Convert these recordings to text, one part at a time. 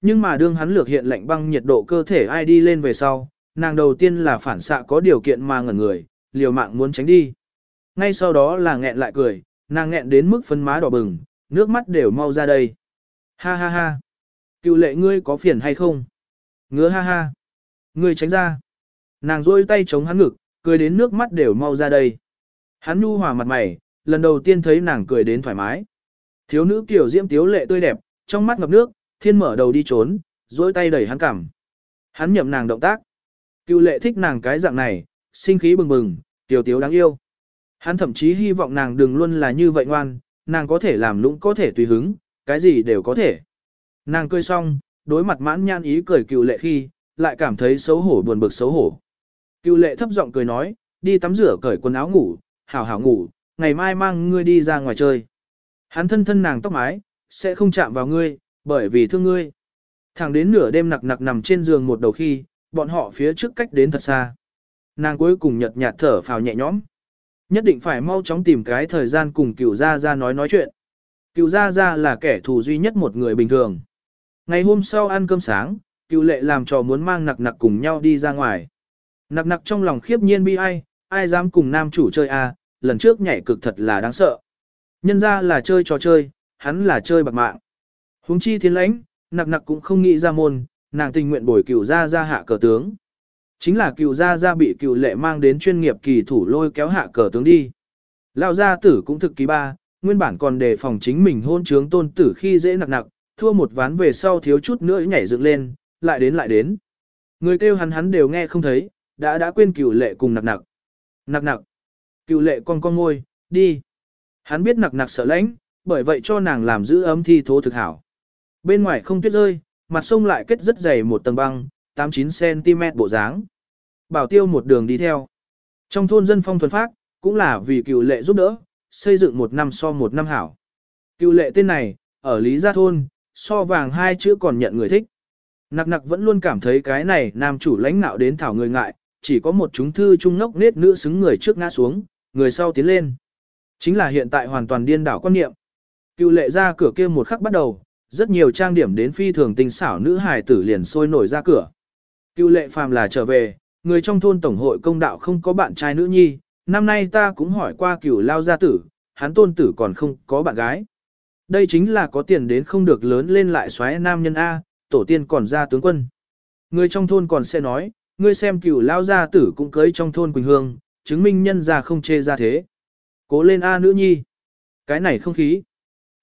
Nhưng mà đương hắn lược hiện lạnh băng nhiệt độ cơ thể ai đi lên về sau, nàng đầu tiên là phản xạ có điều kiện mà ngẩn người, liều mạng muốn tránh đi. Ngay sau đó là nghẹn lại cười, nàng nghẹn đến mức phân má đỏ bừng, nước mắt đều mau ra đây. Ha ha ha. Cựu lệ ngươi có phiền hay không? Ngứa ha ha. Ngươi tránh ra. Nàng rôi tay chống hắn ngực, cười đến nước mắt đều mau ra đây. Hắn nhu hòa mặt mày, lần đầu tiên thấy nàng cười đến thoải mái. Thiếu nữ kiểu diễm tiếu lệ tươi đẹp, trong mắt ngập nước, thiên mở đầu đi trốn, duỗi tay đẩy hắn cằm. Hắn nhậm nàng động tác. Cựu lệ thích nàng cái dạng này, sinh khí bừng bừng, tiểu tiếu đáng yêu. Hắn thậm chí hy vọng nàng đừng luôn là như vậy ngoan, nàng có thể làm lũng có thể tùy hứng, cái gì đều có thể. Nàng cười xong, đối mặt mãn nhan ý cười cựu lệ khi, lại cảm thấy xấu hổ buồn bực xấu hổ. Cựu lệ thấp giọng cười nói, đi tắm rửa cởi quần áo ngủ, hảo hảo ngủ, ngày mai mang ngươi đi ra ngoài chơi. Hắn thân thân nàng tóc mái, sẽ không chạm vào ngươi, bởi vì thương ngươi. Thẳng đến nửa đêm nặc nặc nằm trên giường một đầu khi, bọn họ phía trước cách đến thật xa. Nàng cuối cùng nhật nhạt thở phào nhẹ nhõm. Nhất định phải mau chóng tìm cái thời gian cùng cựu gia gia nói nói chuyện. Cựu gia gia là kẻ thù duy nhất một người bình thường. Ngày hôm sau ăn cơm sáng, cựu lệ làm trò muốn mang nặc nặc cùng nhau đi ra ngoài. Nặc nặc trong lòng khiếp nhiên bi ai, ai dám cùng nam chủ chơi a? À, lần trước nhảy cực thật là đáng sợ. Nhân ra là chơi trò chơi, hắn là chơi bạc mạng. Huống chi thiên lãnh, nặc nặc cũng không nghĩ ra môn, nàng tình nguyện bồi cựu gia gia hạ cờ tướng. Chính là cựu gia gia bị cựu lệ mang đến chuyên nghiệp kỳ thủ lôi kéo hạ cờ tướng đi. Lão gia tử cũng thực kỳ ba, nguyên bản còn đề phòng chính mình hôn trướng tôn tử khi dễ nặc nặc, thua một ván về sau thiếu chút nữa nhảy dựng lên, lại đến lại đến. Người kêu hắn hắn đều nghe không thấy, đã đã quên cựu lệ cùng nặc nặc. Nặc nặc. Cựu lệ con con ngôi, đi. Hắn biết nặc nặc sợ lãnh, bởi vậy cho nàng làm giữ ấm thi thố thực hảo. Bên ngoài không tuyết rơi, mặt sông lại kết rất dày một tầng băng, 8-9cm bộ dáng. Bảo tiêu một đường đi theo. Trong thôn dân phong thuần phát, cũng là vì cựu lệ giúp đỡ, xây dựng một năm so một năm hảo. Cựu lệ tên này, ở Lý Gia Thôn, so vàng hai chữ còn nhận người thích. Nặc nặc vẫn luôn cảm thấy cái này nam chủ lãnh nạo đến thảo người ngại, chỉ có một chúng thư trung nốc nết nữ xứng người trước ngã xuống, người sau tiến lên. Chính là hiện tại hoàn toàn điên đảo quan niệm. Cựu lệ ra cửa kia một khắc bắt đầu, rất nhiều trang điểm đến phi thường tinh xảo nữ hài tử liền sôi nổi ra cửa. Cựu lệ phàm là trở về, người trong thôn tổng hội công đạo không có bạn trai nữ nhi, năm nay ta cũng hỏi qua cựu lao gia tử, hắn tôn tử còn không có bạn gái. Đây chính là có tiền đến không được lớn lên lại xoáy nam nhân A, tổ tiên còn ra tướng quân. Người trong thôn còn sẽ nói, ngươi xem cửu lao gia tử cũng cưới trong thôn Quỳnh Hương, chứng minh nhân ra không chê ra thế. Cố lên A nữ nhi. Cái này không khí.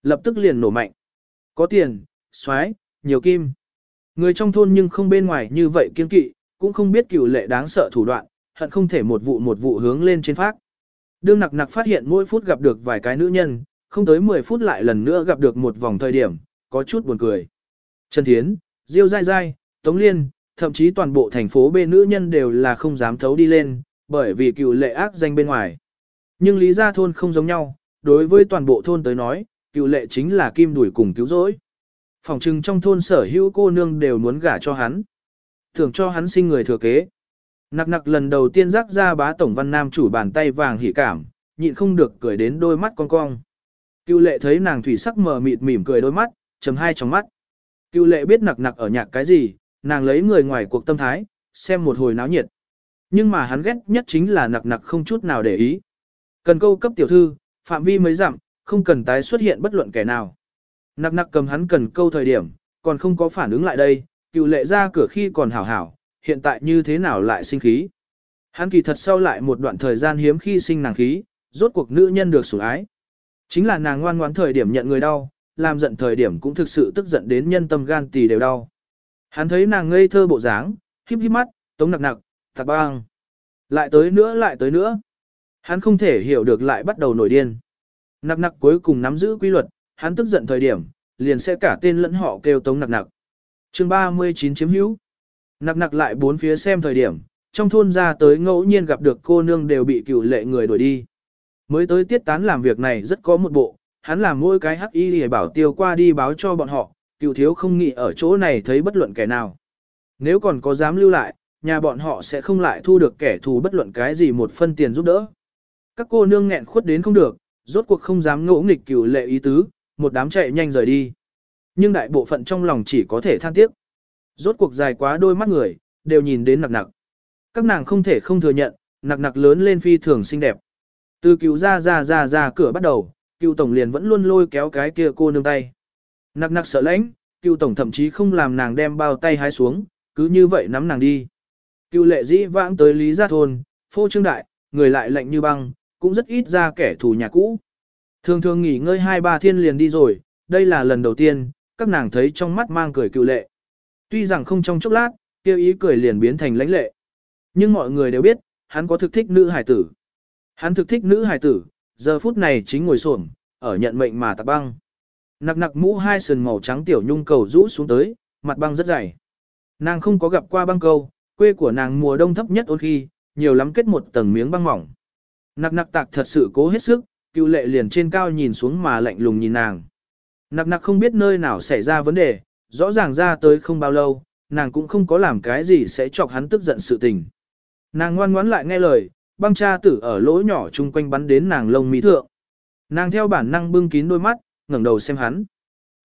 Lập tức liền nổ mạnh. Có tiền, xoái, nhiều kim. Người trong thôn nhưng không bên ngoài như vậy kiên kỵ, cũng không biết cửu lệ đáng sợ thủ đoạn, hận không thể một vụ một vụ hướng lên trên phát. Đương nặc nặc phát hiện mỗi phút gặp được vài cái nữ nhân, không tới 10 phút lại lần nữa gặp được một vòng thời điểm, có chút buồn cười. Trần Thiến, Diêu Giai Giai, Tống Liên, thậm chí toàn bộ thành phố bên nữ nhân đều là không dám thấu đi lên, bởi vì cựu lệ ác danh bên ngoài. Nhưng lý gia thôn không giống nhau, đối với toàn bộ thôn tới nói, cựu lệ chính là kim đuổi cùng cứu rỗi. Phòng trừng trong thôn sở hữu cô nương đều muốn gả cho hắn. Thường cho hắn sinh người thừa kế. Nặc nặc lần đầu tiên rắc ra bá tổng văn nam chủ bàn tay vàng hỉ cảm, nhịn không được cười đến đôi mắt con cong. Cựu lệ thấy nàng thủy sắc mờ mịt mỉm cười đôi mắt, chấm hai trong mắt. Cựu lệ biết nặc nặc ở nhạc cái gì, nàng lấy người ngoài cuộc tâm thái, xem một hồi náo nhiệt. Nhưng mà hắn ghét nhất chính là nặc nặc không chút nào để ý. Cần câu cấp tiểu thư, phạm vi mới giảm không cần tái xuất hiện bất luận kẻ nào. Nặc nặc cầm hắn cần câu thời điểm, còn không có phản ứng lại đây, cựu lệ ra cửa khi còn hảo hảo, hiện tại như thế nào lại sinh khí. Hắn kỳ thật sau lại một đoạn thời gian hiếm khi sinh nàng khí, rốt cuộc nữ nhân được sủng ái. Chính là nàng ngoan ngoãn thời điểm nhận người đau, làm giận thời điểm cũng thực sự tức giận đến nhân tâm gan tỳ đều đau. Hắn thấy nàng ngây thơ bộ dáng, híp híp mắt, tống nặc nặc, tạc bang. Lại tới nữa lại tới nữa. Hắn không thể hiểu được lại bắt đầu nổi điên. Nặc nặc cuối cùng nắm giữ quy luật, hắn tức giận thời điểm, liền sẽ cả tên lẫn họ kêu tống nặc nặc. chương 39 chiếm hữu. Nặc nặc lại bốn phía xem thời điểm, trong thôn ra tới ngẫu nhiên gặp được cô nương đều bị cựu lệ người đuổi đi. Mới tới tiết tán làm việc này rất có một bộ, hắn làm mỗi cái hắc y để bảo tiêu qua đi báo cho bọn họ, cựu thiếu không nghĩ ở chỗ này thấy bất luận kẻ nào. Nếu còn có dám lưu lại, nhà bọn họ sẽ không lại thu được kẻ thù bất luận cái gì một phân tiền giúp đỡ. Các cô nương nghẹn khuất đến không được, rốt cuộc không dám ngỗ nghịch cửu lệ ý tứ, một đám chạy nhanh rời đi. Nhưng đại bộ phận trong lòng chỉ có thể than tiếc. Rốt cuộc dài quá đôi mắt người, đều nhìn đến nặc nặc. Các nàng không thể không thừa nhận, nặc nặc lớn lên phi thường xinh đẹp. Từ cứu ra ra ra ra cửa bắt đầu, cựu tổng liền vẫn luôn lôi kéo cái kia cô nương tay. Nặc nặc sợ lãnh, cựu tổng thậm chí không làm nàng đem bao tay hái xuống, cứ như vậy nắm nàng đi. Cựu lệ dĩ vãng tới Lý Gia Thôn, phô trương đại, người lại lạnh như băng, cũng rất ít ra kẻ thù nhà cũ. Thường thường nghỉ ngơi hai ba thiên liền đi rồi, đây là lần đầu tiên, các nàng thấy trong mắt mang cười cựu lệ. Tuy rằng không trong chốc lát, kêu ý cười liền biến thành lãnh lệ. Nhưng mọi người đều biết, hắn có thực thích nữ hải tử. Hắn thực thích nữ hải tử, giờ phút này chính ngồi xổm ở nhận mệnh mà tạc băng. Nặc nặc mũ hai sườn màu trắng tiểu nhung cầu rũ xuống tới, mặt băng rất dày. Nàng không có gặp qua băng câu, quê của nàng mùa đông thấp nhất ôn khi, nhiều lắm kết một tầng miếng băng mỏng. Nặc nặc tạc thật sự cố hết sức, cựu lệ liền trên cao nhìn xuống mà lạnh lùng nhìn nàng. Nặc nặc không biết nơi nào xảy ra vấn đề, rõ ràng ra tới không bao lâu, nàng cũng không có làm cái gì sẽ chọc hắn tức giận sự tình. Nàng ngoan ngoãn lại nghe lời, băng cha tử ở lỗ nhỏ chung quanh bắn đến nàng lông mỹ thượng. Nàng theo bản năng bưng kín đôi mắt, ngẩng đầu xem hắn.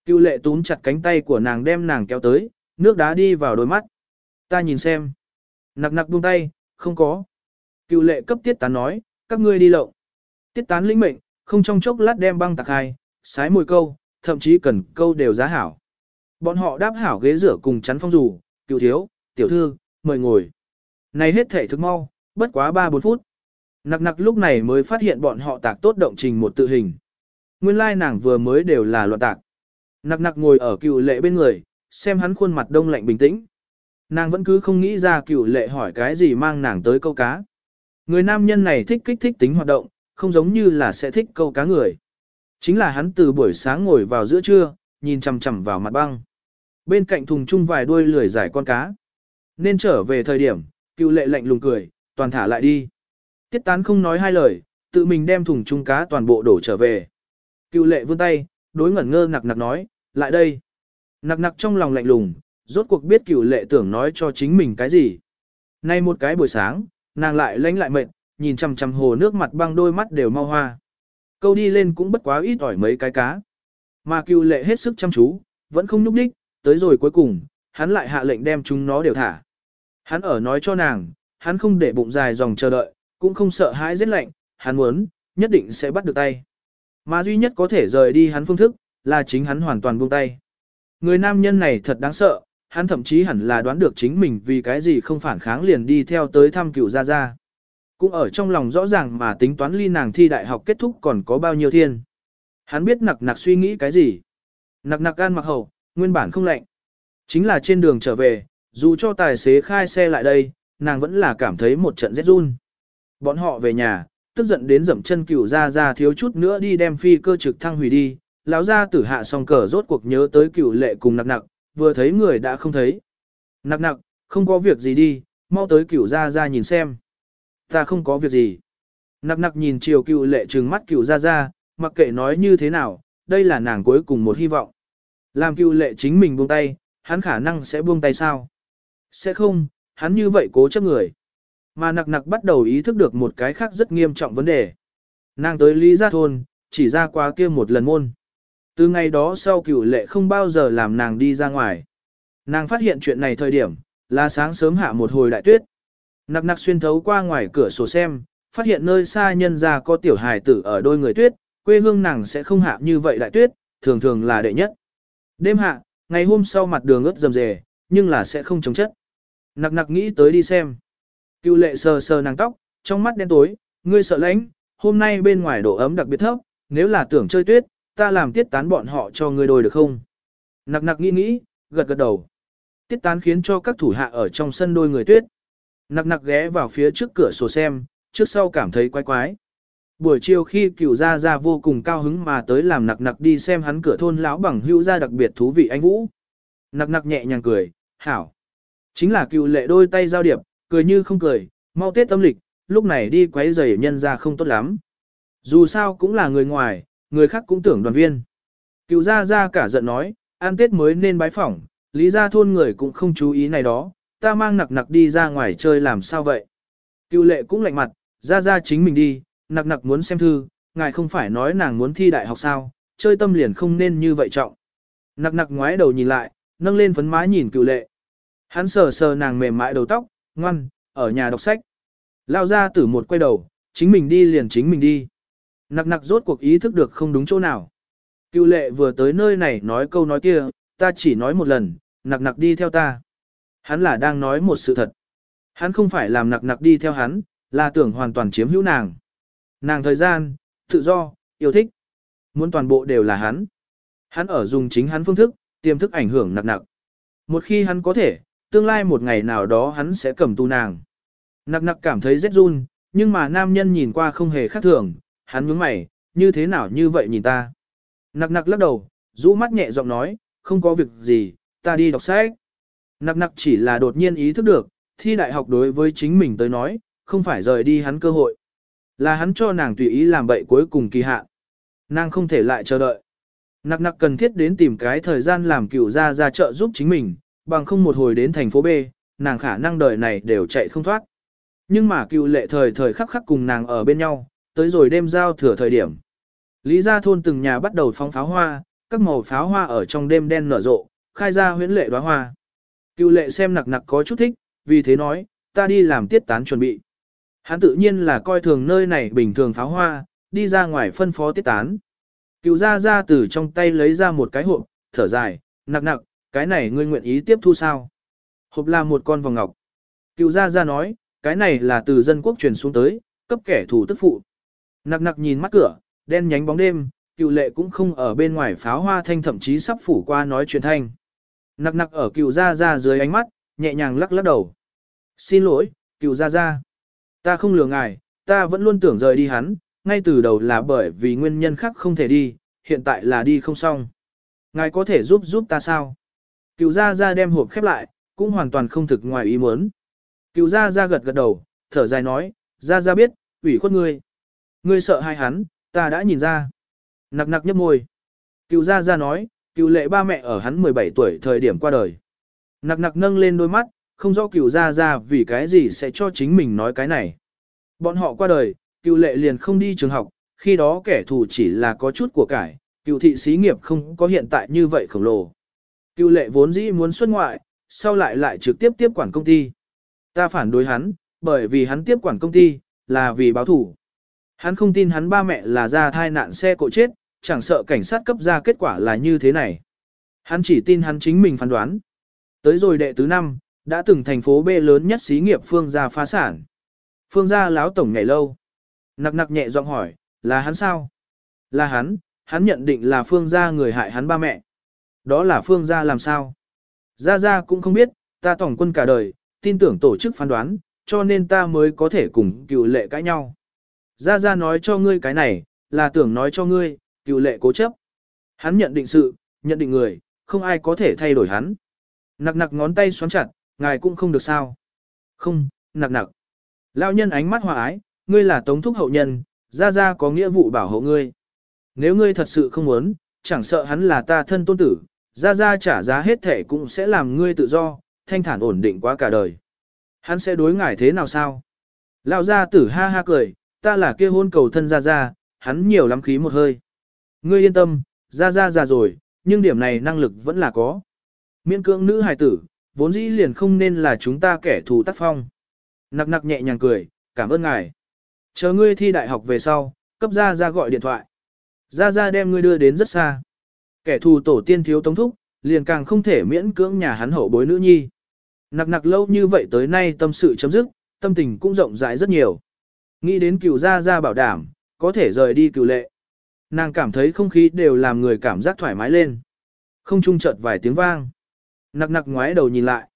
Cựu lệ túm chặt cánh tay của nàng đem nàng kéo tới, nước đá đi vào đôi mắt. Ta nhìn xem. Nặc nặc buông tay, không có. Cựu lệ cấp tiết tán nói, các ngươi đi lậu. Tiết tán lĩnh mệnh, không trong chốc lát đem băng tạc hai, sái mùi câu, thậm chí cần câu đều giá hảo. Bọn họ đáp hảo ghế rửa cùng chắn phong rủ, cựu thiếu, tiểu thư, mời ngồi. Này hết thể thức mau, bất quá 3-4 phút. Nặc nặc lúc này mới phát hiện bọn họ tạc tốt động trình một tự hình. Nguyên lai nàng vừa mới đều là loạn tạc. Nặc nặc ngồi ở cựu lệ bên người, xem hắn khuôn mặt đông lạnh bình tĩnh. Nàng vẫn cứ không nghĩ ra cựu lệ hỏi cái gì mang nàng tới câu cá. Người nam nhân này thích kích thích tính hoạt động, không giống như là sẽ thích câu cá người. Chính là hắn từ buổi sáng ngồi vào giữa trưa, nhìn chằm chằm vào mặt băng. Bên cạnh thùng chung vài đuôi lười giải con cá. Nên trở về thời điểm, cựu lệ lạnh lùng cười, toàn thả lại đi. Tiết tán không nói hai lời, tự mình đem thùng chung cá toàn bộ đổ trở về. Cựu lệ vươn tay, đối ngẩn ngơ nặc nặc nói, lại đây. Nặc nặc trong lòng lạnh lùng, rốt cuộc biết cựu lệ tưởng nói cho chính mình cái gì. Nay một cái buổi sáng, nàng lại lánh lại mệt, nhìn chằm chằm hồ nước mặt băng đôi mắt đều mau hoa. Câu đi lên cũng bất quá ít ỏi mấy cái cá. Mà cựu lệ hết sức chăm chú, vẫn không nhúc đích, tới rồi cuối cùng, hắn lại hạ lệnh đem chúng nó đều thả. Hắn ở nói cho nàng, hắn không để bụng dài dòng chờ đợi, cũng không sợ hãi rét lạnh, hắn muốn, nhất định sẽ bắt được tay. Mà duy nhất có thể rời đi hắn phương thức, là chính hắn hoàn toàn buông tay. Người nam nhân này thật đáng sợ, hắn thậm chí hẳn là đoán được chính mình vì cái gì không phản kháng liền đi theo tới thăm cựu gia gia. Cũng ở trong lòng rõ ràng mà tính toán ly nàng thi đại học kết thúc còn có bao nhiêu thiên. Hắn biết nặc nặc suy nghĩ cái gì. Nặc nặc gan mặc hầu, nguyên bản không lạnh. Chính là trên đường trở về, dù cho tài xế khai xe lại đây, nàng vẫn là cảm thấy một trận rét run. Bọn họ về nhà, tức giận đến dậm chân cửu ra ra thiếu chút nữa đi đem phi cơ trực thăng hủy đi, lão ra tử hạ xong cờ rốt cuộc nhớ tới cửu lệ cùng nặc nặc, vừa thấy người đã không thấy. Nặc nặc, không có việc gì đi, mau tới cửu ra ra nhìn xem. Ta không có việc gì. Nặc nặc nhìn chiều cựu lệ trừng mắt cửu ra ra, mặc kệ nói như thế nào, đây là nàng cuối cùng một hy vọng. Làm cựu lệ chính mình buông tay, hắn khả năng sẽ buông tay sao? Sẽ không, hắn như vậy cố chấp người. Mà nặc nặc bắt đầu ý thức được một cái khác rất nghiêm trọng vấn đề. Nàng tới Lý Gia Thôn, chỉ ra qua kia một lần môn. Từ ngày đó sau cửu lệ không bao giờ làm nàng đi ra ngoài. Nàng phát hiện chuyện này thời điểm, là sáng sớm hạ một hồi đại tuyết. Nặc nặc xuyên thấu qua ngoài cửa sổ xem, phát hiện nơi xa nhân ra có tiểu hài tử ở đôi người tuyết, quê hương nàng sẽ không hạ như vậy đại tuyết, thường thường là đệ nhất. Đêm hạ, ngày hôm sau mặt đường ướt rầm rề, nhưng là sẽ không chống chất. Nặc nặc nghĩ tới đi xem. Cựu lệ sờ sờ nàng tóc, trong mắt đen tối, ngươi sợ lạnh, hôm nay bên ngoài độ ấm đặc biệt thấp, nếu là tưởng chơi tuyết, ta làm tiết tán bọn họ cho ngươi đôi được không? Nặc nặc nghĩ nghĩ, gật gật đầu. Tiết tán khiến cho các thủ hạ ở trong sân đôi người tuyết. Nặc nặc ghé vào phía trước cửa sổ xem, trước sau cảm thấy quái quái. Buổi chiều khi cựu gia gia vô cùng cao hứng mà tới làm nặc nặc đi xem hắn cửa thôn lão bằng hữu gia đặc biệt thú vị anh Vũ. Nặc nặc nhẹ nhàng cười, hảo. Chính là cựu lệ đôi tay giao điệp, cười như không cười, mau tết âm lịch, lúc này đi quấy rầy nhân ra không tốt lắm. Dù sao cũng là người ngoài, người khác cũng tưởng đoàn viên. Cựu gia gia cả giận nói, ăn tết mới nên bái phỏng, lý gia thôn người cũng không chú ý này đó, ta mang nặc nặc đi ra ngoài chơi làm sao vậy. Cựu lệ cũng lạnh mặt, gia gia chính mình đi, nặc nặc muốn xem thư, ngài không phải nói nàng muốn thi đại học sao, chơi tâm liền không nên như vậy trọng. Nặc nặc ngoái đầu nhìn lại, nâng lên phấn má nhìn cựu lệ. Hắn sờ sờ nàng mềm mại đầu tóc, ngoan, ở nhà đọc sách. Lao ra tử một quay đầu, chính mình đi liền chính mình đi. Nặc nặc rốt cuộc ý thức được không đúng chỗ nào. Cựu lệ vừa tới nơi này nói câu nói kia, ta chỉ nói một lần, nặc nặc đi theo ta. Hắn là đang nói một sự thật. Hắn không phải làm nặc nặc đi theo hắn, là tưởng hoàn toàn chiếm hữu nàng. Nàng thời gian, tự do, yêu thích. Muốn toàn bộ đều là hắn. Hắn ở dùng chính hắn phương thức, tiềm thức ảnh hưởng nặc nặc. Một khi hắn có thể, tương lai một ngày nào đó hắn sẽ cầm tu nàng. Nặc nặc cảm thấy rét run, nhưng mà nam nhân nhìn qua không hề khác thường, hắn nhướng mày, như thế nào như vậy nhìn ta. Nặc nặc lắc đầu, rũ mắt nhẹ giọng nói, không có việc gì, ta đi đọc sách. Nặc nặc chỉ là đột nhiên ý thức được, thi đại học đối với chính mình tới nói, không phải rời đi hắn cơ hội. Là hắn cho nàng tùy ý làm bậy cuối cùng kỳ hạn. Nàng không thể lại chờ đợi. Nặc nặc cần thiết đến tìm cái thời gian làm cựu ra ra chợ giúp chính mình, bằng không một hồi đến thành phố B, nàng khả năng đời này đều chạy không thoát. Nhưng mà cựu lệ thời thời khắc khắc cùng nàng ở bên nhau, tới rồi đêm giao thừa thời điểm. Lý gia thôn từng nhà bắt đầu phóng pháo hoa, các màu pháo hoa ở trong đêm đen nở rộ, khai ra huyễn lệ đóa hoa. Cựu lệ xem nặc nặc có chút thích, vì thế nói, ta đi làm tiết tán chuẩn bị. Hắn tự nhiên là coi thường nơi này bình thường pháo hoa, đi ra ngoài phân phó tiết tán. Cựu ra ra từ trong tay lấy ra một cái hộp, thở dài, nặc nặc, cái này ngươi nguyện ý tiếp thu sao? Hộp là một con vòng ngọc. Cựu ra ra nói, cái này là từ dân quốc truyền xuống tới, cấp kẻ thù tức phụ. Nặc nặc nhìn mắt cửa, đen nhánh bóng đêm, cựu lệ cũng không ở bên ngoài pháo hoa thanh thậm chí sắp phủ qua nói chuyện thanh. Nặc nặc ở cựu ra ra dưới ánh mắt, nhẹ nhàng lắc lắc đầu. Xin lỗi, cựu ra ra. Ta không lừa ngài, ta vẫn luôn tưởng rời đi hắn, ngay từ đầu là bởi vì nguyên nhân khác không thể đi, hiện tại là đi không xong. Ngài có thể giúp giúp ta sao? Cựu gia gia đem hộp khép lại, cũng hoàn toàn không thực ngoài ý muốn. Cựu gia gia gật gật đầu, thở dài nói, gia gia biết, ủy khuất ngươi. Ngươi sợ hai hắn, ta đã nhìn ra. Nặc nặc nhấp môi. Cựu gia gia nói, cựu lệ ba mẹ ở hắn 17 tuổi thời điểm qua đời. Nặc nặc nâng lên đôi mắt, không rõ cựu gia gia vì cái gì sẽ cho chính mình nói cái này. Bọn họ qua đời, cựu lệ liền không đi trường học, khi đó kẻ thù chỉ là có chút của cải, cựu thị xí nghiệp không có hiện tại như vậy khổng lồ. Cựu lệ vốn dĩ muốn xuất ngoại, sau lại lại trực tiếp tiếp quản công ty. Ta phản đối hắn, bởi vì hắn tiếp quản công ty, là vì báo thủ. Hắn không tin hắn ba mẹ là ra thai nạn xe cộ chết, chẳng sợ cảnh sát cấp ra kết quả là như thế này. Hắn chỉ tin hắn chính mình phán đoán. Tới rồi đệ tứ năm, đã từng thành phố B lớn nhất xí nghiệp phương gia phá sản. Phương gia láo tổng ngày lâu. Nặc nặc nhẹ giọng hỏi, là hắn sao? Là hắn, hắn nhận định là phương gia người hại hắn ba mẹ. Đó là phương gia làm sao? Gia Gia cũng không biết, ta tổng quân cả đời, tin tưởng tổ chức phán đoán, cho nên ta mới có thể cùng cựu lệ cãi nhau. Gia Gia nói cho ngươi cái này, là tưởng nói cho ngươi, cựu lệ cố chấp. Hắn nhận định sự, nhận định người, không ai có thể thay đổi hắn. Nặc nặc ngón tay xoắn chặt, ngài cũng không được sao. Không, nặc nặc. Lao nhân ánh mắt hòa ái, ngươi là tống thúc hậu nhân, Gia Gia có nghĩa vụ bảo hộ ngươi. Nếu ngươi thật sự không muốn, chẳng sợ hắn là ta thân tôn tử, Gia Gia trả giá hết thể cũng sẽ làm ngươi tự do, thanh thản ổn định quá cả đời. Hắn sẽ đối ngài thế nào sao? Lão gia tử ha ha cười, ta là kia hôn cầu thân Gia Gia, hắn nhiều lắm khí một hơi. Ngươi yên tâm, Gia Gia già rồi, nhưng điểm này năng lực vẫn là có. Miễn cưỡng nữ hài tử, vốn dĩ liền không nên là chúng ta kẻ thù tác phong. Nặc nặc nhẹ nhàng cười, cảm ơn ngài. Chờ ngươi thi đại học về sau, cấp Gia Gia gọi điện thoại. Gia Gia đem ngươi đưa đến rất xa. Kẻ thù tổ tiên thiếu tống thúc, liền càng không thể miễn cưỡng nhà hắn hậu bối nữ nhi. Nặc nặc lâu như vậy tới nay tâm sự chấm dứt, tâm tình cũng rộng rãi rất nhiều. Nghĩ đến cựu gia gia bảo đảm, có thể rời đi cựu lệ. Nàng cảm thấy không khí đều làm người cảm giác thoải mái lên. Không trung chợt vài tiếng vang. Nặc nặc ngoái đầu nhìn lại.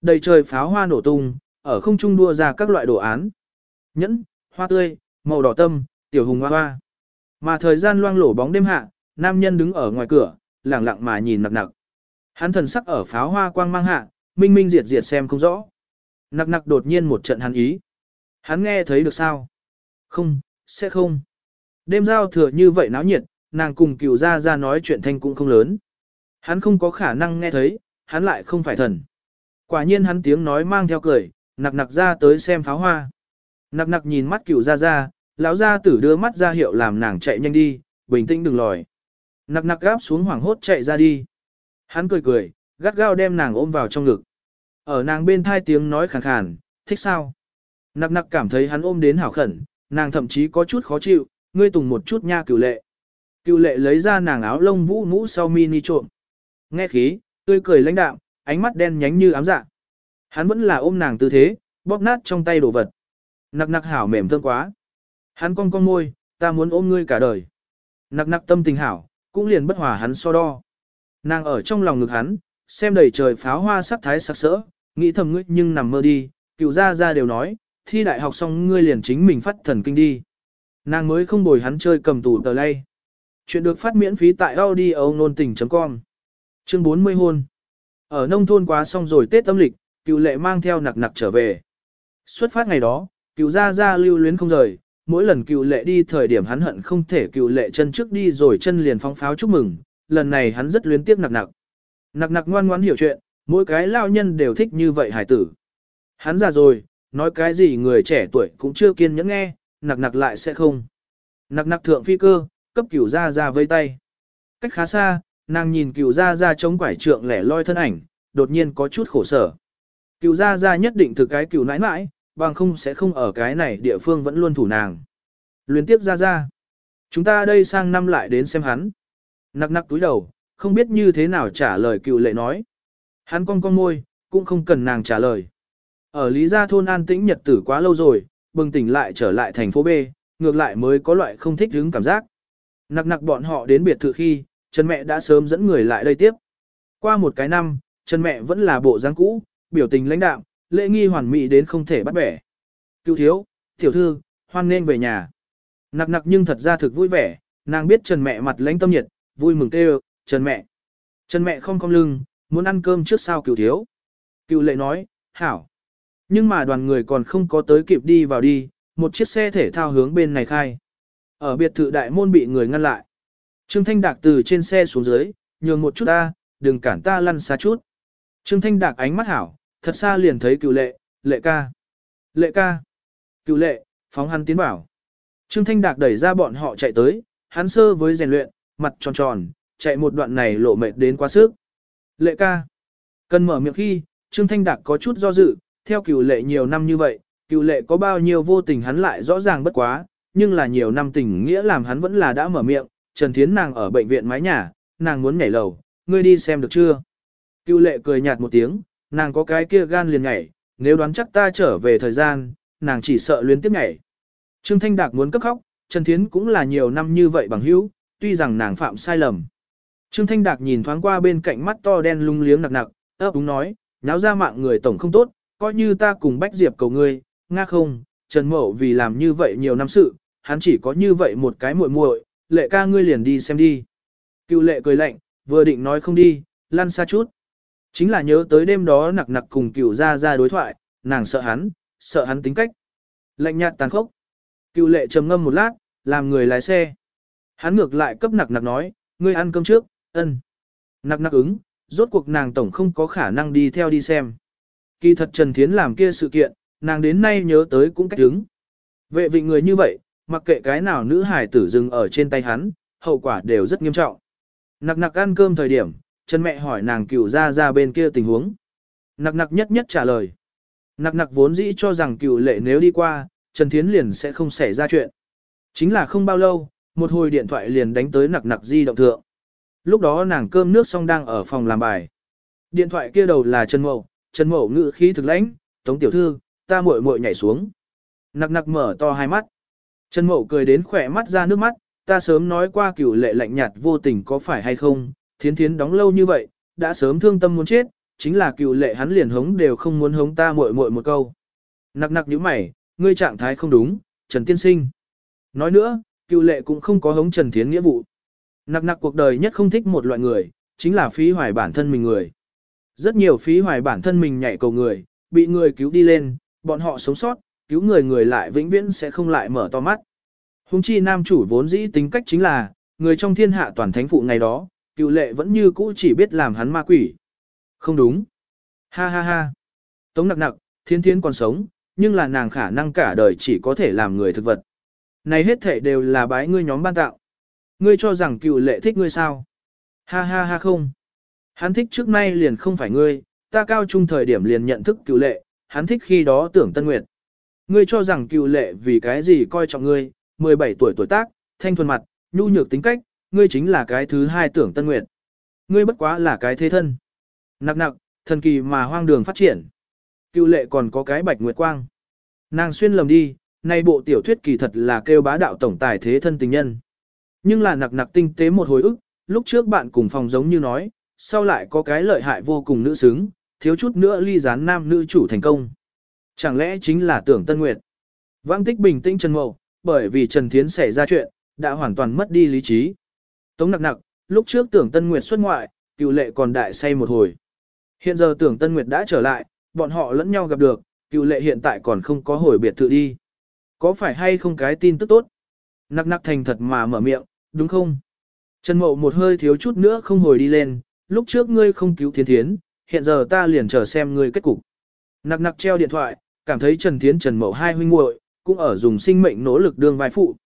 Đầy trời pháo hoa nổ tung, ở không trung đua ra các loại đồ án. Nhẫn, hoa tươi, màu đỏ tâm, tiểu hùng hoa hoa. Mà thời gian loang lổ bóng đêm hạ, nam nhân đứng ở ngoài cửa, lặng lặng mà nhìn nặc nặc. Hắn thần sắc ở pháo hoa quang mang hạ, minh minh diệt diệt xem không rõ. Nặc nặc đột nhiên một trận hắn ý. Hắn nghe thấy được sao? Không, sẽ không. Đêm giao thừa như vậy náo nhiệt, nàng cùng cựu ra ra nói chuyện thanh cũng không lớn. Hắn không có khả năng nghe thấy, hắn lại không phải thần. Quả nhiên hắn tiếng nói mang theo cười, nặc nặc ra tới xem pháo hoa. Nặc nặc nhìn mắt cựu ra ra, lão gia tử đưa mắt ra hiệu làm nàng chạy nhanh đi, bình tĩnh đừng lòi. Nặc nặc gáp xuống hoảng hốt chạy ra đi. Hắn cười cười, gắt gao đem nàng ôm vào trong ngực. Ở nàng bên thai tiếng nói khàn khàn, thích sao? Nặc nặc cảm thấy hắn ôm đến hảo khẩn, nàng thậm chí có chút khó chịu, ngươi tùng một chút nha cửu lệ. Cửu lệ lấy ra nàng áo lông vũ mũ sau mini trộm. Nghe khí, tươi cười lãnh đạm, ánh mắt đen nhánh như ám dạ. Hắn vẫn là ôm nàng tư thế, bóp nát trong tay đồ vật. Nặc nặc hảo mềm thương quá. Hắn cong cong môi, ta muốn ôm ngươi cả đời. Nặc nặc tâm tình hảo, cũng liền bất hòa hắn so đo. Nàng ở trong lòng ngực hắn, xem đầy trời pháo hoa sắc thái sắc sỡ, nghĩ thầm ngươi nhưng nằm mơ đi, cựu gia gia đều nói, thi đại học xong ngươi liền chính mình phát thần kinh đi. Nàng mới không bồi hắn chơi cầm tủ tờ lay. Chuyện được phát miễn phí tại audio nôn tình.com Chương 40 hôn Ở nông thôn quá xong rồi Tết âm lịch, cựu lệ mang theo nặc nặc trở về. Xuất phát ngày đó, cựu gia gia lưu luyến không rời, mỗi lần cựu lệ đi thời điểm hắn hận không thể cựu lệ chân trước đi rồi chân liền phóng pháo chúc mừng, lần này hắn rất luyến tiếc nặc nặc. Nặc nặc ngoan ngoãn hiểu chuyện, mỗi cái lao nhân đều thích như vậy hải tử. Hắn già rồi, nói cái gì người trẻ tuổi cũng chưa kiên nhẫn nghe, nặc nặc lại sẽ không. Nặc nặc thượng phi cơ, cấp cửu ra ra vây tay. Cách khá xa, nàng nhìn cửu ra ra chống quải trượng lẻ loi thân ảnh, đột nhiên có chút khổ sở. Cửu ra ra nhất định thực cái cửu nãi nãi, bằng không sẽ không ở cái này địa phương vẫn luôn thủ nàng. Luyến tiếp ra ra. Chúng ta đây sang năm lại đến xem hắn. Nặc nặc túi đầu, không biết như thế nào trả lời cựu lệ nói. Hắn cong cong môi, cũng không cần nàng trả lời. Ở Lý Gia thôn an tĩnh nhật tử quá lâu rồi, bừng tỉnh lại trở lại thành phố B, ngược lại mới có loại không thích hứng cảm giác. Nặc nặc bọn họ đến biệt thự khi, Trần mẹ đã sớm dẫn người lại đây tiếp. Qua một cái năm, Trần mẹ vẫn là bộ dáng cũ, biểu tình lãnh đạm, lễ nghi hoàn mỹ đến không thể bắt bẻ. Cựu thiếu, tiểu thư, hoan nên về nhà. Nặc nặc nhưng thật ra thực vui vẻ, nàng biết Trần mẹ mặt lãnh tâm nhiệt, vui mừng kêu, Trần mẹ. Trần mẹ không cong lưng, muốn ăn cơm trước sao cựu thiếu. Cựu lệ nói, hảo. Nhưng mà đoàn người còn không có tới kịp đi vào đi, một chiếc xe thể thao hướng bên này khai. Ở biệt thự đại môn bị người ngăn lại. Trương Thanh Đạc từ trên xe xuống dưới, nhường một chút ta, đừng cản ta lăn xa chút. Trương Thanh Đạc ánh mắt hảo, thật xa liền thấy cựu lệ, lệ ca. Lệ ca. Cựu lệ, phóng hắn tiến bảo. Trương Thanh Đạc đẩy ra bọn họ chạy tới, hắn sơ với rèn luyện, mặt tròn tròn, chạy một đoạn này lộ mệt đến quá sức. Lệ ca. Cần mở miệng khi, Trương Thanh Đạc có chút do dự, theo cựu lệ nhiều năm như vậy, cựu lệ có bao nhiêu vô tình hắn lại rõ ràng bất quá, nhưng là nhiều năm tình nghĩa làm hắn vẫn là đã mở miệng, Trần Thiến nàng ở bệnh viện mái nhà, nàng muốn nhảy lầu, ngươi đi xem được chưa? Cựu lệ cười nhạt một tiếng, nàng có cái kia gan liền nhảy, nếu đoán chắc ta trở về thời gian, nàng chỉ sợ luyến tiếp nhảy. Trương Thanh Đạc muốn cấp khóc, Trần Thiến cũng là nhiều năm như vậy bằng hữu, tuy rằng nàng phạm sai lầm. Trương Thanh Đạc nhìn thoáng qua bên cạnh mắt to đen lung liếng nặc nặc, ấp úng nói, nháo ra mạng người tổng không tốt, coi như ta cùng Bách Diệp cầu ngươi, nga không, Trần Mậu vì làm như vậy nhiều năm sự, hắn chỉ có như vậy một cái muội muội, lệ ca ngươi liền đi xem đi. Cựu lệ cười lạnh, vừa định nói không đi, lăn xa chút. Chính là nhớ tới đêm đó nặc nặc cùng cựu ra ra đối thoại, nàng sợ hắn, sợ hắn tính cách. Lạnh nhạt tàn khốc. Cựu lệ trầm ngâm một lát, làm người lái xe. Hắn ngược lại cấp nặc nặc nói, ngươi ăn cơm trước, ân. Nặc nặc ứng, rốt cuộc nàng tổng không có khả năng đi theo đi xem. Kỳ thật Trần Thiến làm kia sự kiện, nàng đến nay nhớ tới cũng cách đứng. Vệ vị người như vậy, mặc kệ cái nào nữ hải tử dừng ở trên tay hắn, hậu quả đều rất nghiêm trọng. Nặc nặc ăn cơm thời điểm, Trần mẹ hỏi nàng cựu ra ra bên kia tình huống. Nặc nặc nhất nhất trả lời. Nặc nặc vốn dĩ cho rằng cựu lệ nếu đi qua, Trần Thiến liền sẽ không xảy ra chuyện. Chính là không bao lâu, một hồi điện thoại liền đánh tới nặc nặc di động thượng. Lúc đó nàng cơm nước xong đang ở phòng làm bài. Điện thoại kia đầu là Trần Mậu, Trần Mậu ngự khí thực lãnh, tống tiểu thư, ta muội muội nhảy xuống. Nặc nặc mở to hai mắt. Trần Mậu cười đến khỏe mắt ra nước mắt, ta sớm nói qua cửu lệ lạnh nhạt vô tình có phải hay không, thiến thiến đóng lâu như vậy, đã sớm thương tâm muốn chết, chính là cựu lệ hắn liền hống đều không muốn hống ta muội muội một câu. Nặc nặc nhíu mày, ngươi trạng thái không đúng, Trần Tiên Sinh. Nói nữa, cựu lệ cũng không có hống Trần Thiến nghĩa vụ. Nặc nặc cuộc đời nhất không thích một loại người, chính là phí hoài bản thân mình người. Rất nhiều phí hoài bản thân mình nhảy cầu người, bị người cứu đi lên, bọn họ sống sót, cứu người người lại vĩnh viễn sẽ không lại mở to mắt. Hùng chi nam chủ vốn dĩ tính cách chính là, người trong thiên hạ toàn thánh phụ ngày đó, cựu lệ vẫn như cũ chỉ biết làm hắn ma quỷ. Không đúng. Ha ha ha. Tống nặc nặc, thiên thiên còn sống, nhưng là nàng khả năng cả đời chỉ có thể làm người thực vật. Này hết thể đều là bái ngươi nhóm ban tạo. Ngươi cho rằng cựu lệ thích ngươi sao? Ha ha ha không. Hắn thích trước nay liền không phải ngươi, ta cao trung thời điểm liền nhận thức cựu lệ, hắn thích khi đó tưởng Tân Nguyệt. Ngươi cho rằng cựu lệ vì cái gì coi trọng ngươi, 17 tuổi tuổi tác, thanh thuần mặt, nhu nhược tính cách, ngươi chính là cái thứ hai tưởng Tân Nguyệt. Ngươi bất quá là cái thế thân. Nặc nặc, thần kỳ mà hoang đường phát triển. Cựu lệ còn có cái bạch nguyệt quang. Nàng xuyên lầm đi, nay bộ tiểu thuyết kỳ thật là kêu bá đạo tổng tài thế thân tình nhân. Nhưng là nặc nặc tinh tế một hồi ức, lúc trước bạn cùng phòng giống như nói, sau lại có cái lợi hại vô cùng nữ xứng, thiếu chút nữa ly gián nam nữ chủ thành công. Chẳng lẽ chính là tưởng Tân Nguyệt? Vãng tích bình tĩnh Trần Mậu, bởi vì Trần Thiến xảy ra chuyện, đã hoàn toàn mất đi lý trí. Tống nặc nặc, lúc trước tưởng Tân Nguyệt xuất ngoại, cựu lệ còn đại say một hồi. Hiện giờ tưởng Tân Nguyệt đã trở lại, bọn họ lẫn nhau gặp được, cựu lệ hiện tại còn không có hồi biệt thự đi. Có phải hay không cái tin tức tốt? Nặc nặc thành thật mà mở miệng, đúng không? Trần Mậu một hơi thiếu chút nữa không hồi đi lên, lúc trước ngươi không cứu Thiến Thiến, hiện giờ ta liền chờ xem ngươi kết cục. Nặc nặc treo điện thoại, cảm thấy Trần Thiến Trần Mậu hai huynh muội cũng ở dùng sinh mệnh nỗ lực đương vai phụ.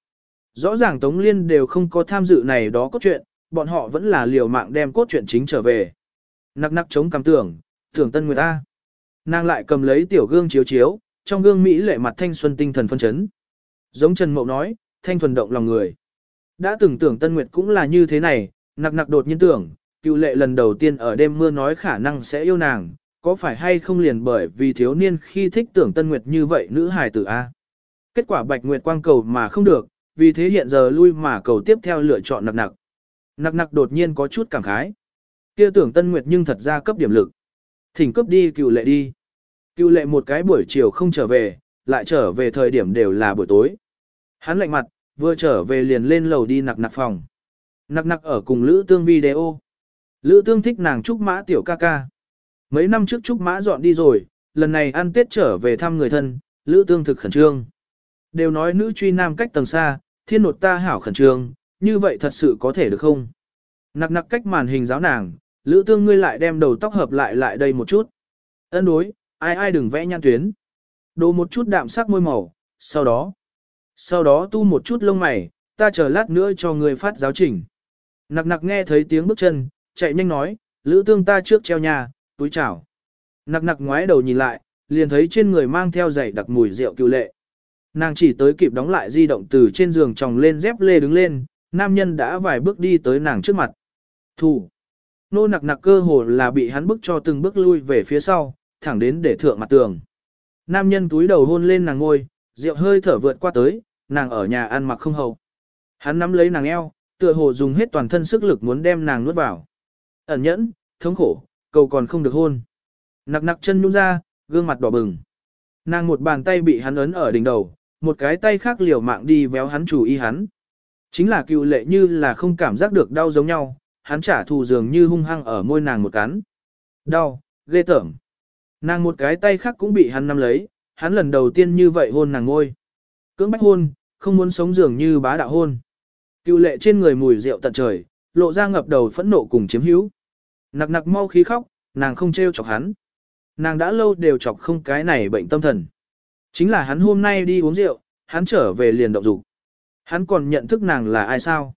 Rõ ràng Tống Liên đều không có tham dự này đó cốt truyện, bọn họ vẫn là liều mạng đem cốt truyện chính trở về. Nặc nặc chống cảm tưởng, tưởng tân người ta. Nàng lại cầm lấy tiểu gương chiếu chiếu, trong gương Mỹ lệ mặt thanh xuân tinh thần phân chấn. Giống Trần Mậu nói, thanh thuần động lòng người. Đã từng tưởng Tân Nguyệt cũng là như thế này, nặc nặc đột nhiên tưởng, cựu lệ lần đầu tiên ở đêm mưa nói khả năng sẽ yêu nàng, có phải hay không liền bởi vì thiếu niên khi thích tưởng Tân Nguyệt như vậy nữ hài tử A. Kết quả Bạch Nguyệt quang cầu mà không được, vì thế hiện giờ lui mà cầu tiếp theo lựa chọn nặc nặc. Nặc nặc đột nhiên có chút cảm khái. Kia tưởng Tân Nguyệt nhưng thật ra cấp điểm lực. Thỉnh cấp đi cựu lệ đi. Cựu lệ một cái buổi chiều không trở về, lại trở về thời điểm đều là buổi tối. Hắn lạnh mặt, vừa trở về liền lên lầu đi nặc nặc phòng. Nặc nặc ở cùng Lữ Tương video. Lữ Tương thích nàng Trúc Mã tiểu ca ca. Mấy năm trước Trúc Mã dọn đi rồi, lần này ăn Tết trở về thăm người thân, Lữ Tương thực khẩn trương. Đều nói nữ truy nam cách tầng xa, thiên nột ta hảo khẩn trương, như vậy thật sự có thể được không? Nặc nặc cách màn hình giáo nàng, Lữ Tương ngươi lại đem đầu tóc hợp lại lại đây một chút. Ân đối, ai ai đừng vẽ nhăn tuyến. Đồ một chút đạm sắc môi màu, sau đó. Sau đó tu một chút lông mày, ta chờ lát nữa cho người phát giáo trình. Nặc nặc nghe thấy tiếng bước chân, chạy nhanh nói, lữ tương ta trước treo nhà, túi chảo. Nặc nặc ngoái đầu nhìn lại, liền thấy trên người mang theo giày đặc mùi rượu cựu lệ. Nàng chỉ tới kịp đóng lại di động từ trên giường tròng lên dép lê đứng lên, nam nhân đã vài bước đi tới nàng trước mặt. Thủ. Nô nặc nặc cơ hồ là bị hắn bức cho từng bước lui về phía sau, thẳng đến để thượng mặt tường. Nam nhân túi đầu hôn lên nàng ngôi, rượu hơi thở vượt qua tới, nàng ở nhà ăn mặc không hầu. Hắn nắm lấy nàng eo, tựa hồ dùng hết toàn thân sức lực muốn đem nàng nuốt vào. Ẩn nhẫn, thống khổ, cầu còn không được hôn. Nặc nặc chân nhung ra, gương mặt đỏ bừng. Nàng một bàn tay bị hắn ấn ở đỉnh đầu, một cái tay khác liều mạng đi véo hắn chủ y hắn. Chính là cựu lệ như là không cảm giác được đau giống nhau, hắn trả thù dường như hung hăng ở môi nàng một cắn. Đau, ghê tởm. Nàng một cái tay khác cũng bị hắn nắm lấy, hắn lần đầu tiên như vậy hôn nàng ngôi. Cưỡng bách hôn, không muốn sống dường như bá đạo hôn. Cựu lệ trên người mùi rượu tận trời, lộ ra ngập đầu phẫn nộ cùng chiếm hữu. Nặc nặc mau khí khóc, nàng không trêu chọc hắn. Nàng đã lâu đều chọc không cái này bệnh tâm thần. Chính là hắn hôm nay đi uống rượu, hắn trở về liền động dục. Hắn còn nhận thức nàng là ai sao?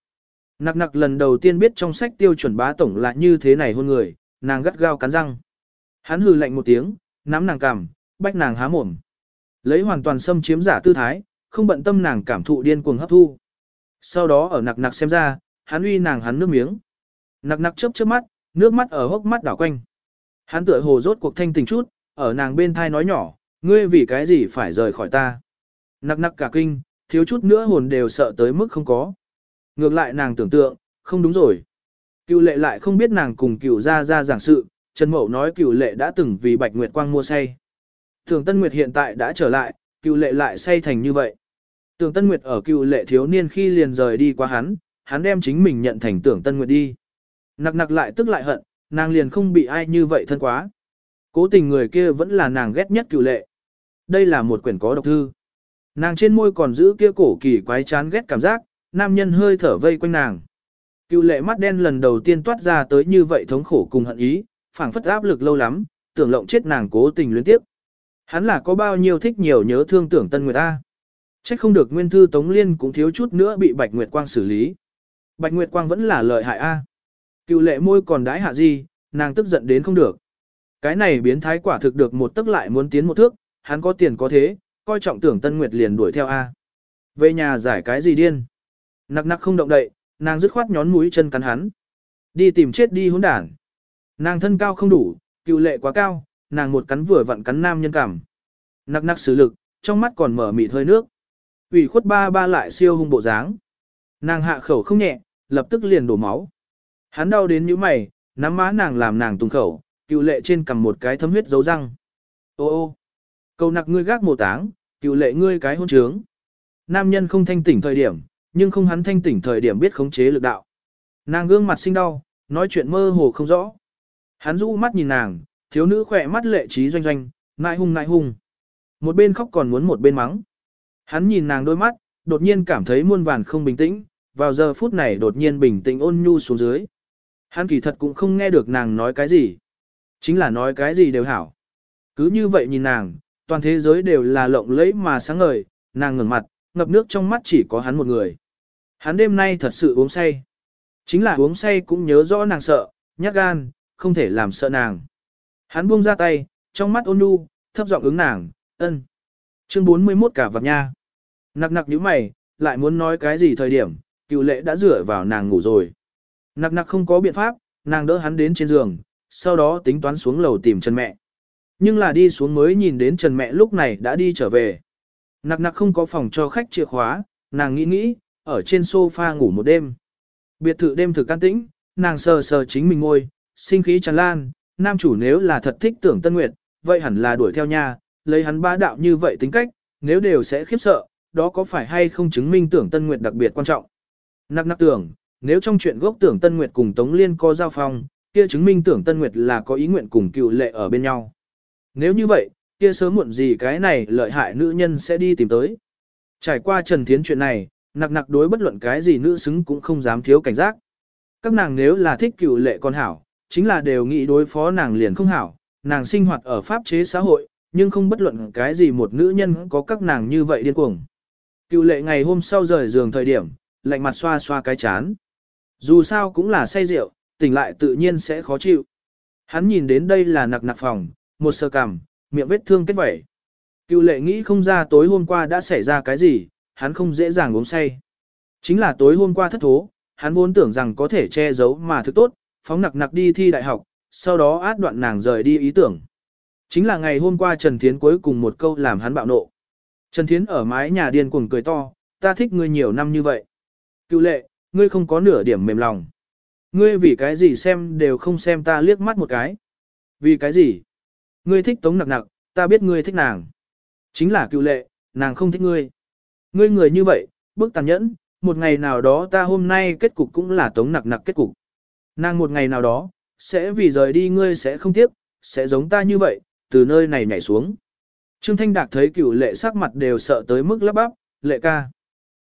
Nặc nặc lần đầu tiên biết trong sách tiêu chuẩn bá tổng là như thế này hôn người, nàng gắt gao cắn răng. Hắn hừ lạnh một tiếng, nắm nàng cằm, bách nàng há mồm. Lấy hoàn toàn xâm chiếm giả tư thái, không bận tâm nàng cảm thụ điên cuồng hấp thu. Sau đó ở nặc nặc xem ra, hắn uy nàng hắn nước miếng. Nặc nặc chớp chớp mắt, nước mắt ở hốc mắt đảo quanh. Hắn tựa hồ rốt cuộc thanh tình chút, ở nàng bên thai nói nhỏ, ngươi vì cái gì phải rời khỏi ta. Nặc nặc cả kinh, thiếu chút nữa hồn đều sợ tới mức không có. Ngược lại nàng tưởng tượng, không đúng rồi. Cựu lệ lại không biết nàng cùng cựu ra ra giảng sự, Trần Mậu nói cựu lệ đã từng vì Bạch Nguyệt Quang mua say. Thường Tân Nguyệt hiện tại đã trở lại, cựu lệ lại say thành như vậy. Tưởng Tân Nguyệt ở cựu lệ thiếu niên khi liền rời đi qua hắn, hắn đem chính mình nhận thành tưởng Tân Nguyệt đi. Nặc nặc lại tức lại hận, nàng liền không bị ai như vậy thân quá. Cố tình người kia vẫn là nàng ghét nhất cựu lệ. Đây là một quyển có độc thư. Nàng trên môi còn giữ kia cổ kỳ quái chán ghét cảm giác, nam nhân hơi thở vây quanh nàng. Cựu lệ mắt đen lần đầu tiên toát ra tới như vậy thống khổ cùng hận ý, phảng phất áp lực lâu lắm, tưởng lộng chết nàng cố tình luyến tiếp. Hắn là có bao nhiêu thích nhiều nhớ thương tưởng Tân người ta. Trách không được nguyên thư Tống Liên cũng thiếu chút nữa bị Bạch Nguyệt Quang xử lý. Bạch Nguyệt Quang vẫn là lợi hại A. Cựu lệ môi còn đái hạ gì, nàng tức giận đến không được. Cái này biến thái quả thực được một tức lại muốn tiến một thước, hắn có tiền có thế, coi trọng tưởng Tân Nguyệt liền đuổi theo A. Về nhà giải cái gì điên? Nặc nặc không động đậy, nàng dứt khoát nhón mũi chân cắn hắn. Đi tìm chết đi hỗn đản. Nàng thân cao không đủ, cựu lệ quá cao, nàng một cắn vừa vặn cắn nam nhân cảm. Nặc nặc xử lực, trong mắt còn mở mịt hơi nước. ủy khuất ba ba lại siêu hung bộ dáng. Nàng hạ khẩu không nhẹ, lập tức liền đổ máu. Hắn đau đến như mày, nắm má nàng làm nàng tung khẩu, cựu lệ trên cầm một cái thấm huyết dấu răng. Ô ô, cầu nặc ngươi gác mồ táng, cựu lệ ngươi cái hôn trướng. Nam nhân không thanh tỉnh thời điểm, nhưng không hắn thanh tỉnh thời điểm biết khống chế lực đạo. Nàng gương mặt sinh đau, nói chuyện mơ hồ không rõ. Hắn rũ mắt nhìn nàng, thiếu nữ khỏe mắt lệ trí doanh doanh, nại hung nại hung. Một bên khóc còn muốn một bên mắng. Hắn nhìn nàng đôi mắt, đột nhiên cảm thấy muôn vàn không bình tĩnh, vào giờ phút này đột nhiên bình tĩnh ôn nhu xuống dưới. Hắn kỳ thật cũng không nghe được nàng nói cái gì. Chính là nói cái gì đều hảo. Cứ như vậy nhìn nàng, toàn thế giới đều là lộng lẫy mà sáng ngời, nàng ngẩng mặt, ngập nước trong mắt chỉ có hắn một người. Hắn đêm nay thật sự uống say. Chính là uống say cũng nhớ rõ nàng sợ, nhát gan, không thể làm sợ nàng. Hắn buông ra tay, trong mắt ôn nhu, thấp giọng ứng nàng, ân. Chương 41 cả vật nha. Nặc nặc nhíu mày, lại muốn nói cái gì thời điểm, cựu lệ đã rửa vào nàng ngủ rồi. Nặc nặc không có biện pháp, nàng đỡ hắn đến trên giường, sau đó tính toán xuống lầu tìm Trần mẹ. Nhưng là đi xuống mới nhìn đến Trần mẹ lúc này đã đi trở về. Nặc nặc không có phòng cho khách chìa khóa, nàng nghĩ nghĩ, ở trên sofa ngủ một đêm. Biệt thự đêm thực can tĩnh, nàng sờ sờ chính mình ngồi, sinh khí tràn lan, nam chủ nếu là thật thích tưởng Tân Nguyệt, vậy hẳn là đuổi theo nhà, lấy hắn bá đạo như vậy tính cách, nếu đều sẽ khiếp sợ, đó có phải hay không chứng minh tưởng Tân Nguyệt đặc biệt quan trọng. Nặc nặc tưởng, nếu trong chuyện gốc tưởng Tân Nguyệt cùng Tống Liên có giao phong, kia chứng minh tưởng Tân Nguyệt là có ý nguyện cùng cựu lệ ở bên nhau. Nếu như vậy, kia sớm muộn gì cái này lợi hại nữ nhân sẽ đi tìm tới. Trải qua Trần Thiến chuyện này, nặc nặc đối bất luận cái gì nữ xứng cũng không dám thiếu cảnh giác. Các nàng nếu là thích cựu lệ con hảo, chính là đều nghĩ đối phó nàng liền không hảo, nàng sinh hoạt ở pháp chế xã hội, nhưng không bất luận cái gì một nữ nhân có các nàng như vậy điên cuồng. Cựu lệ ngày hôm sau rời giường thời điểm, lạnh mặt xoa xoa cái chán. Dù sao cũng là say rượu, tỉnh lại tự nhiên sẽ khó chịu. Hắn nhìn đến đây là nặc nặc phòng, một sờ cằm, miệng vết thương kết vẩy. Cựu lệ nghĩ không ra tối hôm qua đã xảy ra cái gì, hắn không dễ dàng uống say. Chính là tối hôm qua thất thố, hắn vốn tưởng rằng có thể che giấu mà thức tốt, phóng nặc nặc đi thi đại học, sau đó át đoạn nàng rời đi ý tưởng. Chính là ngày hôm qua Trần Thiến cuối cùng một câu làm hắn bạo nộ. Trần Thiến ở mái nhà điên cuồng cười to, ta thích ngươi nhiều năm như vậy. Cựu lệ, ngươi không có nửa điểm mềm lòng. Ngươi vì cái gì xem đều không xem ta liếc mắt một cái. Vì cái gì? Ngươi thích tống nặc nặc, ta biết ngươi thích nàng. Chính là cựu lệ, nàng không thích ngươi. Ngươi người như vậy, bức tàn nhẫn, một ngày nào đó ta hôm nay kết cục cũng là tống nặc nặc kết cục. Nàng một ngày nào đó, sẽ vì rời đi ngươi sẽ không tiếc, sẽ giống ta như vậy, từ nơi này nhảy xuống. Trương Thanh Đạc thấy cựu lệ sắc mặt đều sợ tới mức lắp bắp, lệ ca.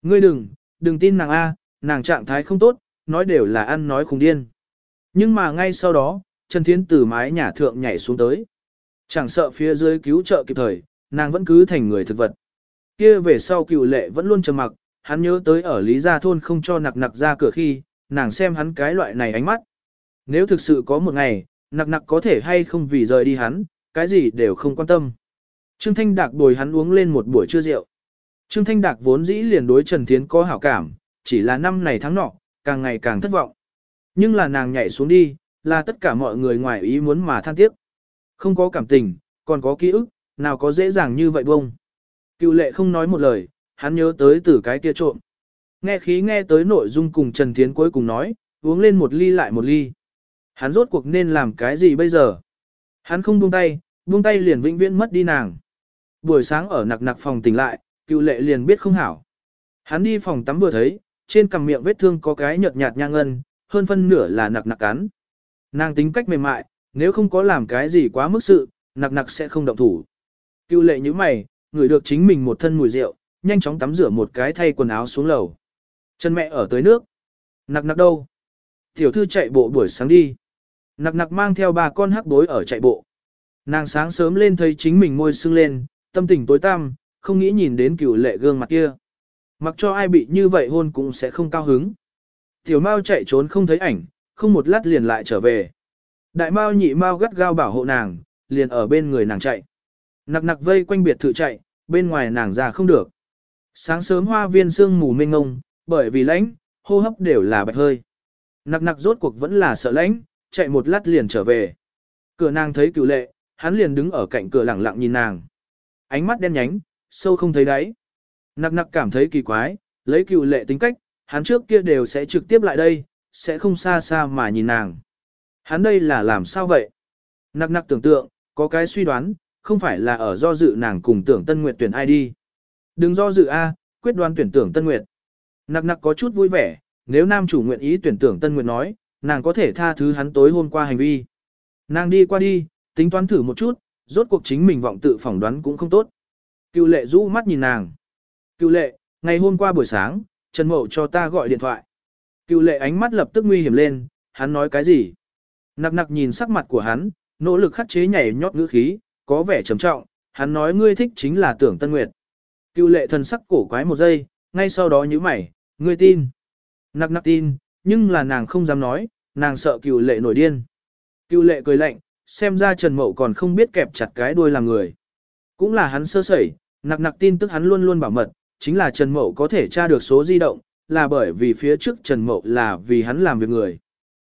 Ngươi đừng, đừng tin nàng A, nàng trạng thái không tốt, nói đều là ăn nói khùng điên. Nhưng mà ngay sau đó, Trần Thiến từ mái nhà thượng nhảy xuống tới. Chẳng sợ phía dưới cứu trợ kịp thời, nàng vẫn cứ thành người thực vật. Kia về sau cựu lệ vẫn luôn trầm mặc, hắn nhớ tới ở Lý Gia Thôn không cho nặc nặc ra cửa khi, nàng xem hắn cái loại này ánh mắt. Nếu thực sự có một ngày, nặc nặc có thể hay không vì rời đi hắn, cái gì đều không quan tâm. Trương Thanh Đạc bồi hắn uống lên một buổi trưa rượu. Trương Thanh Đạc vốn dĩ liền đối Trần Thiến có hảo cảm, chỉ là năm này tháng nọ, càng ngày càng thất vọng. Nhưng là nàng nhảy xuống đi, là tất cả mọi người ngoài ý muốn mà than tiếc. Không có cảm tình, còn có ký ức, nào có dễ dàng như vậy bông. Cựu lệ không nói một lời, hắn nhớ tới từ cái kia trộm. Nghe khí nghe tới nội dung cùng Trần Thiến cuối cùng nói, uống lên một ly lại một ly. Hắn rốt cuộc nên làm cái gì bây giờ? Hắn không buông tay, buông tay liền vĩnh viễn mất đi nàng. Buổi sáng ở nặc nặc phòng tỉnh lại, cựu lệ liền biết không hảo. Hắn đi phòng tắm vừa thấy, trên cằm miệng vết thương có cái nhợt nhạt nhang ngân, hơn phân nửa là nặc nặc cắn. Nàng tính cách mềm mại, nếu không có làm cái gì quá mức sự, nặc nặc sẽ không động thủ. Cựu lệ như mày, ngửi được chính mình một thân mùi rượu, nhanh chóng tắm rửa một cái thay quần áo xuống lầu. Chân mẹ ở tới nước. Nặc nặc đâu? Tiểu thư chạy bộ buổi sáng đi. Nặc nặc mang theo ba con hắc bối ở chạy bộ. Nàng sáng sớm lên thấy chính mình môi sưng lên, tâm tình tối tăm, không nghĩ nhìn đến cựu lệ gương mặt kia. Mặc cho ai bị như vậy hôn cũng sẽ không cao hứng. Tiểu Mao chạy trốn không thấy ảnh, không một lát liền lại trở về. Đại mao nhị mao gắt gao bảo hộ nàng, liền ở bên người nàng chạy. Nặc nặc vây quanh biệt thự chạy, bên ngoài nàng ra không được. Sáng sớm hoa viên sương mù mênh ngông, bởi vì lãnh, hô hấp đều là bạch hơi. Nặc nặc rốt cuộc vẫn là sợ lãnh, chạy một lát liền trở về. Cửa nàng thấy cựu lệ, hắn liền đứng ở cạnh cửa lặng lặng nhìn nàng. Ánh mắt đen nhánh, sâu không thấy đáy. Nặc nặc cảm thấy kỳ quái, lấy cựu lệ tính cách, hắn trước kia đều sẽ trực tiếp lại đây, sẽ không xa xa mà nhìn nàng. Hắn đây là làm sao vậy? Nặc nặc tưởng tượng, có cái suy đoán, không phải là ở do dự nàng cùng tưởng Tân Nguyệt tuyển ai đi. Đừng do dự A, quyết đoán tuyển tưởng Tân Nguyệt. Nặc nặc có chút vui vẻ, nếu nam chủ nguyện ý tuyển tưởng Tân Nguyệt nói, nàng có thể tha thứ hắn tối hôm qua hành vi. Nàng đi qua đi, tính toán thử một chút, rốt cuộc chính mình vọng tự phỏng đoán cũng không tốt. Cựu lệ rũ mắt nhìn nàng. Cựu lệ, ngày hôm qua buổi sáng, Trần Mậu cho ta gọi điện thoại. Cựu lệ ánh mắt lập tức nguy hiểm lên, hắn nói cái gì? Nặc nặc nhìn sắc mặt của hắn, nỗ lực khắc chế nhảy nhót ngữ khí, có vẻ trầm trọng, hắn nói ngươi thích chính là tưởng Tân Nguyệt. Cựu lệ thần sắc cổ quái một giây, ngay sau đó nhíu mày, ngươi tin. Nặc nặc tin, nhưng là nàng không dám nói, nàng sợ cựu lệ nổi điên. Cựu lệ cười lạnh, xem ra Trần Mậu còn không biết kẹp chặt cái đuôi làm người. Cũng là hắn sơ sẩy, nặc nặc tin tức hắn luôn luôn bảo mật, chính là Trần Mậu có thể tra được số di động, là bởi vì phía trước Trần Mậu là vì hắn làm việc người.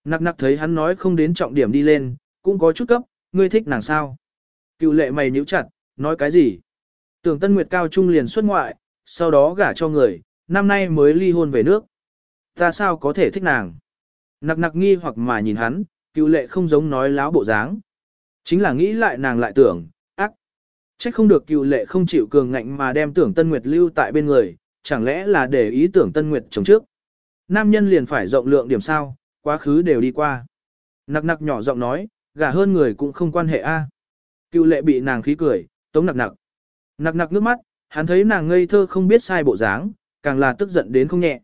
Nặc nặc thấy hắn nói không đến trọng điểm đi lên, cũng có chút cấp, ngươi thích nàng sao. Cựu lệ mày nhíu chặt, nói cái gì? Tưởng Tân Nguyệt cao trung liền xuất ngoại, sau đó gả cho người, năm nay mới ly hôn về nước. Ta sao có thể thích nàng? Nặc nặc nghi hoặc mà nhìn hắn, cựu lệ không giống nói láo bộ dáng. Chính là nghĩ lại nàng lại tưởng. Trách không được cựu lệ không chịu cường ngạnh mà đem tưởng Tân Nguyệt lưu tại bên người, chẳng lẽ là để ý tưởng Tân Nguyệt chống trước. Nam nhân liền phải rộng lượng điểm sao, quá khứ đều đi qua. Nặc nặc nhỏ giọng nói, gả hơn người cũng không quan hệ a. À. Cựu lệ bị nàng khí cười, tống nặc nặc. Nặc nặc nước mắt, hắn thấy nàng ngây thơ không biết sai bộ dáng, càng là tức giận đến không nhẹ.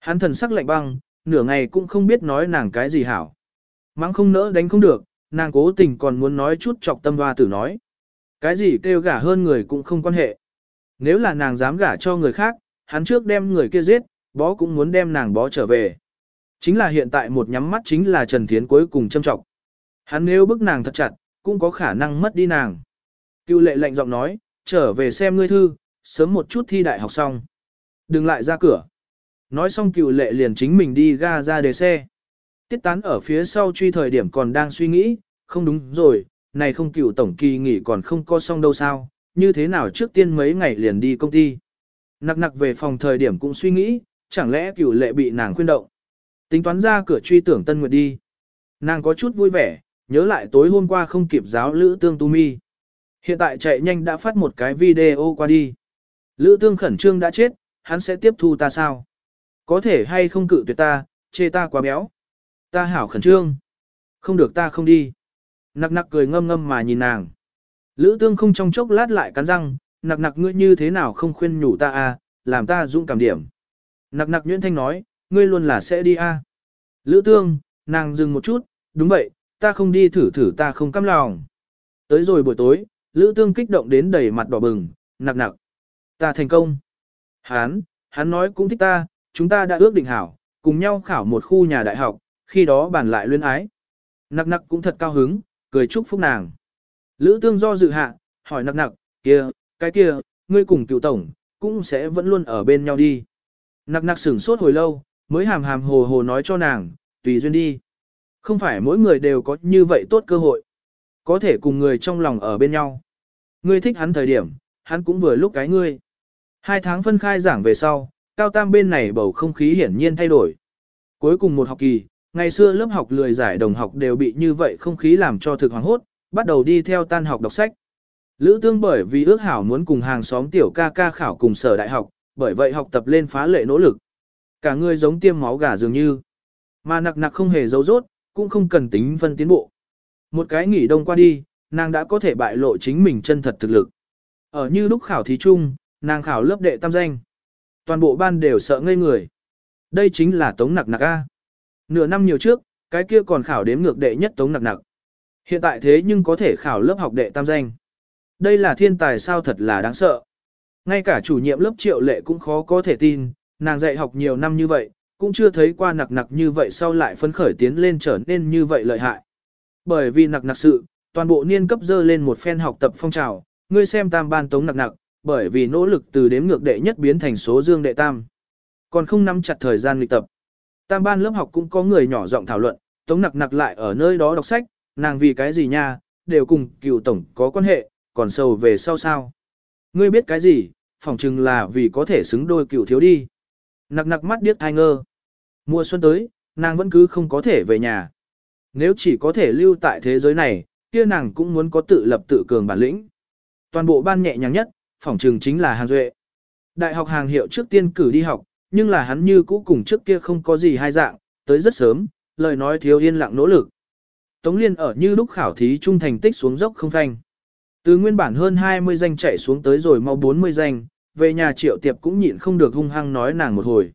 Hắn thần sắc lạnh băng, nửa ngày cũng không biết nói nàng cái gì hảo. Mắng không nỡ đánh không được, nàng cố tình còn muốn nói chút chọc tâm hoa tử nói. Cái gì kêu gả hơn người cũng không quan hệ. Nếu là nàng dám gả cho người khác, hắn trước đem người kia giết, bó cũng muốn đem nàng bó trở về. Chính là hiện tại một nhắm mắt chính là Trần Thiến cuối cùng châm trọng. Hắn nếu bức nàng thật chặt, cũng có khả năng mất đi nàng. Cưu lệ lạnh giọng nói, trở về xem ngươi thư, sớm một chút thi đại học xong. Đừng lại ra cửa. Nói xong cựu lệ liền chính mình đi ga ra đề xe. Tiết tán ở phía sau truy thời điểm còn đang suy nghĩ, không đúng rồi, này không cựu tổng kỳ nghỉ còn không có xong đâu sao, như thế nào trước tiên mấy ngày liền đi công ty. Nặc nặc về phòng thời điểm cũng suy nghĩ, chẳng lẽ cựu lệ bị nàng khuyên động. Tính toán ra cửa truy tưởng Tân Nguyệt đi. Nàng có chút vui vẻ, nhớ lại tối hôm qua không kịp giáo Lữ Tương Tu Mi. Hiện tại chạy nhanh đã phát một cái video qua đi. Lữ Tương khẩn trương đã chết, hắn sẽ tiếp thu ta sao? Có thể hay không cự tuyệt ta, chê ta quá béo. Ta hảo khẩn trương. Không được ta không đi. Nặc nặc cười ngâm ngâm mà nhìn nàng. Lữ Tương không trong chốc lát lại cắn răng, nặc nặc ngươi như thế nào không khuyên nhủ ta à, làm ta dũng cảm điểm. Nặc nặc nhuyễn Thanh nói, ngươi luôn là sẽ đi a. À. Lữ Tương, nàng dừng một chút, đúng vậy, ta không đi thử thử ta không căm lòng. Tới rồi buổi tối, Lữ Tương kích động đến đầy mặt đỏ bừng, nặc nặc. Ta thành công. Hán, hắn nói cũng thích ta, chúng ta đã ước định hảo, cùng nhau khảo một khu nhà đại học, khi đó bàn lại luyến ái. Nặc nặc cũng thật cao hứng, cười chúc phúc nàng. Lữ Tương do dự hạ, hỏi nặc nặc, kia, cái kia, ngươi cùng cựu tổng, cũng sẽ vẫn luôn ở bên nhau đi. Nặc nặc sửng sốt hồi lâu, mới hàm hàm hồ hồ nói cho nàng, tùy duyên đi. Không phải mỗi người đều có như vậy tốt cơ hội. Có thể cùng người trong lòng ở bên nhau. Ngươi thích hắn thời điểm, hắn cũng vừa lúc cái ngươi. Hai tháng phân khai giảng về sau, cao tam bên này bầu không khí hiển nhiên thay đổi. Cuối cùng một học kỳ, ngày xưa lớp học lười giải đồng học đều bị như vậy không khí làm cho thực hoàng hốt, bắt đầu đi theo tan học đọc sách. Lữ tương bởi vì ước hảo muốn cùng hàng xóm tiểu ca ca khảo cùng sở đại học, bởi vậy học tập lên phá lệ nỗ lực. Cả người giống tiêm máu gà dường như. Mà nặc nặc không hề giấu rốt, cũng không cần tính phân tiến bộ. Một cái nghỉ đông qua đi, nàng đã có thể bại lộ chính mình chân thật thực lực. Ở như lúc khảo thí chung, nàng khảo lớp đệ tam danh. Toàn bộ ban đều sợ ngây người. Đây chính là tống nặc nặc A. Nửa năm nhiều trước, cái kia còn khảo đếm ngược đệ nhất tống nặc nặc. Hiện tại thế nhưng có thể khảo lớp học đệ tam danh. Đây là thiên tài sao thật là đáng sợ. Ngay cả chủ nhiệm lớp triệu lệ cũng khó có thể tin, nàng dạy học nhiều năm như vậy, cũng chưa thấy qua nặc nặc như vậy sau lại phấn khởi tiến lên trở nên như vậy lợi hại. Bởi vì nặc nặc sự, toàn bộ niên cấp dơ lên một phen học tập phong trào, ngươi xem tam ban tống nặc nặc, bởi vì nỗ lực từ đếm ngược đệ nhất biến thành số dương đệ tam. Còn không nắm chặt thời gian luyện tập. Tam ban lớp học cũng có người nhỏ giọng thảo luận, tống nặc nặc lại ở nơi đó đọc sách, nàng vì cái gì nha, đều cùng cựu tổng có quan hệ, còn sầu về sau sao. Ngươi biết cái gì, phỏng chừng là vì có thể xứng đôi cựu thiếu đi. Nặc nặc mắt điếc thai ngơ. Mùa xuân tới, nàng vẫn cứ không có thể về nhà. Nếu chỉ có thể lưu tại thế giới này, kia nàng cũng muốn có tự lập tự cường bản lĩnh. Toàn bộ ban nhẹ nhàng nhất, phỏng chừng chính là Hàng Duệ. Đại học hàng hiệu trước tiên cử đi học, nhưng là hắn như cũ cùng trước kia không có gì hai dạng, tới rất sớm, lời nói thiếu yên lặng nỗ lực. Tống Liên ở như lúc khảo thí trung thành tích xuống dốc không phanh. Từ nguyên bản hơn 20 danh chạy xuống tới rồi mau 40 danh, về nhà triệu tiệp cũng nhịn không được hung hăng nói nàng một hồi.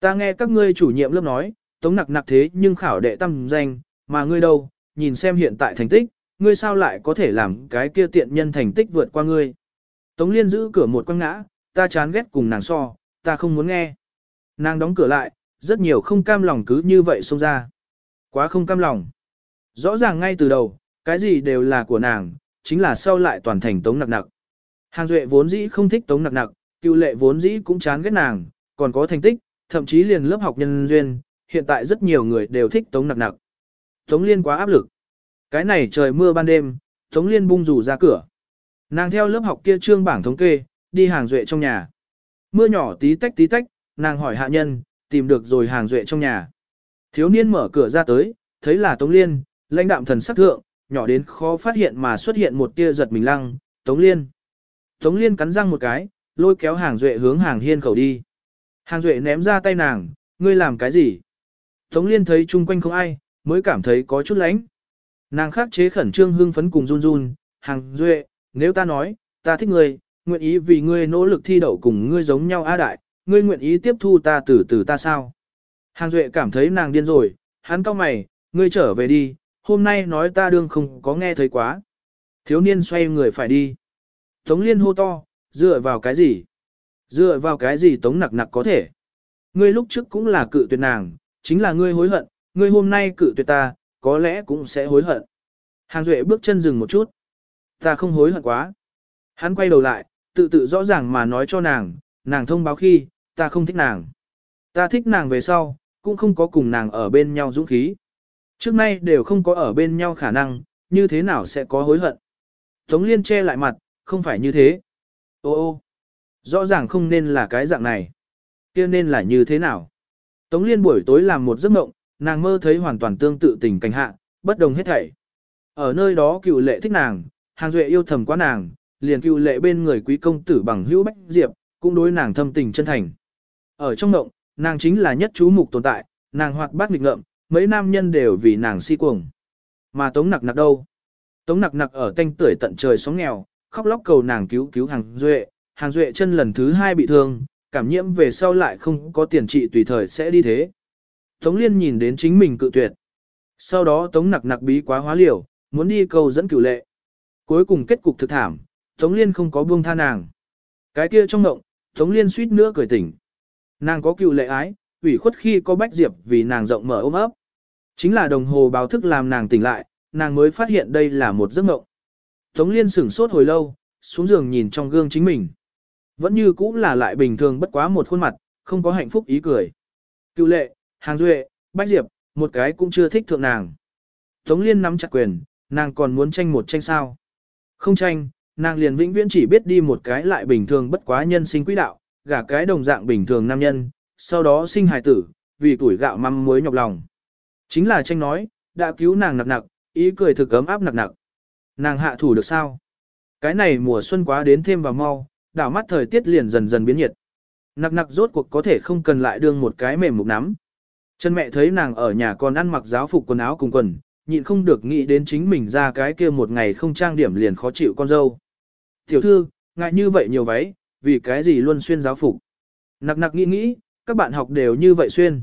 Ta nghe các ngươi chủ nhiệm lớp nói, tống nặc nặc thế nhưng khảo đệ tâm danh, mà ngươi đâu, nhìn xem hiện tại thành tích, ngươi sao lại có thể làm cái kia tiện nhân thành tích vượt qua ngươi. Tống liên giữ cửa một quăng ngã, ta chán ghét cùng nàng so, ta không muốn nghe. Nàng đóng cửa lại, rất nhiều không cam lòng cứ như vậy xông ra. Quá không cam lòng. Rõ ràng ngay từ đầu, cái gì đều là của nàng, chính là sau lại toàn thành tống nặc nặc. Hàng Duệ vốn dĩ không thích tống nặc nặc, cựu lệ vốn dĩ cũng chán ghét nàng, còn có thành tích, thậm chí liền lớp học nhân duyên, hiện tại rất nhiều người đều thích tống nặc nặc. Tống liên quá áp lực. Cái này trời mưa ban đêm, tống liên bung rủ ra cửa. Nàng theo lớp học kia trương bảng thống kê, đi hàng Duệ trong nhà. Mưa nhỏ tí tách tí tách, nàng hỏi hạ nhân, tìm được rồi hàng Duệ trong nhà. Thiếu niên mở cửa ra tới, thấy là tống liên, lãnh đạm thần sắc thượng, nhỏ đến khó phát hiện mà xuất hiện một tia giật mình lăng, Tống Liên. Tống Liên cắn răng một cái, lôi kéo hàng duệ hướng hàng hiên khẩu đi. Hàng duệ ném ra tay nàng, ngươi làm cái gì? Tống Liên thấy chung quanh không ai, mới cảm thấy có chút lánh. Nàng khắc chế khẩn trương hưng phấn cùng run run, hàng duệ, nếu ta nói, ta thích ngươi, nguyện ý vì ngươi nỗ lực thi đậu cùng ngươi giống nhau á đại, ngươi nguyện ý tiếp thu ta từ từ ta sao? Hàng duệ cảm thấy nàng điên rồi, hắn cau mày, ngươi trở về đi, hôm nay nói ta đương không có nghe thấy quá. Thiếu niên xoay người phải đi. Tống liên hô to, dựa vào cái gì? Dựa vào cái gì tống nặc nặc có thể? Ngươi lúc trước cũng là cự tuyệt nàng, chính là ngươi hối hận, ngươi hôm nay cự tuyệt ta, có lẽ cũng sẽ hối hận. Hàng Duệ bước chân dừng một chút. Ta không hối hận quá. Hắn quay đầu lại, tự tự rõ ràng mà nói cho nàng, nàng thông báo khi, ta không thích nàng. Ta thích nàng về sau, cũng không có cùng nàng ở bên nhau dũng khí. Trước nay đều không có ở bên nhau khả năng, như thế nào sẽ có hối hận. Tống Liên che lại mặt, không phải như thế. Ô ô, rõ ràng không nên là cái dạng này. kia nên là như thế nào? Tống Liên buổi tối làm một giấc mộng, nàng mơ thấy hoàn toàn tương tự tình cảnh hạ, bất đồng hết thảy. Ở nơi đó cựu lệ thích nàng, hàng duệ yêu thầm quá nàng, liền cựu lệ bên người quý công tử bằng hữu bách diệp, cũng đối nàng thâm tình chân thành. Ở trong động, nàng chính là nhất chú mục tồn tại, nàng hoạt bát nghịch ngợm, mấy nam nhân đều vì nàng si cuồng. Mà Tống Nặc Nặc đâu? Tống Nặc Nặc ở tanh tưởi tận trời sóng nghèo, khóc lóc cầu nàng cứu cứu hàng duệ, hàng duệ chân lần thứ hai bị thương, cảm nhiễm về sau lại không có tiền trị tùy thời sẽ đi thế. Tống Liên nhìn đến chính mình cự tuyệt. Sau đó Tống Nặc Nặc bí quá hóa liều, muốn đi cầu dẫn cửu lệ. Cuối cùng kết cục thực thảm, Tống Liên không có buông tha nàng. Cái kia trong động, Tống Liên suýt nữa cười tỉnh. Nàng có cựu lệ ái, ủy khuất khi có Bách Diệp vì nàng rộng mở ôm ấp. Chính là đồng hồ báo thức làm nàng tỉnh lại, nàng mới phát hiện đây là một giấc mộng. Tống Liên sửng sốt hồi lâu, xuống giường nhìn trong gương chính mình. Vẫn như cũ là lại bình thường bất quá một khuôn mặt, không có hạnh phúc ý cười. Cựu lệ, hàng duệ, Bách Diệp, một cái cũng chưa thích thượng nàng. Tống Liên nắm chặt quyền, nàng còn muốn tranh một tranh sao. Không tranh, nàng liền vĩnh viễn chỉ biết đi một cái lại bình thường bất quá nhân sinh quỹ đạo, gả cái đồng dạng bình thường nam nhân, sau đó sinh hài tử, vì tuổi gạo măm muối nhọc lòng. Chính là tranh nói, đã cứu nàng nặc nặc, ý cười thực ấm áp nặc nặc. Nàng hạ thủ được sao? Cái này mùa xuân quá đến thêm vào mau, đảo mắt thời tiết liền dần dần biến nhiệt. Nặc nặc rốt cuộc có thể không cần lại đương một cái mềm mục nắm. Chân mẹ thấy nàng ở nhà còn ăn mặc giáo phục quần áo cùng quần, nhịn không được nghĩ đến chính mình ra cái kia một ngày không trang điểm liền khó chịu con dâu. Tiểu thư, ngại như vậy nhiều váy, vì cái gì luôn xuyên giáo phục. Nặc nặc nghĩ nghĩ, các bạn học đều như vậy xuyên.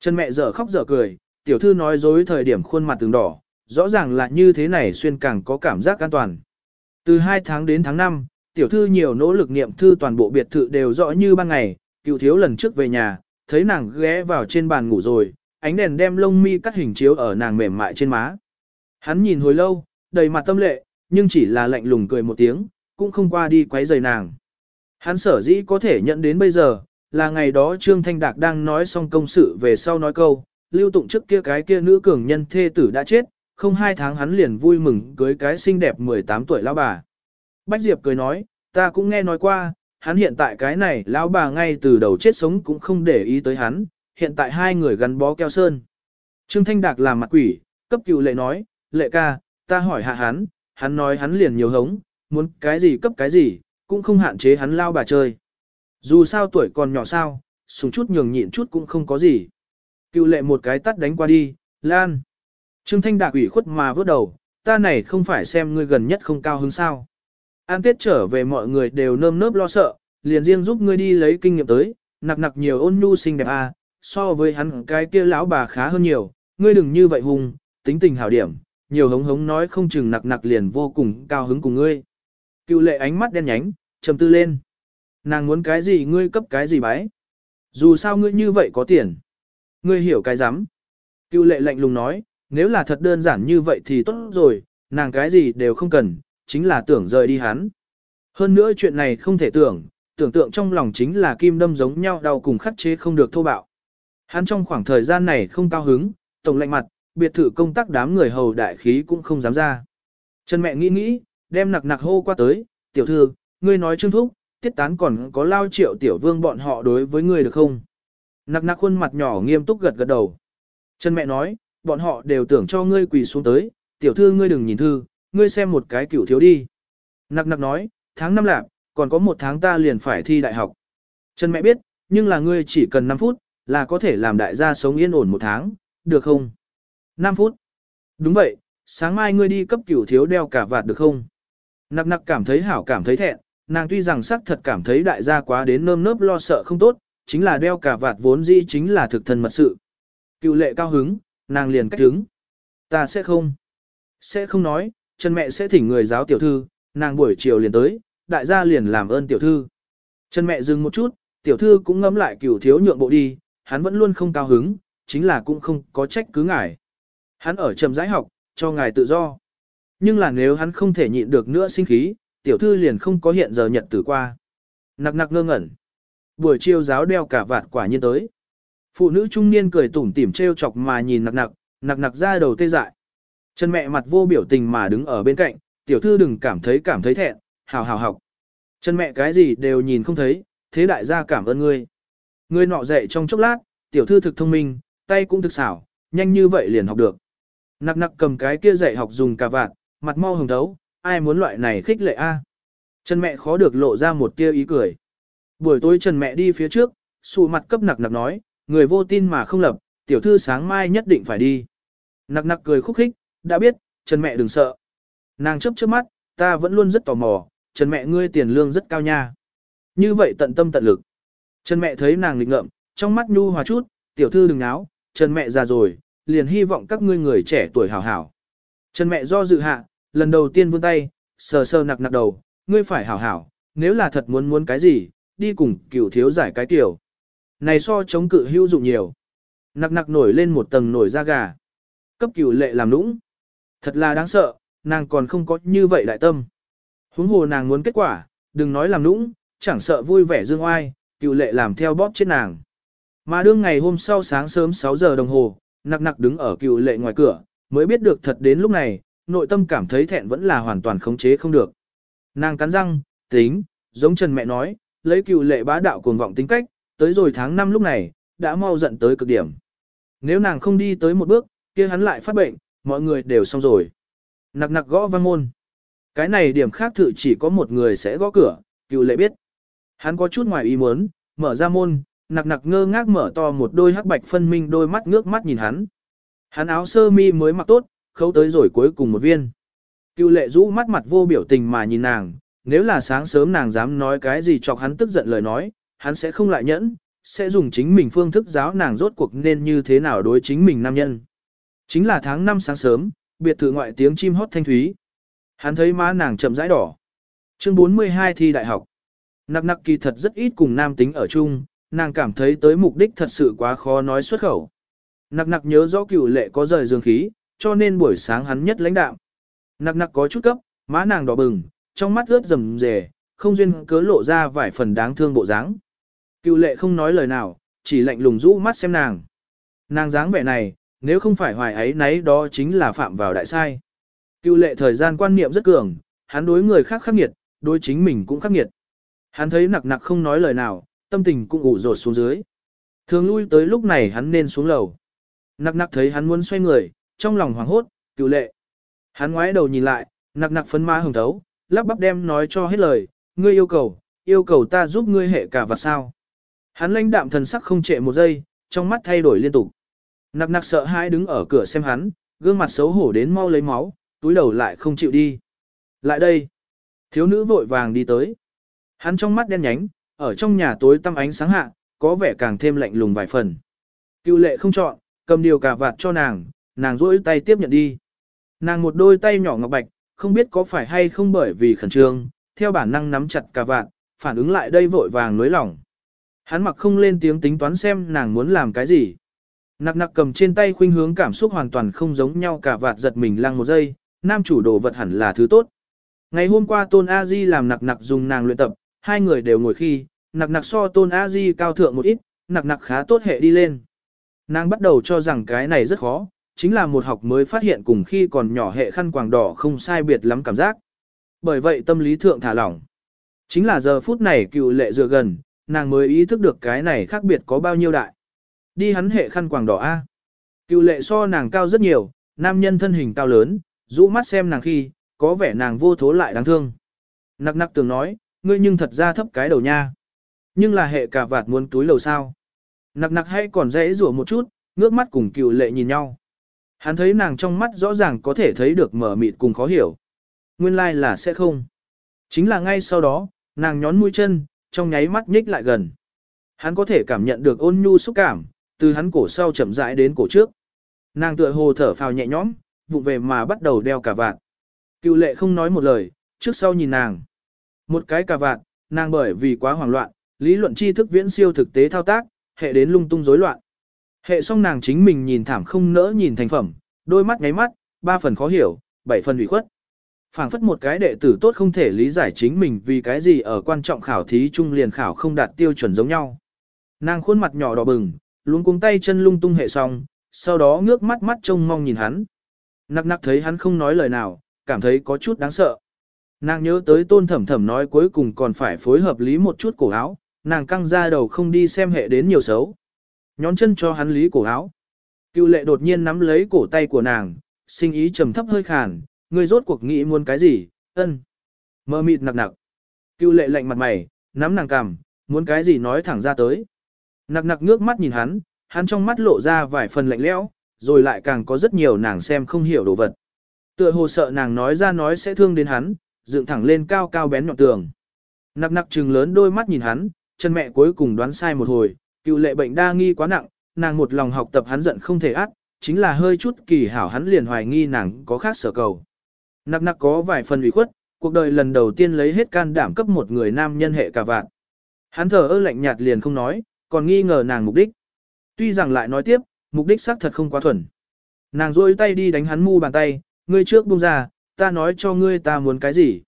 Chân mẹ dở khóc dở cười, tiểu thư nói dối thời điểm khuôn mặt từng đỏ, rõ ràng là như thế này xuyên càng có cảm giác an toàn. Từ 2 tháng đến tháng 5, tiểu thư nhiều nỗ lực niệm thư toàn bộ biệt thự đều rõ như ban ngày, cựu thiếu lần trước về nhà, thấy nàng ghé vào trên bàn ngủ rồi, ánh đèn đem lông mi cắt hình chiếu ở nàng mềm mại trên má. Hắn nhìn hồi lâu, đầy mặt tâm lệ, nhưng chỉ là lạnh lùng cười một tiếng, cũng không qua đi quấy rầy nàng. Hắn sở dĩ có thể nhận đến bây giờ, là ngày đó Trương Thanh Đạc đang nói xong công sự về sau nói câu, lưu tụng trước kia cái kia nữ cường nhân thê tử đã chết, không hai tháng hắn liền vui mừng cưới cái xinh đẹp 18 tuổi lão bà. Bách Diệp cười nói, ta cũng nghe nói qua, hắn hiện tại cái này lão bà ngay từ đầu chết sống cũng không để ý tới hắn, hiện tại hai người gắn bó keo sơn. Trương Thanh Đạc làm mặt quỷ, cấp cựu lệ nói, lệ ca, ta hỏi hạ hắn, hắn nói hắn liền nhiều hống, muốn cái gì cấp cái gì, cũng không hạn chế hắn lao bà chơi. Dù sao tuổi còn nhỏ sao, súng chút nhường nhịn chút cũng không có gì. Cựu lệ một cái tắt đánh qua đi, lan. Trương Thanh Đạc ủy khuất mà vớt đầu, ta này không phải xem ngươi gần nhất không cao hứng sao. An Tết trở về mọi người đều nơm nớp lo sợ, liền riêng giúp ngươi đi lấy kinh nghiệm tới, nặc nặc nhiều ôn nhu xinh đẹp à, so với hắn cái kia lão bà khá hơn nhiều, ngươi đừng như vậy hùng, tính tình hảo điểm, nhiều hống hống nói không chừng nặc nặc liền vô cùng cao hứng cùng ngươi. Cựu lệ ánh mắt đen nhánh, trầm tư lên. Nàng muốn cái gì ngươi cấp cái gì bái. Dù sao ngươi như vậy có tiền. Ngươi hiểu cái rắm Cựu lệ lạnh lùng nói, nếu là thật đơn giản như vậy thì tốt rồi, nàng cái gì đều không cần, chính là tưởng rời đi hắn. Hơn nữa chuyện này không thể tưởng, tưởng tượng trong lòng chính là kim đâm giống nhau đau cùng khắc chế không được thô bạo. Hắn trong khoảng thời gian này không cao hứng, tổng lạnh mặt, biệt thự công tác đám người hầu đại khí cũng không dám ra. Trần mẹ nghĩ nghĩ, đem nặc nặc hô qua tới, tiểu thư, ngươi nói trương thúc, tiết tán còn có lao triệu tiểu vương bọn họ đối với ngươi được không? Nặc nặc khuôn mặt nhỏ nghiêm túc gật gật đầu. Chân mẹ nói, bọn họ đều tưởng cho ngươi quỳ xuống tới, tiểu thư ngươi đừng nhìn thư, ngươi xem một cái cửu thiếu đi. Nặc nặc nói, tháng năm lạc, còn có một tháng ta liền phải thi đại học. Chân mẹ biết, nhưng là ngươi chỉ cần 5 phút, là có thể làm đại gia sống yên ổn một tháng, được không? 5 phút. Đúng vậy, sáng mai ngươi đi cấp cửu thiếu đeo cả vạt được không? Nặc nặc cảm thấy hảo cảm thấy thẹn, nàng tuy rằng sắc thật cảm thấy đại gia quá đến nơm nớp lo sợ không tốt, chính là đeo cả vạt vốn dĩ chính là thực thân mật sự. Cựu lệ cao hứng, nàng liền cách hứng. Ta sẽ không. Sẽ không nói, chân mẹ sẽ thỉnh người giáo tiểu thư, nàng buổi chiều liền tới, đại gia liền làm ơn tiểu thư. Chân mẹ dừng một chút, tiểu thư cũng ngẫm lại cửu thiếu nhượng bộ đi, hắn vẫn luôn không cao hứng, chính là cũng không có trách cứ ngài. Hắn ở trầm rãi học, cho ngài tự do. Nhưng là nếu hắn không thể nhịn được nữa sinh khí, tiểu thư liền không có hiện giờ nhật tử qua. Nặc nặc ngơ ngẩn. Buổi chiều giáo đeo cả vạt quả nhiên tới. Phụ nữ trung niên cười tủm tỉm trêu chọc mà nhìn nặc nặc, nặc nặc ra đầu tê dại. Chân mẹ mặt vô biểu tình mà đứng ở bên cạnh, tiểu thư đừng cảm thấy cảm thấy thẹn, hào hào học. Chân mẹ cái gì đều nhìn không thấy, thế đại gia cảm ơn ngươi. Ngươi nọ dậy trong chốc lát, tiểu thư thực thông minh, tay cũng thực xảo, nhanh như vậy liền học được. Nặc nặc cầm cái kia dạy học dùng cà vạt, mặt mau hồng thấu, ai muốn loại này khích lệ a? Trần mẹ khó được lộ ra một tia ý cười. Buổi tối Trần mẹ đi phía trước, sụ mặt cấp nặc nặc nói, người vô tin mà không lập, tiểu thư sáng mai nhất định phải đi. Nặc nặc cười khúc khích, đã biết, Trần mẹ đừng sợ. Nàng chấp chớp mắt, ta vẫn luôn rất tò mò, Trần mẹ ngươi tiền lương rất cao nha. Như vậy tận tâm tận lực. Trần mẹ thấy nàng lịch ngợm, trong mắt nhu hòa chút, tiểu thư đừng náo, Trần mẹ già rồi, liền hy vọng các ngươi người trẻ tuổi hảo hảo. Trần mẹ do dự hạ, lần đầu tiên vươn tay, sờ sờ nặc nặc đầu, ngươi phải hảo hảo, nếu là thật muốn muốn cái gì, đi cùng cửu thiếu giải cái tiểu. Này so chống cự hữu dụng nhiều. Nặc nặc nổi lên một tầng nổi da gà. Cấp cửu lệ làm nũng. Thật là đáng sợ, nàng còn không có như vậy đại tâm. Huống hồ nàng muốn kết quả, đừng nói làm nũng, chẳng sợ vui vẻ dương oai, cựu lệ làm theo bóp chết nàng. Mà đương ngày hôm sau sáng sớm 6 giờ đồng hồ, nặc nặc đứng ở cựu lệ ngoài cửa, mới biết được thật đến lúc này, nội tâm cảm thấy thẹn vẫn là hoàn toàn khống chế không được. Nàng cắn răng, tính, giống Trần mẹ nói, lấy cựu lệ bá đạo cuồng vọng tính cách, tới rồi tháng 5 lúc này, đã mau giận tới cực điểm. Nếu nàng không đi tới một bước, kia hắn lại phát bệnh, mọi người đều xong rồi. Nặc nặc gõ văn môn. Cái này điểm khác thử chỉ có một người sẽ gõ cửa, cựu lệ biết. Hắn có chút ngoài ý muốn, mở ra môn, nặc nặc ngơ ngác mở to một đôi hắc bạch phân minh đôi mắt ngước mắt nhìn hắn. Hắn áo sơ mi mới mặc tốt, khấu tới rồi cuối cùng một viên. Cựu lệ rũ mắt mặt vô biểu tình mà nhìn nàng, nếu là sáng sớm nàng dám nói cái gì chọc hắn tức giận lời nói, hắn sẽ không lại nhẫn, sẽ dùng chính mình phương thức giáo nàng rốt cuộc nên như thế nào đối chính mình nam nhân. Chính là tháng 5 sáng sớm, biệt thự ngoại tiếng chim hót thanh thúy. Hắn thấy má nàng chậm rãi đỏ. Chương 42 thi đại học. Nặc nặc kỳ thật rất ít cùng nam tính ở chung, nàng cảm thấy tới mục đích thật sự quá khó nói xuất khẩu. Nặc nặc nhớ rõ cựu lệ có rời dương khí, cho nên buổi sáng hắn nhất lãnh đạm. Nặc nặc có chút cấp, má nàng đỏ bừng, trong mắt ướt rầm rề, không duyên cớ lộ ra vài phần đáng thương bộ dáng. Cựu lệ không nói lời nào, chỉ lạnh lùng rũ mắt xem nàng. Nàng dáng vẻ này, nếu không phải hoài ấy nấy đó chính là phạm vào đại sai. Cựu lệ thời gian quan niệm rất cường, hắn đối người khác khắc nghiệt, đối chính mình cũng khắc nghiệt. Hắn thấy nặc nặc không nói lời nào, tâm tình cũng ủ rột xuống dưới. Thường lui tới lúc này hắn nên xuống lầu. Nặc nặc thấy hắn muốn xoay người, trong lòng hoảng hốt, cựu lệ. Hắn ngoái đầu nhìn lại, nặc nặc phấn ma hồng thấu, lắp bắp đem nói cho hết lời, ngươi yêu cầu, yêu cầu ta giúp ngươi hệ cả vật sao. Hắn lãnh đạm thần sắc không trệ một giây, trong mắt thay đổi liên tục. Nặc nặc sợ hãi đứng ở cửa xem hắn, gương mặt xấu hổ đến mau lấy máu, túi đầu lại không chịu đi. Lại đây. Thiếu nữ vội vàng đi tới. Hắn trong mắt đen nhánh, ở trong nhà tối tăm ánh sáng hạ, có vẻ càng thêm lạnh lùng vài phần. Cựu lệ không chọn, cầm điều cà vạt cho nàng, nàng rỗi tay tiếp nhận đi. Nàng một đôi tay nhỏ ngọc bạch, không biết có phải hay không bởi vì khẩn trương, theo bản năng nắm chặt cà vạt, phản ứng lại đây vội vàng nối lỏng. Hắn mặc không lên tiếng tính toán xem nàng muốn làm cái gì. Nặc nặc cầm trên tay khuynh hướng cảm xúc hoàn toàn không giống nhau cả vạt giật mình lăng một giây, nam chủ đồ vật hẳn là thứ tốt. Ngày hôm qua Tôn A Di làm nặc nặc dùng nàng luyện tập, hai người đều ngồi khi, nặc nặc so Tôn A Di cao thượng một ít, nặc nặc khá tốt hệ đi lên. Nàng bắt đầu cho rằng cái này rất khó, chính là một học mới phát hiện cùng khi còn nhỏ hệ khăn quàng đỏ không sai biệt lắm cảm giác. Bởi vậy tâm lý thượng thả lỏng. Chính là giờ phút này cựu lệ dựa gần, nàng mới ý thức được cái này khác biệt có bao nhiêu đại. Đi hắn hệ khăn quàng đỏ A. Cựu lệ so nàng cao rất nhiều, nam nhân thân hình cao lớn, rũ mắt xem nàng khi, có vẻ nàng vô thố lại đáng thương. Nặc nặc tưởng nói, ngươi nhưng thật ra thấp cái đầu nha. Nhưng là hệ cả vạt muốn túi lầu sao. Nặc nặc hay còn dễ rủa một chút, ngước mắt cùng cựu lệ nhìn nhau. Hắn thấy nàng trong mắt rõ ràng có thể thấy được mở mịt cùng khó hiểu. Nguyên lai like là sẽ không. Chính là ngay sau đó, nàng nhón mũi chân, trong nháy mắt nhích lại gần. Hắn có thể cảm nhận được ôn nhu xúc cảm, từ hắn cổ sau chậm rãi đến cổ trước. Nàng tựa hồ thở phào nhẹ nhõm, vụng về mà bắt đầu đeo cả vạt. Cựu lệ không nói một lời, trước sau nhìn nàng. Một cái cà vạt, nàng bởi vì quá hoảng loạn, lý luận tri thức viễn siêu thực tế thao tác, hệ đến lung tung rối loạn. Hệ xong nàng chính mình nhìn thảm không nỡ nhìn thành phẩm, đôi mắt ngáy mắt, ba phần khó hiểu, bảy phần ủy khuất. phảng phất một cái đệ tử tốt không thể lý giải chính mình vì cái gì ở quan trọng khảo thí trung liền khảo không đạt tiêu chuẩn giống nhau. Nàng khuôn mặt nhỏ đỏ bừng, luống cuống tay chân lung tung hệ xong, sau đó ngước mắt mắt trông mong nhìn hắn. Nặc nặc thấy hắn không nói lời nào, cảm thấy có chút đáng sợ. Nàng nhớ tới tôn thẩm thẩm nói cuối cùng còn phải phối hợp lý một chút cổ áo, nàng căng ra đầu không đi xem hệ đến nhiều xấu. Nhón chân cho hắn lý cổ áo. Cựu lệ đột nhiên nắm lấy cổ tay của nàng, sinh ý trầm thấp hơi khàn, người rốt cuộc nghĩ muốn cái gì, ân. Mơ mịt nặc nặc. Cựu lệ lạnh mặt mày, nắm nàng cằm, muốn cái gì nói thẳng ra tới. Nặc nặc ngước mắt nhìn hắn, hắn trong mắt lộ ra vài phần lạnh lẽo, rồi lại càng có rất nhiều nàng xem không hiểu đồ vật. Tựa hồ sợ nàng nói ra nói sẽ thương đến hắn, dựng thẳng lên cao cao bén nhọn tường. Nặc nặc trừng lớn đôi mắt nhìn hắn, chân mẹ cuối cùng đoán sai một hồi, cựu lệ bệnh đa nghi quá nặng, nàng một lòng học tập hắn giận không thể át, chính là hơi chút kỳ hảo hắn liền hoài nghi nàng có khác sở cầu. Nặc nặc có vài phần ủy khuất, cuộc đời lần đầu tiên lấy hết can đảm cấp một người nam nhân hệ cả vạn. Hắn thở ơ lạnh nhạt liền không nói, còn nghi ngờ nàng mục đích. Tuy rằng lại nói tiếp, mục đích xác thật không quá thuần. Nàng rôi tay đi đánh hắn mu bàn tay, ngươi trước buông ra, ta nói cho ngươi ta muốn cái gì.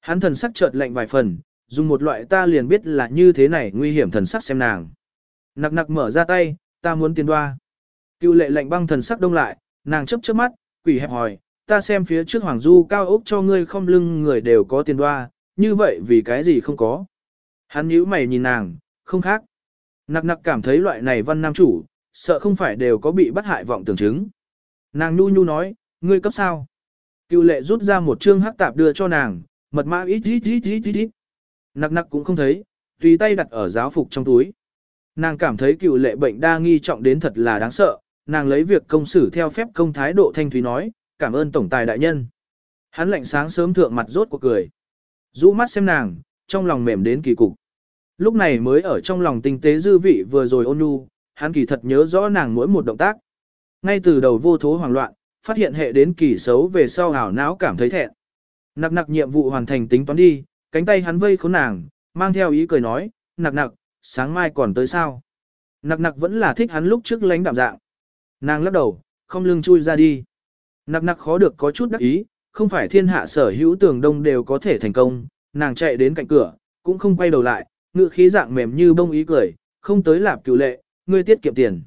Hắn thần sắc chợt lạnh vài phần, dùng một loại ta liền biết là như thế này nguy hiểm thần sắc xem nàng. Nặc nặc mở ra tay, ta muốn tiền đoa. Cựu lệ lạnh băng thần sắc đông lại, nàng chấp chớp mắt, quỷ hẹp hỏi, ta xem phía trước hoàng du cao ốc cho ngươi không lưng người đều có tiền đoa, như vậy vì cái gì không có. Hắn nhíu mày nhìn nàng, không khác. Nặc nặc cảm thấy loại này văn nam chủ, sợ không phải đều có bị bắt hại vọng tưởng chứng. Nàng nu nhu nói, ngươi cấp sao? Cựu lệ rút ra một chương hắc tạp đưa cho nàng, mật mã ít ít ít ít ít ít. Nặc nặc cũng không thấy, tùy tay đặt ở giáo phục trong túi. Nàng cảm thấy cựu lệ bệnh đa nghi trọng đến thật là đáng sợ, nàng lấy việc công xử theo phép công thái độ thanh thúy nói, cảm ơn tổng tài đại nhân. Hắn lạnh sáng sớm thượng mặt rốt của cười. rũ mắt xem nàng, trong lòng mềm đến kỳ cục. Lúc này mới ở trong lòng tinh tế dư vị vừa rồi ôn nhu, hắn kỳ thật nhớ rõ nàng mỗi một động tác. Ngay từ đầu vô thố hoảng loạn, phát hiện hệ đến kỳ xấu về sau ảo não cảm thấy thẹn. Nặc nặc nhiệm vụ hoàn thành tính toán đi, cánh tay hắn vây khốn nàng, mang theo ý cười nói, nặc nặc, sáng mai còn tới sao. Nặc nặc vẫn là thích hắn lúc trước lánh đạm dạng. Nàng lắc đầu, không lưng chui ra đi. Nặc nặc khó được có chút đắc ý, không phải thiên hạ sở hữu tường đông đều có thể thành công, nàng chạy đến cạnh cửa, cũng không quay đầu lại, ngựa khí dạng mềm như bông ý cười, không tới lạp cựu lệ, ngươi tiết kiệm tiền.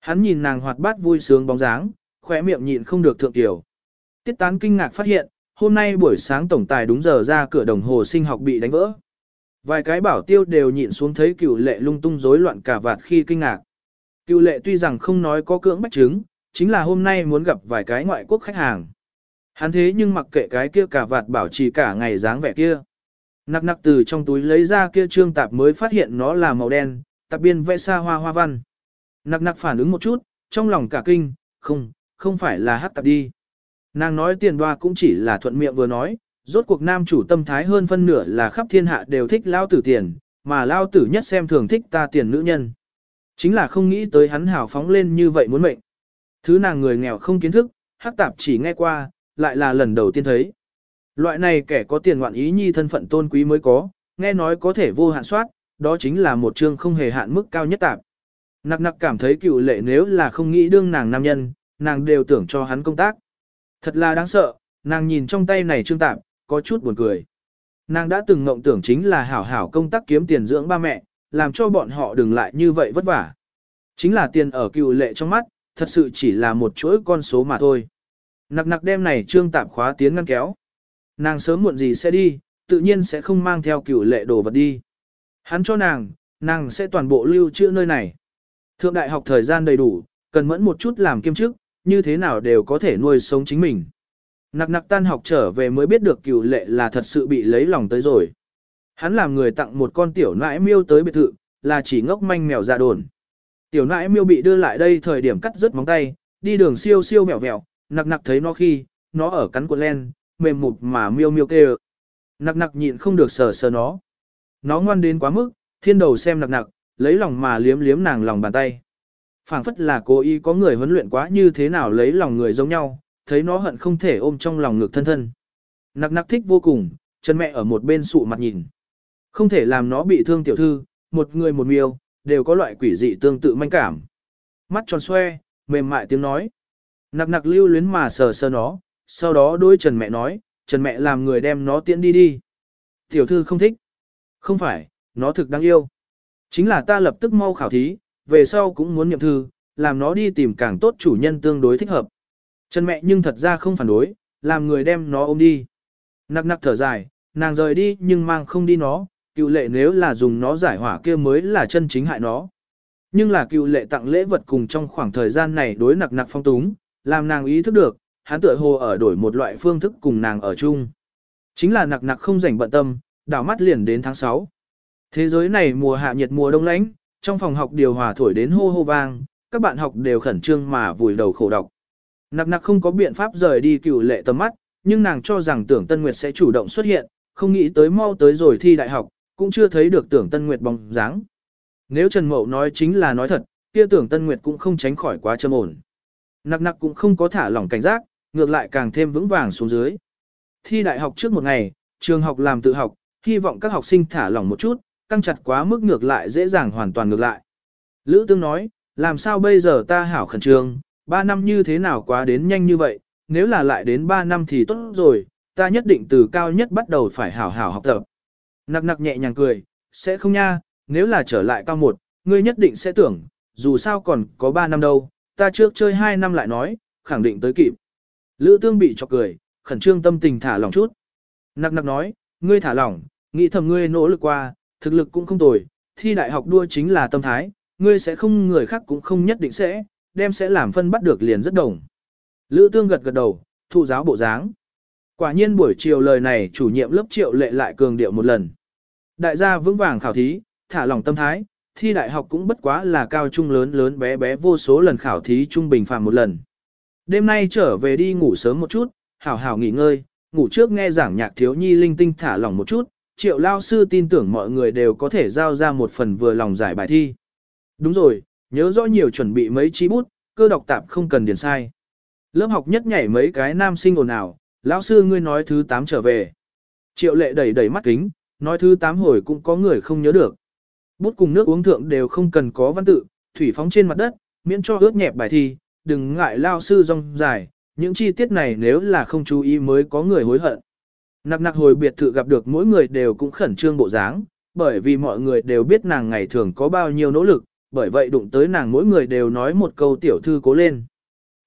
Hắn nhìn nàng hoạt bát vui sướng bóng dáng, khỏe miệng nhịn không được thượng tiểu. Tiết tán kinh ngạc phát hiện, hôm nay buổi sáng tổng tài đúng giờ ra cửa đồng hồ sinh học bị đánh vỡ. Vài cái bảo tiêu đều nhịn xuống thấy cựu lệ lung tung rối loạn cả vạt khi kinh ngạc. Cựu lệ tuy rằng không nói có cưỡng bách chứng, chính là hôm nay muốn gặp vài cái ngoại quốc khách hàng. Hắn thế nhưng mặc kệ cái kia cả vạt bảo trì cả ngày dáng vẻ kia. Nặc nặc từ trong túi lấy ra kia trương tạp mới phát hiện nó là màu đen, tạp biên vẽ xa hoa hoa văn. Nặc nặc phản ứng một chút, trong lòng cả kinh, không, không phải là hát tạp đi. Nàng nói tiền đoa cũng chỉ là thuận miệng vừa nói, rốt cuộc nam chủ tâm thái hơn phân nửa là khắp thiên hạ đều thích lao tử tiền, mà lao tử nhất xem thường thích ta tiền nữ nhân. Chính là không nghĩ tới hắn hào phóng lên như vậy muốn mệnh. Thứ nàng người nghèo không kiến thức, hắc tạp chỉ nghe qua, lại là lần đầu tiên thấy. Loại này kẻ có tiền ngoạn ý nhi thân phận tôn quý mới có, nghe nói có thể vô hạn soát, đó chính là một chương không hề hạn mức cao nhất tạp. Nặc nặc cảm thấy cựu lệ nếu là không nghĩ đương nàng nam nhân, nàng đều tưởng cho hắn công tác. Thật là đáng sợ, nàng nhìn trong tay này trương tạp, có chút buồn cười. Nàng đã từng ngộng tưởng chính là hảo hảo công tác kiếm tiền dưỡng ba mẹ, làm cho bọn họ đừng lại như vậy vất vả. Chính là tiền ở cựu lệ trong mắt, thật sự chỉ là một chuỗi con số mà thôi. Nặc nặc đem này trương tạp khóa tiến ngăn kéo. Nàng sớm muộn gì sẽ đi, tự nhiên sẽ không mang theo cựu lệ đồ vật đi. Hắn cho nàng, nàng sẽ toàn bộ lưu trữ nơi này. Thượng đại học thời gian đầy đủ, cần mẫn một chút làm kiêm chức, như thế nào đều có thể nuôi sống chính mình. Nặc nặc tan học trở về mới biết được cửu lệ là thật sự bị lấy lòng tới rồi. Hắn làm người tặng một con tiểu nãi miêu tới biệt thự, là chỉ ngốc manh mèo ra đồn. Tiểu nãi miêu bị đưa lại đây thời điểm cắt rớt móng tay, đi đường siêu siêu vẹo vẹo, nặc nặc thấy nó khi, nó ở cắn cuộn len, mềm mụt mà miêu miêu kêu. Nặc nặc nhịn không được sờ sờ nó. Nó ngoan đến quá mức, thiên đầu xem nặc nặc, lấy lòng mà liếm liếm nàng lòng bàn tay. phảng phất là cố ý có người huấn luyện quá như thế nào lấy lòng người giống nhau, thấy nó hận không thể ôm trong lòng ngực thân thân. Nặc nặc thích vô cùng, chân mẹ ở một bên sụ mặt nhìn. Không thể làm nó bị thương tiểu thư, một người một miêu, đều có loại quỷ dị tương tự manh cảm. Mắt tròn xoe, mềm mại tiếng nói. Nặc nặc lưu luyến mà sờ sờ nó, sau đó đôi Trần mẹ nói, Trần mẹ làm người đem nó tiễn đi đi. Tiểu thư không thích. Không phải, nó thực đáng yêu. Chính là ta lập tức mau khảo thí, về sau cũng muốn nhậm thư, làm nó đi tìm càng tốt chủ nhân tương đối thích hợp. Trần mẹ nhưng thật ra không phản đối, làm người đem nó ôm đi. Nặc nặc thở dài, nàng rời đi nhưng mang không đi nó, cựu lệ nếu là dùng nó giải hỏa kia mới là chân chính hại nó. Nhưng là cựu lệ tặng lễ vật cùng trong khoảng thời gian này đối nặc nặc phong túng, làm nàng ý thức được, hắn tựa hồ ở đổi một loại phương thức cùng nàng ở chung. Chính là nặc nặc không rảnh bận tâm, đảo mắt liền đến tháng 6. Thế giới này mùa hạ nhiệt mùa đông lạnh, trong phòng học điều hòa thổi đến hô hô vang, các bạn học đều khẩn trương mà vùi đầu khổ đọc. Nặc nặc không có biện pháp rời đi cựu lệ tầm mắt, nhưng nàng cho rằng tưởng Tân Nguyệt sẽ chủ động xuất hiện, không nghĩ tới mau tới rồi thi đại học, cũng chưa thấy được tưởng Tân Nguyệt bóng dáng. Nếu Trần Mậu nói chính là nói thật, kia tưởng Tân Nguyệt cũng không tránh khỏi quá châm ổn. Nặc nặc cũng không có thả lỏng cảnh giác, ngược lại càng thêm vững vàng xuống dưới. Thi đại học trước một ngày, trường học làm tự học, hy vọng các học sinh thả lỏng một chút, căng chặt quá mức ngược lại dễ dàng hoàn toàn ngược lại. Lữ Tương nói, làm sao bây giờ ta hảo khẩn trương, Ba năm như thế nào quá đến nhanh như vậy, nếu là lại đến ba năm thì tốt rồi, ta nhất định từ cao nhất bắt đầu phải hảo hảo học tập. Nặc nặc nhẹ nhàng cười, sẽ không nha, nếu là trở lại cao một, ngươi nhất định sẽ tưởng, dù sao còn có ba năm đâu, ta trước chơi hai năm lại nói, khẳng định tới kịp. Lữ tương bị chọc cười, khẩn trương tâm tình thả lỏng chút. Nặc nặc nói, ngươi thả lỏng, nghĩ thầm ngươi nỗ lực qua, thực lực cũng không tồi, thi đại học đua chính là tâm thái, ngươi sẽ không người khác cũng không nhất định sẽ, đem sẽ làm phân bắt được liền rất đồng. Lữ tương gật gật đầu, thụ giáo bộ dáng. Quả nhiên buổi chiều lời này chủ nhiệm lớp triệu lệ lại cường điệu một lần. Đại gia vững vàng khảo thí, thả lòng tâm thái, thi đại học cũng bất quá là cao trung lớn lớn bé bé vô số lần khảo thí trung bình phàm một lần. Đêm nay trở về đi ngủ sớm một chút, hảo hảo nghỉ ngơi, ngủ trước nghe giảng nhạc thiếu nhi linh tinh thả lỏng một chút, triệu lao sư tin tưởng mọi người đều có thể giao ra một phần vừa lòng giải bài thi. Đúng rồi, nhớ rõ nhiều chuẩn bị mấy chi bút, cơ đọc tạp không cần điền sai. Lớp học nhất nhảy mấy cái nam sinh ồn ào, lão sư ngươi nói thứ 8 trở về. Triệu lệ đẩy đẩy mắt kính, nói thứ 8 hồi cũng có người không nhớ được. Bút cùng nước uống thượng đều không cần có văn tự, thủy phóng trên mặt đất, miễn cho ướt nhẹp bài thi, đừng ngại lao sư rong dài, những chi tiết này nếu là không chú ý mới có người hối hận. Nặc nặc hồi biệt thự gặp được mỗi người đều cũng khẩn trương bộ dáng, bởi vì mọi người đều biết nàng ngày thường có bao nhiêu nỗ lực, bởi vậy đụng tới nàng mỗi người đều nói một câu tiểu thư cố lên.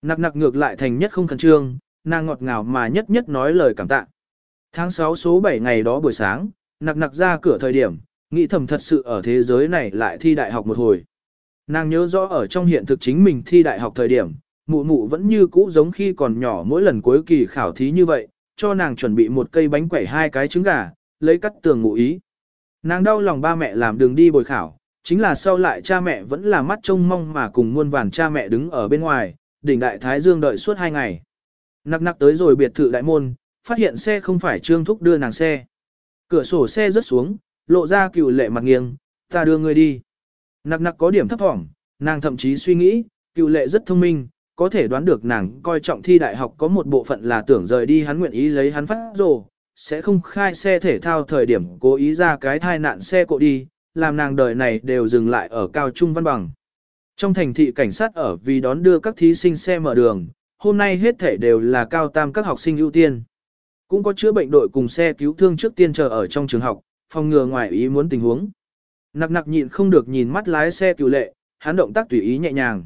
Nặc nặc ngược lại thành nhất không khẩn trương, nàng ngọt ngào mà nhất nhất nói lời cảm tạ. Tháng 6 số 7 ngày đó buổi sáng, nặc nặc ra cửa thời điểm, nghĩ thầm thật sự ở thế giới này lại thi đại học một hồi. Nàng nhớ rõ ở trong hiện thực chính mình thi đại học thời điểm, mụ mụ vẫn như cũ giống khi còn nhỏ mỗi lần cuối kỳ khảo thí như vậy, cho nàng chuẩn bị một cây bánh quẩy hai cái trứng gà, lấy cắt tường ngụ ý. Nàng đau lòng ba mẹ làm đường đi bồi khảo, chính là sau lại cha mẹ vẫn là mắt trông mong mà cùng muôn vàn cha mẹ đứng ở bên ngoài, đỉnh đại thái dương đợi suốt hai ngày. Nặc nặc tới rồi biệt thự đại môn, phát hiện xe không phải trương thúc đưa nàng xe. Cửa sổ xe rớt xuống, lộ ra cựu lệ mặt nghiêng, ta đưa người đi. Nặc nặc có điểm thấp thỏm, nàng thậm chí suy nghĩ, cựu lệ rất thông minh, có thể đoán được nàng coi trọng thi đại học có một bộ phận là tưởng rời đi hắn nguyện ý lấy hắn phát rồ, sẽ không khai xe thể thao thời điểm cố ý ra cái thai nạn xe cộ đi, làm nàng đời này đều dừng lại ở cao trung văn bằng. Trong thành thị cảnh sát ở vì đón đưa các thí sinh xe mở đường, hôm nay hết thể đều là cao tam các học sinh ưu tiên. Cũng có chữa bệnh đội cùng xe cứu thương trước tiên chờ ở trong trường học, phòng ngừa ngoài ý muốn tình huống. Nặc nặc nhịn không được nhìn mắt lái xe cựu lệ, hắn động tác tùy ý nhẹ nhàng.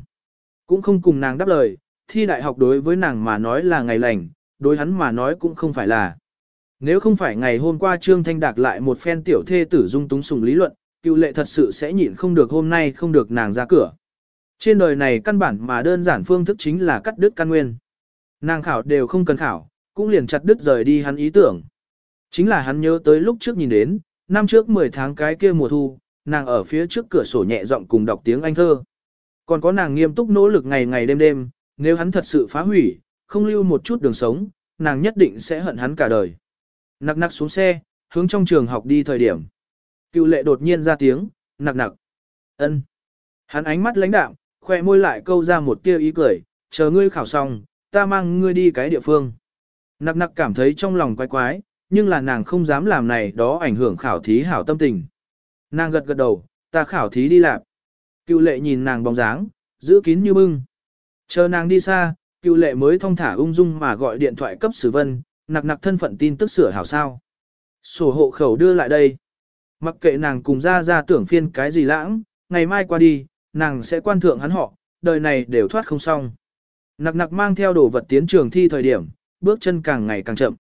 Cũng không cùng nàng đáp lời, thi đại học đối với nàng mà nói là ngày lành, đối hắn mà nói cũng không phải là. Nếu không phải ngày hôm qua Trương Thanh Đạc lại một phen tiểu thê tử dung túng sùng lý luận, cựu lệ thật sự sẽ nhịn không được hôm nay không được nàng ra cửa. Trên đời này căn bản mà đơn giản phương thức chính là cắt đứt căn nguyên. Nàng khảo đều không cần khảo, cũng liền chặt đứt rời đi hắn ý tưởng. Chính là hắn nhớ tới lúc trước nhìn đến, năm trước 10 tháng cái kia mùa thu, nàng ở phía trước cửa sổ nhẹ giọng cùng đọc tiếng Anh thơ. Còn có nàng nghiêm túc nỗ lực ngày ngày đêm đêm, nếu hắn thật sự phá hủy, không lưu một chút đường sống, nàng nhất định sẽ hận hắn cả đời. Nặc nặc xuống xe, hướng trong trường học đi thời điểm. Cựu lệ đột nhiên ra tiếng, nặc nặc. ân. Hắn ánh mắt lãnh đạm, khoe môi lại câu ra một tia ý cười, chờ ngươi khảo xong, ta mang ngươi đi cái địa phương. Nặc nặc cảm thấy trong lòng quái quái, nhưng là nàng không dám làm này đó ảnh hưởng khảo thí hảo tâm tình. Nàng gật gật đầu, ta khảo thí đi làm. Cựu lệ nhìn nàng bóng dáng, giữ kín như bưng. Chờ nàng đi xa, cựu lệ mới thong thả ung dung mà gọi điện thoại cấp sử vân, nặc nặc thân phận tin tức sửa hảo sao. Sổ hộ khẩu đưa lại đây. Mặc kệ nàng cùng ra ra tưởng phiên cái gì lãng, ngày mai qua đi, nàng sẽ quan thượng hắn họ, đời này đều thoát không xong. Nặc nặc mang theo đồ vật tiến trường thi thời điểm, bước chân càng ngày càng chậm.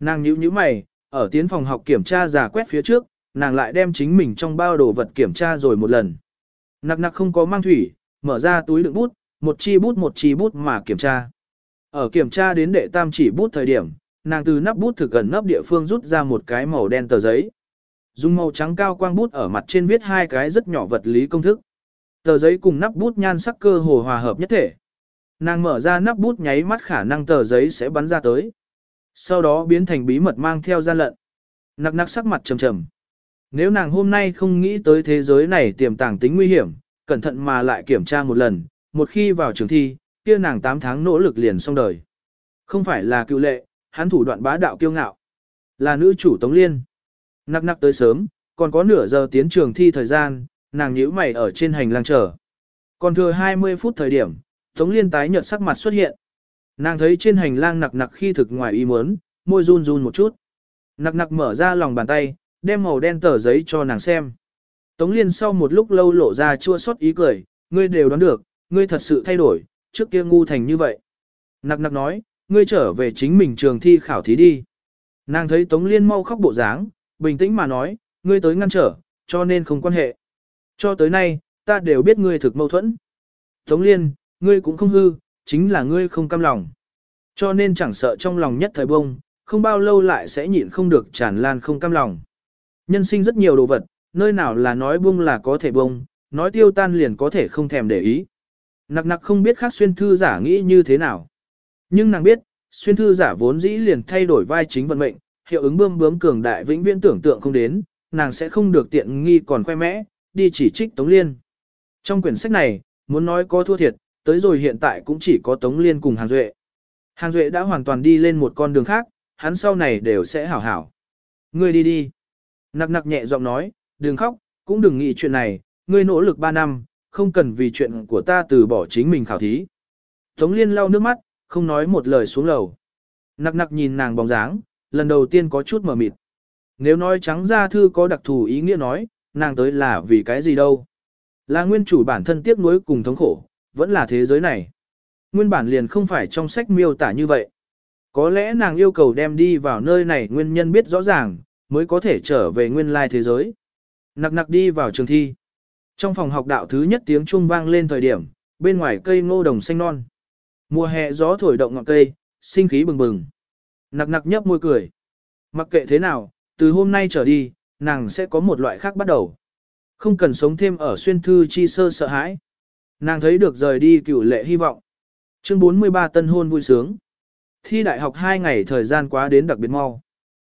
Nàng nhíu nhíu mày, ở tiến phòng học kiểm tra giả quét phía trước, nàng lại đem chính mình trong bao đồ vật kiểm tra rồi một lần. Nặc nặc không có mang thủy, mở ra túi đựng bút, một chi bút một chi bút mà kiểm tra. Ở kiểm tra đến đệ tam chỉ bút thời điểm, nàng từ nắp bút thực gần nắp địa phương rút ra một cái màu đen tờ giấy. Dùng màu trắng cao quang bút ở mặt trên viết hai cái rất nhỏ vật lý công thức. Tờ giấy cùng nắp bút nhan sắc cơ hồ hòa hợp nhất thể. Nàng mở ra nắp bút nháy mắt khả năng tờ giấy sẽ bắn ra tới. Sau đó biến thành bí mật mang theo gian lận. Nặc nặc sắc mặt trầm trầm. Nếu nàng hôm nay không nghĩ tới thế giới này tiềm tàng tính nguy hiểm, cẩn thận mà lại kiểm tra một lần, một khi vào trường thi, kia nàng 8 tháng nỗ lực liền xong đời. Không phải là cựu lệ, hắn thủ đoạn bá đạo kiêu ngạo. Là nữ chủ Tống Liên. Nặc nặc tới sớm, còn có nửa giờ tiến trường thi thời gian, nàng nhíu mày ở trên hành lang chờ. Còn thừa 20 phút thời điểm, Tống Liên tái nhợt sắc mặt xuất hiện. Nàng thấy trên hành lang nặc nặc khi thực ngoài ý muốn, môi run run một chút. Nặc nặc mở ra lòng bàn tay, đem màu đen tờ giấy cho nàng xem. Tống Liên sau một lúc lâu lộ ra chua xót ý cười, ngươi đều đoán được, ngươi thật sự thay đổi, trước kia ngu thành như vậy. Nặc nặc nói, ngươi trở về chính mình trường thi khảo thí đi. Nàng thấy Tống Liên mau khóc bộ dáng, bình tĩnh mà nói, ngươi tới ngăn trở, cho nên không quan hệ. Cho tới nay, ta đều biết ngươi thực mâu thuẫn. Tống Liên, ngươi cũng không hư, chính là ngươi không cam lòng. Cho nên chẳng sợ trong lòng nhất thời bông, không bao lâu lại sẽ nhịn không được tràn lan không cam lòng. Nhân sinh rất nhiều đồ vật, nơi nào là nói bông là có thể bông, nói tiêu tan liền có thể không thèm để ý. Nặc nặc không biết khác xuyên thư giả nghĩ như thế nào. Nhưng nàng biết, xuyên thư giả vốn dĩ liền thay đổi vai chính vận mệnh, hiệu ứng bơm bướm cường đại vĩnh viễn tưởng tượng không đến, nàng sẽ không được tiện nghi còn khoe mẽ, đi chỉ trích Tống Liên. Trong quyển sách này, muốn nói có thua thiệt, tới rồi hiện tại cũng chỉ có Tống Liên cùng Hàng Duệ. Hàng Duệ đã hoàn toàn đi lên một con đường khác, hắn sau này đều sẽ hảo hảo. Ngươi đi đi. Nặc nặc nhẹ giọng nói, đừng khóc, cũng đừng nghĩ chuyện này, ngươi nỗ lực 3 năm, không cần vì chuyện của ta từ bỏ chính mình khảo thí. Tống Liên lau nước mắt, không nói một lời xuống lầu. Nặc nặc nhìn nàng bóng dáng, lần đầu tiên có chút mờ mịt. Nếu nói trắng ra thư có đặc thù ý nghĩa nói, nàng tới là vì cái gì đâu. Là nguyên chủ bản thân tiếc nuối cùng thống khổ, vẫn là thế giới này. Nguyên bản liền không phải trong sách miêu tả như vậy. Có lẽ nàng yêu cầu đem đi vào nơi này nguyên nhân biết rõ ràng, mới có thể trở về nguyên lai thế giới. Nặc nặc đi vào trường thi. Trong phòng học đạo thứ nhất tiếng chuông vang lên thời điểm, bên ngoài cây ngô đồng xanh non. Mùa hè gió thổi động ngọn cây, sinh khí bừng bừng. Nặc nặc nhấp môi cười. Mặc kệ thế nào, từ hôm nay trở đi, nàng sẽ có một loại khác bắt đầu. Không cần sống thêm ở xuyên thư chi sơ sợ hãi. Nàng thấy được rời đi cựu lệ hy vọng. Chương 43 tân hôn vui sướng. Thi đại học 2 ngày thời gian quá đến đặc biệt mau.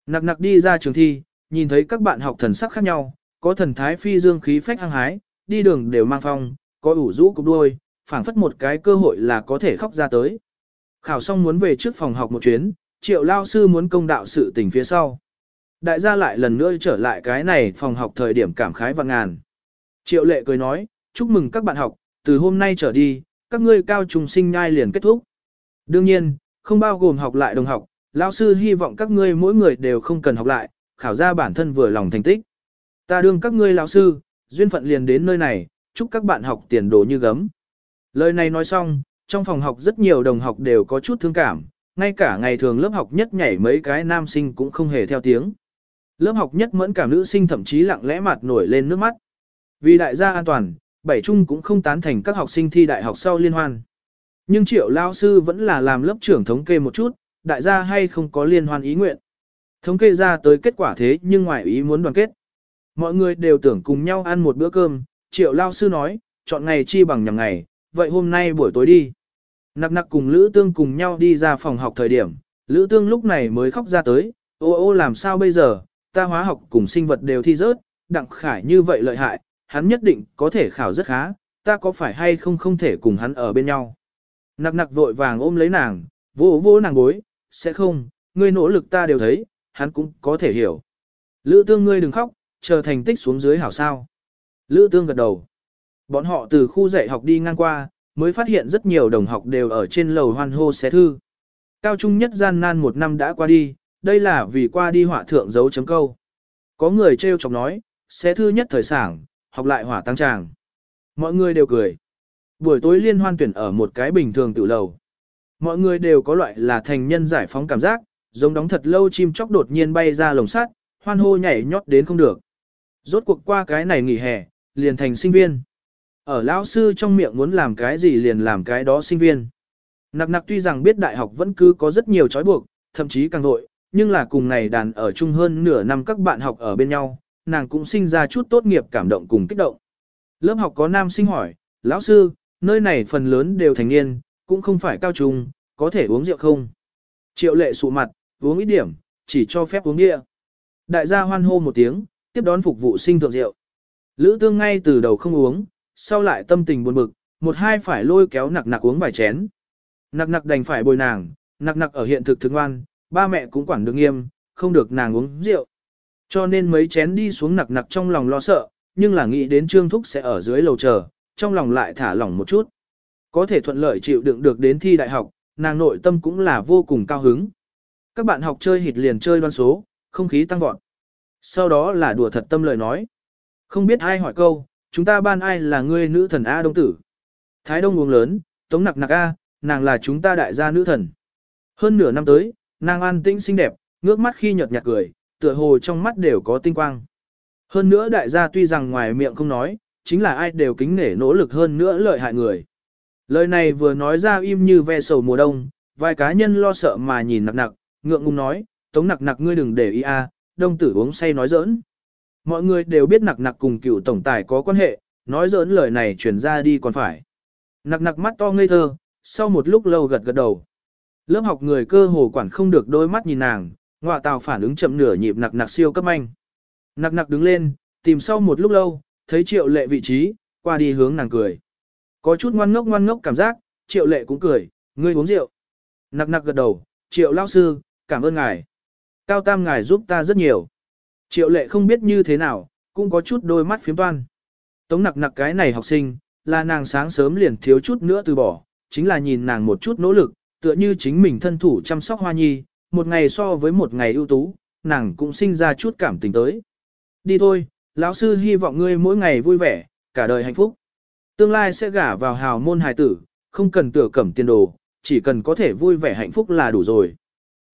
Nặc nặc đi ra trường thi, nhìn thấy các bạn học thần sắc khác nhau, có thần thái phi dương khí phách hăng hái, đi đường đều mang phong, có ủ rũ cục đuôi, phảng phất một cái cơ hội là có thể khóc ra tới. Khảo xong muốn về trước phòng học một chuyến, triệu lao sư muốn công đạo sự tình phía sau. Đại gia lại lần nữa trở lại cái này phòng học thời điểm cảm khái và ngàn. Triệu lệ cười nói, chúc mừng các bạn học, từ hôm nay trở đi, các ngươi cao trùng sinh nhai liền kết thúc. Đương nhiên, không bao gồm học lại đồng học, lão sư hy vọng các ngươi mỗi người đều không cần học lại, khảo ra bản thân vừa lòng thành tích. Ta đương các ngươi lão sư, duyên phận liền đến nơi này, chúc các bạn học tiền đồ như gấm. Lời này nói xong, trong phòng học rất nhiều đồng học đều có chút thương cảm, ngay cả ngày thường lớp học nhất nhảy mấy cái nam sinh cũng không hề theo tiếng. Lớp học nhất mẫn cả nữ sinh thậm chí lặng lẽ mặt nổi lên nước mắt. Vì đại gia an toàn, bảy trung cũng không tán thành các học sinh thi đại học sau liên hoan. Nhưng triệu lao sư vẫn là làm lớp trưởng thống kê một chút, đại gia hay không có liên hoan ý nguyện. Thống kê ra tới kết quả thế nhưng ngoài ý muốn đoàn kết. Mọi người đều tưởng cùng nhau ăn một bữa cơm, triệu lao sư nói, chọn ngày chi bằng nhằm ngày, vậy hôm nay buổi tối đi. Nặc nặc cùng Lữ Tương cùng nhau đi ra phòng học thời điểm, Lữ Tương lúc này mới khóc ra tới, ô ô làm sao bây giờ, ta hóa học cùng sinh vật đều thi rớt, đặng khải như vậy lợi hại, hắn nhất định có thể khảo rất khá, ta có phải hay không không thể cùng hắn ở bên nhau. Nặc nặc vội vàng ôm lấy nàng, vô vô nàng bối, sẽ không, ngươi nỗ lực ta đều thấy, hắn cũng có thể hiểu. Lữ tương ngươi đừng khóc, chờ thành tích xuống dưới hảo sao. Lữ tương gật đầu. Bọn họ từ khu dạy học đi ngang qua, mới phát hiện rất nhiều đồng học đều ở trên lầu hoan hô xé thư. Cao trung nhất gian nan một năm đã qua đi, đây là vì qua đi họa thượng dấu chấm câu. Có người trêu chọc nói, xé thư nhất thời sảng, học lại hỏa tăng tràng. Mọi người đều cười. Buổi tối liên hoan tuyển ở một cái bình thường tự lầu. Mọi người đều có loại là thành nhân giải phóng cảm giác, giống đóng thật lâu chim chóc đột nhiên bay ra lồng sắt, hoan hô nhảy nhót đến không được. Rốt cuộc qua cái này nghỉ hè, liền thành sinh viên. Ở lão sư trong miệng muốn làm cái gì liền làm cái đó sinh viên. Nặc nặc tuy rằng biết đại học vẫn cứ có rất nhiều trói buộc, thậm chí càng vội, nhưng là cùng này đàn ở chung hơn nửa năm các bạn học ở bên nhau, nàng cũng sinh ra chút tốt nghiệp cảm động cùng kích động. Lớp học có nam sinh hỏi, lão sư, nơi này phần lớn đều thành niên, cũng không phải cao trung, có thể uống rượu không? Triệu lệ sụ mặt, uống ít điểm, chỉ cho phép uống địa. Đại gia hoan hô một tiếng, tiếp đón phục vụ sinh thượng rượu. Lữ tương ngay từ đầu không uống, sau lại tâm tình buồn bực, một hai phải lôi kéo nặc nặc uống vài chén. Nặc nặc đành phải bồi nàng, nặc nặc ở hiện thực thương ngoan, ba mẹ cũng quản được nghiêm, không được nàng uống rượu. Cho nên mấy chén đi xuống nặc nặc trong lòng lo sợ, nhưng là nghĩ đến Trương Thúc sẽ ở dưới lầu chờ, trong lòng lại thả lỏng một chút. Có thể thuận lợi chịu đựng được đến thi đại học, nàng nội tâm cũng là vô cùng cao hứng. Các bạn học chơi hịt liền chơi đoan số, không khí tăng vọt. Sau đó là đùa thật tâm lời nói. Không biết ai hỏi câu, chúng ta ban ai là ngươi nữ thần A Đông Tử. Thái Đông uống lớn, tống nặc nặc A, nàng là chúng ta đại gia nữ thần. Hơn nửa năm tới, nàng an tĩnh xinh đẹp, ngước mắt khi nhợt nhạt cười, tựa hồ trong mắt đều có tinh quang. Hơn nữa đại gia tuy rằng ngoài miệng không nói, chính là ai đều kính nể nỗ lực hơn nữa lợi hại người. Lời này vừa nói ra im như ve sầu mùa đông, vài cá nhân lo sợ mà nhìn nặc nặc, ngượng ngùng nói, tống nặc nặc ngươi đừng để ý a, đông tử uống say nói giỡn. Mọi người đều biết nặc nặc cùng cựu tổng tài có quan hệ, nói dỡn lời này truyền ra đi còn phải. Nặc nặc mắt to ngây thơ, sau một lúc lâu gật gật đầu. Lớp học người cơ hồ quản không được đôi mắt nhìn nàng, ngọa tào phản ứng chậm nửa nhịp nặc nặc siêu cấp anh. Nặc nặc đứng lên, tìm sau một lúc lâu, thấy triệu lệ vị trí, qua đi hướng nàng cười. Có chút ngoan ngốc ngoan ngốc cảm giác, triệu lệ cũng cười, ngươi uống rượu. Nặc nặc gật đầu, triệu lao sư, cảm ơn ngài. Cao tam ngài giúp ta rất nhiều. Triệu lệ không biết như thế nào, cũng có chút đôi mắt phiếm toan. Tống nặc nặc cái này học sinh, là nàng sáng sớm liền thiếu chút nữa từ bỏ, chính là nhìn nàng một chút nỗ lực, tựa như chính mình thân thủ chăm sóc hoa nhi, một ngày so với một ngày ưu tú, nàng cũng sinh ra chút cảm tình tới. Đi thôi, lão sư hy vọng ngươi mỗi ngày vui vẻ, cả đời hạnh phúc. Tương lai sẽ gả vào hào môn hài tử, không cần tựa cẩm tiền đồ, chỉ cần có thể vui vẻ hạnh phúc là đủ rồi.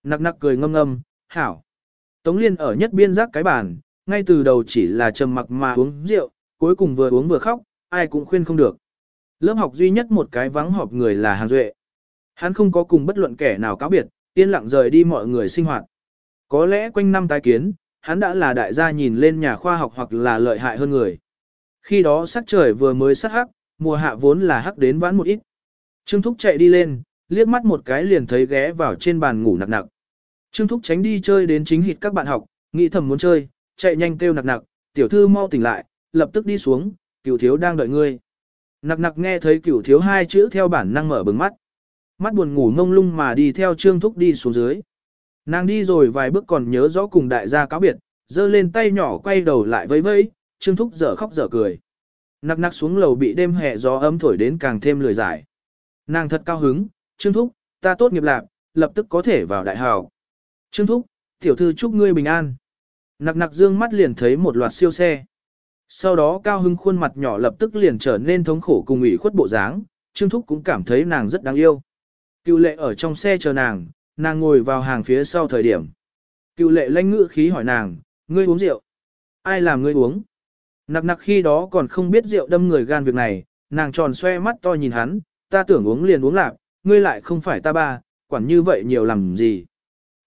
Nặc nặc cười ngâm ngâm, hảo. Tống Liên ở nhất biên giác cái bàn, ngay từ đầu chỉ là trầm mặc mà uống rượu, cuối cùng vừa uống vừa khóc, ai cũng khuyên không được. Lớp học duy nhất một cái vắng họp người là Hàng Duệ. Hắn không có cùng bất luận kẻ nào cáo biệt, yên lặng rời đi mọi người sinh hoạt. Có lẽ quanh năm tái kiến, hắn đã là đại gia nhìn lên nhà khoa học hoặc là lợi hại hơn người. Khi đó sắc trời vừa mới sắc hắc, mùa hạ vốn là hắc đến vãn một ít. Trương Thúc chạy đi lên, liếc mắt một cái liền thấy ghé vào trên bàn ngủ nặc nặc. Trương Thúc tránh đi chơi đến chính hịt các bạn học, nghĩ thầm muốn chơi, chạy nhanh kêu nặc nặc, tiểu thư mau tỉnh lại, lập tức đi xuống, cửu thiếu đang đợi ngươi. Nặc nặc nghe thấy cửu thiếu hai chữ theo bản năng mở bừng mắt. Mắt buồn ngủ ngông lung mà đi theo Trương Thúc đi xuống dưới. Nàng đi rồi vài bước còn nhớ rõ cùng đại gia cáo biệt, giơ lên tay nhỏ quay đầu lại vẫy vẫy, Trương Thúc dở khóc dở cười. Nặc nặc xuống lầu bị đêm hè gió ấm thổi đến càng thêm lười giải. Nàng thật cao hứng, Trương Thúc, ta tốt nghiệp lạc, lập tức có thể vào đại học. Trương Thúc, tiểu thư chúc ngươi bình an. Nặc nặc dương mắt liền thấy một loạt siêu xe. Sau đó cao hưng khuôn mặt nhỏ lập tức liền trở nên thống khổ cùng ủy khuất bộ dáng, Trương Thúc cũng cảm thấy nàng rất đáng yêu. Cựu lệ ở trong xe chờ nàng, nàng ngồi vào hàng phía sau thời điểm. Cựu lệ lanh ngữ khí hỏi nàng, ngươi uống rượu. Ai làm ngươi uống? Nặc nặc khi đó còn không biết rượu đâm người gan việc này, nàng tròn xoe mắt to nhìn hắn, ta tưởng uống liền uống lạc, ngươi lại không phải ta ba, quản như vậy nhiều làm gì.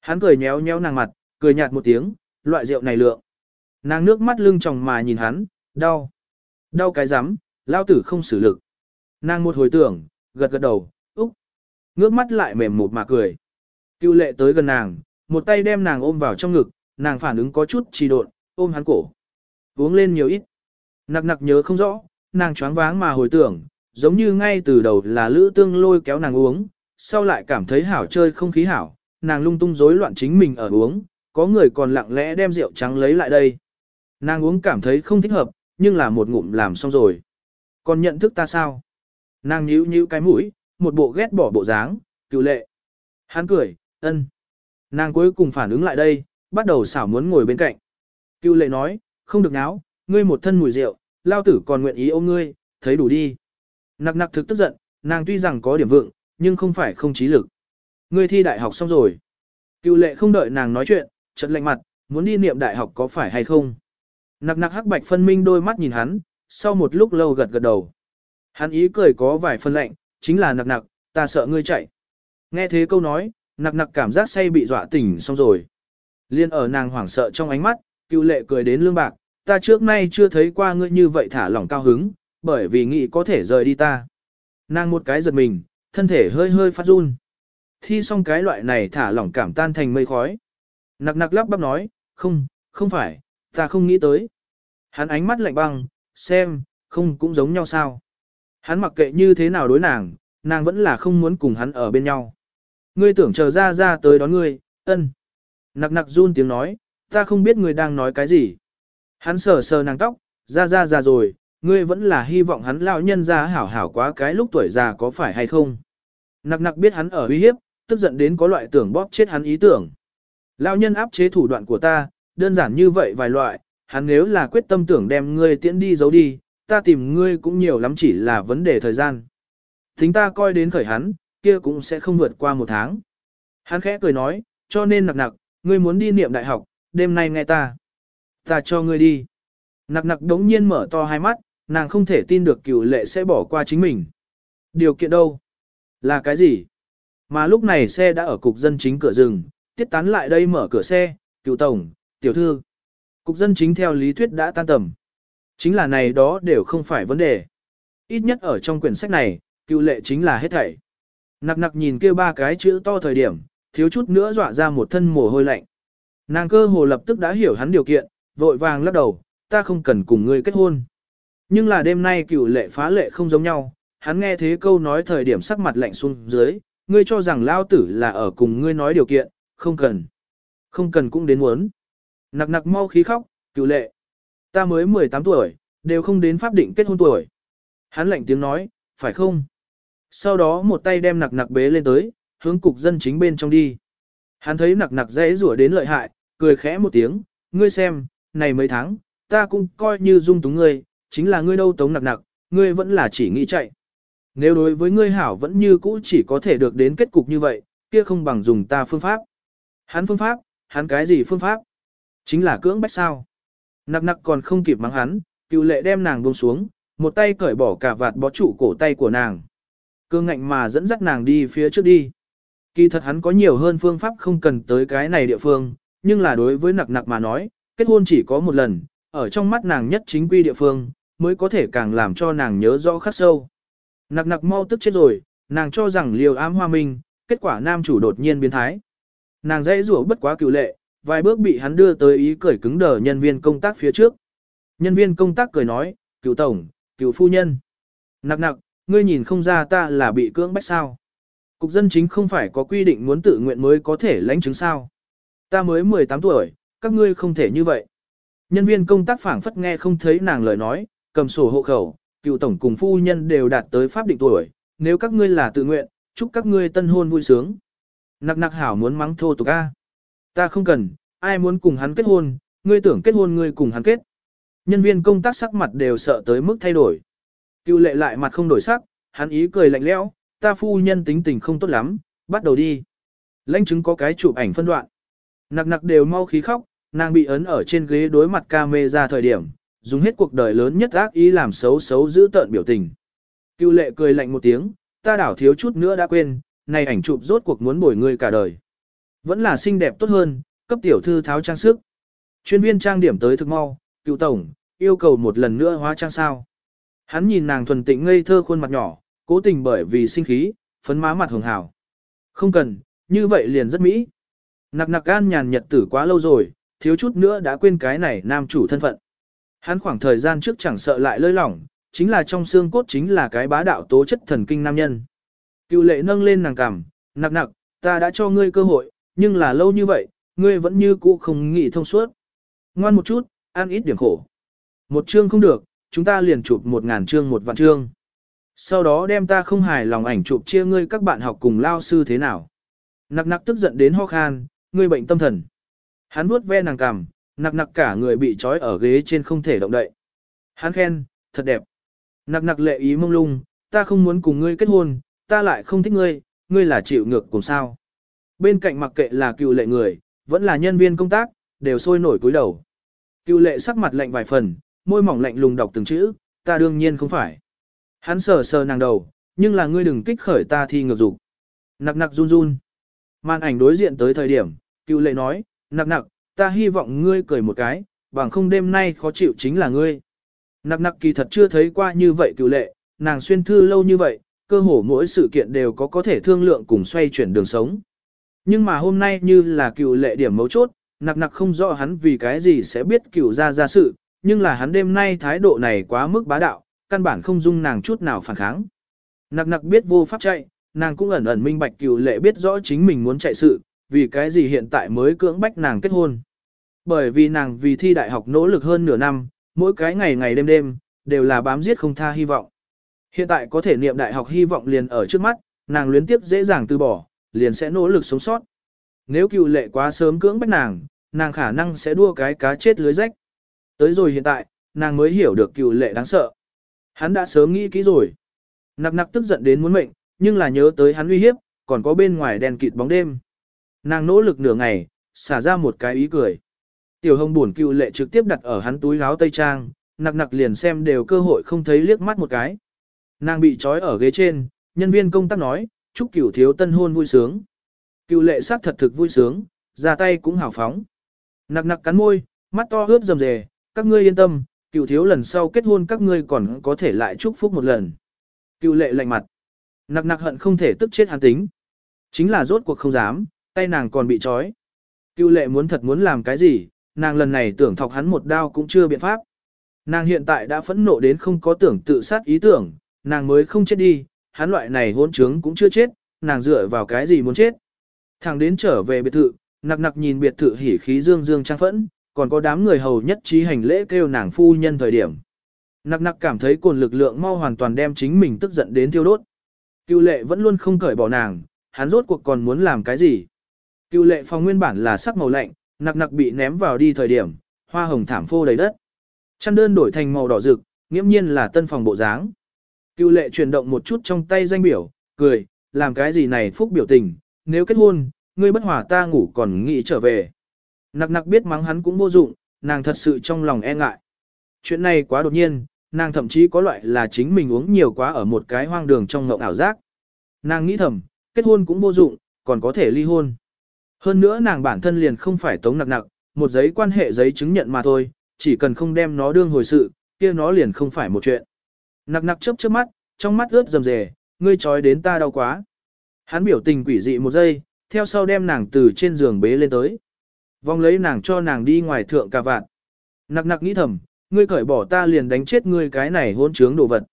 Hắn cười nhéo nhéo nàng mặt, cười nhạt một tiếng, loại rượu này lượng. Nàng nước mắt lưng tròng mà nhìn hắn, đau. Đau cái rắm lao tử không xử lực. Nàng một hồi tưởng, gật gật đầu, úc. Ngước mắt lại mềm một mà cười. cưu lệ tới gần nàng, một tay đem nàng ôm vào trong ngực, nàng phản ứng có chút trì độn, ôm hắn cổ. Uống lên nhiều ít. Nặc nặc nhớ không rõ, nàng choáng váng mà hồi tưởng, giống như ngay từ đầu là lữ tương lôi kéo nàng uống, sau lại cảm thấy hảo chơi không khí hảo, nàng lung tung rối loạn chính mình ở uống, có người còn lặng lẽ đem rượu trắng lấy lại đây. Nàng uống cảm thấy không thích hợp, nhưng là một ngụm làm xong rồi. Còn nhận thức ta sao? Nàng nhíu nhíu cái mũi, một bộ ghét bỏ bộ dáng, cựu lệ. Hắn cười, ân. Nàng cuối cùng phản ứng lại đây, bắt đầu xảo muốn ngồi bên cạnh. Cựu lệ nói, không được náo, ngươi một thân mùi rượu, lao tử còn nguyện ý ôm ngươi, thấy đủ đi. Nặc nặc thực tức giận, nàng tuy rằng có điểm vượng, nhưng không phải không trí lực. Ngươi thi đại học xong rồi. Cựu lệ không đợi nàng nói chuyện, chợt lạnh mặt, muốn đi niệm đại học có phải hay không. Nặc nặc hắc bạch phân minh đôi mắt nhìn hắn, sau một lúc lâu gật gật đầu. Hắn ý cười có vài phân lạnh, chính là nặc nặc, ta sợ ngươi chạy. Nghe thế câu nói, nặc nặc cảm giác say bị dọa tỉnh xong rồi. Liên ở nàng hoảng sợ trong ánh mắt, cựu lệ cười đến lương bạc, ta trước nay chưa thấy qua ngươi như vậy thả lỏng cao hứng, bởi vì nghĩ có thể rời đi ta. Nàng một cái giật mình, thân thể hơi hơi phát run. Thi xong cái loại này thả lỏng cảm tan thành mây khói. Nặc nặc lắp bắp nói, không, không phải, ta không nghĩ tới. Hắn ánh mắt lạnh băng, xem, không cũng giống nhau sao. Hắn mặc kệ như thế nào đối nàng, nàng vẫn là không muốn cùng hắn ở bên nhau. Ngươi tưởng chờ ra ra tới đón ngươi, ân. Nặc nặc run tiếng nói, ta không biết ngươi đang nói cái gì. Hắn sờ sờ nàng tóc, ra ra ra rồi, ngươi vẫn là hy vọng hắn lão nhân ra hảo hảo quá cái lúc tuổi già có phải hay không. Nặc nặc biết hắn ở uy hiếp, tức giận đến có loại tưởng bóp chết hắn ý tưởng. Lão nhân áp chế thủ đoạn của ta, đơn giản như vậy vài loại, hắn nếu là quyết tâm tưởng đem ngươi tiễn đi giấu đi, ta tìm ngươi cũng nhiều lắm chỉ là vấn đề thời gian. Thính ta coi đến khởi hắn, kia cũng sẽ không vượt qua một tháng. Hắn khẽ cười nói, cho nên nặc nặc, ngươi muốn đi niệm đại học, đêm nay nghe ta. Ta cho ngươi đi. Nặc nặc đống nhiên mở to hai mắt, nàng không thể tin được cựu lệ sẽ bỏ qua chính mình. Điều kiện đâu? Là cái gì? Mà lúc này xe đã ở cục dân chính cửa rừng, tiết tán lại đây mở cửa xe, cựu tổng, tiểu thư. Cục dân chính theo lý thuyết đã tan tầm. Chính là này đó đều không phải vấn đề. Ít nhất ở trong quyển sách này, cựu lệ chính là hết thảy. Nặc nặc nhìn kia ba cái chữ to thời điểm, thiếu chút nữa dọa ra một thân mồ hôi lạnh. Nàng cơ hồ lập tức đã hiểu hắn điều kiện, vội vàng lắc đầu, ta không cần cùng ngươi kết hôn. Nhưng là đêm nay cựu lệ phá lệ không giống nhau, hắn nghe thế câu nói thời điểm sắc mặt lạnh xuống dưới, ngươi cho rằng lao tử là ở cùng ngươi nói điều kiện, không cần. Không cần cũng đến muốn. Nặc nặc mau khí khóc, cựu lệ. Ta mới 18 tuổi, đều không đến pháp định kết hôn tuổi. Hắn lạnh tiếng nói, phải không? Sau đó một tay đem nặc nặc bế lên tới, hướng cục dân chính bên trong đi. Hắn thấy nặc nặc dễ rủa đến lợi hại, cười khẽ một tiếng, ngươi xem, này mấy tháng, ta cũng coi như dung túng ngươi, chính là ngươi đâu tống nặc nặc, ngươi vẫn là chỉ nghĩ chạy. Nếu đối với ngươi hảo vẫn như cũ chỉ có thể được đến kết cục như vậy, kia không bằng dùng ta phương pháp. Hắn phương pháp, hắn cái gì phương pháp? Chính là cưỡng bách sao. Nặc nặc còn không kịp mắng hắn, cựu lệ đem nàng buông xuống, một tay cởi bỏ cả vạt bó trụ cổ tay của nàng. Cương ngạnh mà dẫn dắt nàng đi phía trước đi. Kỳ thật hắn có nhiều hơn phương pháp không cần tới cái này địa phương, nhưng là đối với nặc nặc mà nói, kết hôn chỉ có một lần, ở trong mắt nàng nhất chính quy địa phương, mới có thể càng làm cho nàng nhớ rõ khắc sâu. Nặc nặc mau tức chết rồi, nàng cho rằng liều ám hoa minh, kết quả nam chủ đột nhiên biến thái. Nàng dãy rủa bất quá cựu lệ, vài bước bị hắn đưa tới ý cởi cứng đờ nhân viên công tác phía trước. Nhân viên công tác cười nói, cựu tổng, cựu phu nhân. Nặc nặc, ngươi nhìn không ra ta là bị cưỡng bách sao. Cục dân chính không phải có quy định muốn tự nguyện mới có thể lãnh chứng sao. Ta mới 18 tuổi, các ngươi không thể như vậy. Nhân viên công tác phảng phất nghe không thấy nàng lời nói, cầm sổ hộ khẩu, cựu tổng cùng phu nhân đều đạt tới pháp định tuổi, nếu các ngươi là tự nguyện, chúc các ngươi tân hôn vui sướng. Nặc nặc hảo muốn mắng thô tục a. Ta không cần, ai muốn cùng hắn kết hôn, ngươi tưởng kết hôn ngươi cùng hắn kết. Nhân viên công tác sắc mặt đều sợ tới mức thay đổi. Cựu lệ lại mặt không đổi sắc, hắn ý cười lạnh lẽo, ta phu nhân tính tình không tốt lắm, bắt đầu đi. Lãnh chứng có cái chụp ảnh phân đoạn. Nặc nặc đều mau khí khóc, nàng bị ấn ở trên ghế đối mặt camera thời điểm, dùng hết cuộc đời lớn nhất ác ý làm xấu xấu giữ tợn biểu tình. cưu lệ cười lạnh một tiếng, ta đảo thiếu chút nữa đã quên, này ảnh chụp rốt cuộc muốn bồi người cả đời. Vẫn là xinh đẹp tốt hơn, cấp tiểu thư tháo trang sức. Chuyên viên trang điểm tới thực mau, cựu tổng, yêu cầu một lần nữa hóa trang sao. Hắn nhìn nàng thuần tịnh ngây thơ khuôn mặt nhỏ, cố tình bởi vì sinh khí, phấn má mặt hường hào. Không cần, như vậy liền rất mỹ. Nặc nặc gan nhàn nhật tử quá lâu rồi, thiếu chút nữa đã quên cái này nam chủ thân phận. Hắn khoảng thời gian trước chẳng sợ lại lơi lỏng, chính là trong xương cốt chính là cái bá đạo tố chất thần kinh nam nhân. Cựu lệ nâng lên nàng cằm, nặc nặc, ta đã cho ngươi cơ hội, nhưng là lâu như vậy, ngươi vẫn như cũ không nghĩ thông suốt. Ngoan một chút, ăn ít điểm khổ. Một chương không được, chúng ta liền chụp một ngàn chương một vạn chương. Sau đó đem ta không hài lòng ảnh chụp chia ngươi các bạn học cùng lao sư thế nào. Nặc nặc tức giận đến ho khan, ngươi bệnh tâm thần. Hắn vuốt ve nàng cằm, nặc nặc cả người bị trói ở ghế trên không thể động đậy. Hắn khen, thật đẹp. Nặc nặc lệ ý mông lung, ta không muốn cùng ngươi kết hôn, ta lại không thích ngươi, ngươi là chịu ngược cùng sao. Bên cạnh mặc kệ là cựu lệ người, vẫn là nhân viên công tác, đều sôi nổi cúi đầu. Cựu lệ sắc mặt lạnh vài phần, môi mỏng lạnh lùng đọc từng chữ, ta đương nhiên không phải. Hắn sờ sờ nàng đầu, nhưng là ngươi đừng kích khởi ta thi ngược dục. Nặc nặc run run. Màn ảnh đối diện tới thời điểm, cựu lệ nói, nặc nặc, ta hy vọng ngươi cười một cái, bằng không đêm nay khó chịu chính là ngươi. Nặc nặc kỳ thật chưa thấy qua như vậy cựu lệ, nàng xuyên thư lâu như vậy, cơ hồ mỗi sự kiện đều có có thể thương lượng cùng xoay chuyển đường sống. Nhưng mà hôm nay như là cựu lệ điểm mấu chốt, nặc nặc không rõ hắn vì cái gì sẽ biết cựu ra ra sự, nhưng là hắn đêm nay thái độ này quá mức bá đạo, căn bản không dung nàng chút nào phản kháng. Nặc nặc biết vô pháp chạy, nàng cũng ẩn ẩn minh bạch cựu lệ biết rõ chính mình muốn chạy sự, vì cái gì hiện tại mới cưỡng bách nàng kết hôn. Bởi vì nàng vì thi đại học nỗ lực hơn nửa năm, mỗi cái ngày ngày đêm đêm, đều là bám giết không tha hy vọng. Hiện tại có thể niệm đại học hy vọng liền ở trước mắt, nàng luyến tiếp dễ dàng từ bỏ, liền sẽ nỗ lực sống sót. Nếu cựu lệ quá sớm cưỡng bách nàng, nàng khả năng sẽ đua cái cá chết lưới rách. Tới rồi hiện tại, nàng mới hiểu được cựu lệ đáng sợ. Hắn đã sớm nghĩ kỹ rồi. Nặc nặc tức giận đến muốn mệnh, nhưng là nhớ tới hắn uy hiếp, còn có bên ngoài đèn kịt bóng đêm. Nàng nỗ lực nửa ngày, xả ra một cái ý cười. Tiểu hồng buồn cựu lệ trực tiếp đặt ở hắn túi áo tây trang, nặc nặc liền xem đều cơ hội không thấy liếc mắt một cái. Nàng bị trói ở ghế trên, nhân viên công tác nói, chúc cửu thiếu tân hôn vui sướng. Cựu lệ sắc thật thực vui sướng, ra tay cũng hào phóng. Nặc nặc cắn môi, mắt to ướt rầm rề, các ngươi yên tâm, cựu thiếu lần sau kết hôn các ngươi còn có thể lại chúc phúc một lần. Cựu lệ lạnh mặt. Nặc nặc hận không thể tức chết hắn tính. Chính là rốt cuộc không dám, tay nàng còn bị trói. Cựu lệ muốn thật muốn làm cái gì, nàng lần này tưởng thọc hắn một đao cũng chưa biện pháp. Nàng hiện tại đã phẫn nộ đến không có tưởng tự sát ý tưởng, nàng mới không chết đi, hắn loại này hôn trướng cũng chưa chết, nàng dựa vào cái gì muốn chết. Thằng đến trở về biệt thự, nặc nặc nhìn biệt thự hỉ khí dương dương trang phẫn, còn có đám người hầu nhất trí hành lễ kêu nàng phu nhân thời điểm. Nặc nặc cảm thấy cồn lực lượng mau hoàn toàn đem chính mình tức giận đến thiêu đốt. Cựu lệ vẫn luôn không cởi bỏ nàng, hắn rốt cuộc còn muốn làm cái gì. Cựu lệ phòng nguyên bản là sắc màu lạnh, nặc nặc bị ném vào đi thời điểm, hoa hồng thảm phô đầy đất. Chăn đơn đổi thành màu đỏ rực, nghiễm nhiên là tân phòng bộ dáng. Cưu lệ chuyển động một chút trong tay danh biểu, cười, làm cái gì này phúc biểu tình, nếu kết hôn, ngươi bất hòa ta ngủ còn nghĩ trở về. Nặc nặc biết mắng hắn cũng vô dụng, nàng thật sự trong lòng e ngại. Chuyện này quá đột nhiên, nàng thậm chí có loại là chính mình uống nhiều quá ở một cái hoang đường trong ngộng ảo giác. Nàng nghĩ thầm, kết hôn cũng vô dụng, còn có thể ly hôn. Hơn nữa nàng bản thân liền không phải tống nặc nặc, một giấy quan hệ giấy chứng nhận mà thôi, chỉ cần không đem nó đương hồi sự, kia nó liền không phải một chuyện. Nặc nặc chớp chớp mắt, trong mắt ướt rầm rề, ngươi trói đến ta đau quá. Hắn biểu tình quỷ dị một giây, theo sau đem nàng từ trên giường bế lên tới. Vòng lấy nàng cho nàng đi ngoài thượng cà vạn. Nặc nặc nghĩ thầm, ngươi cởi bỏ ta liền đánh chết ngươi cái này hôn trướng đồ vật.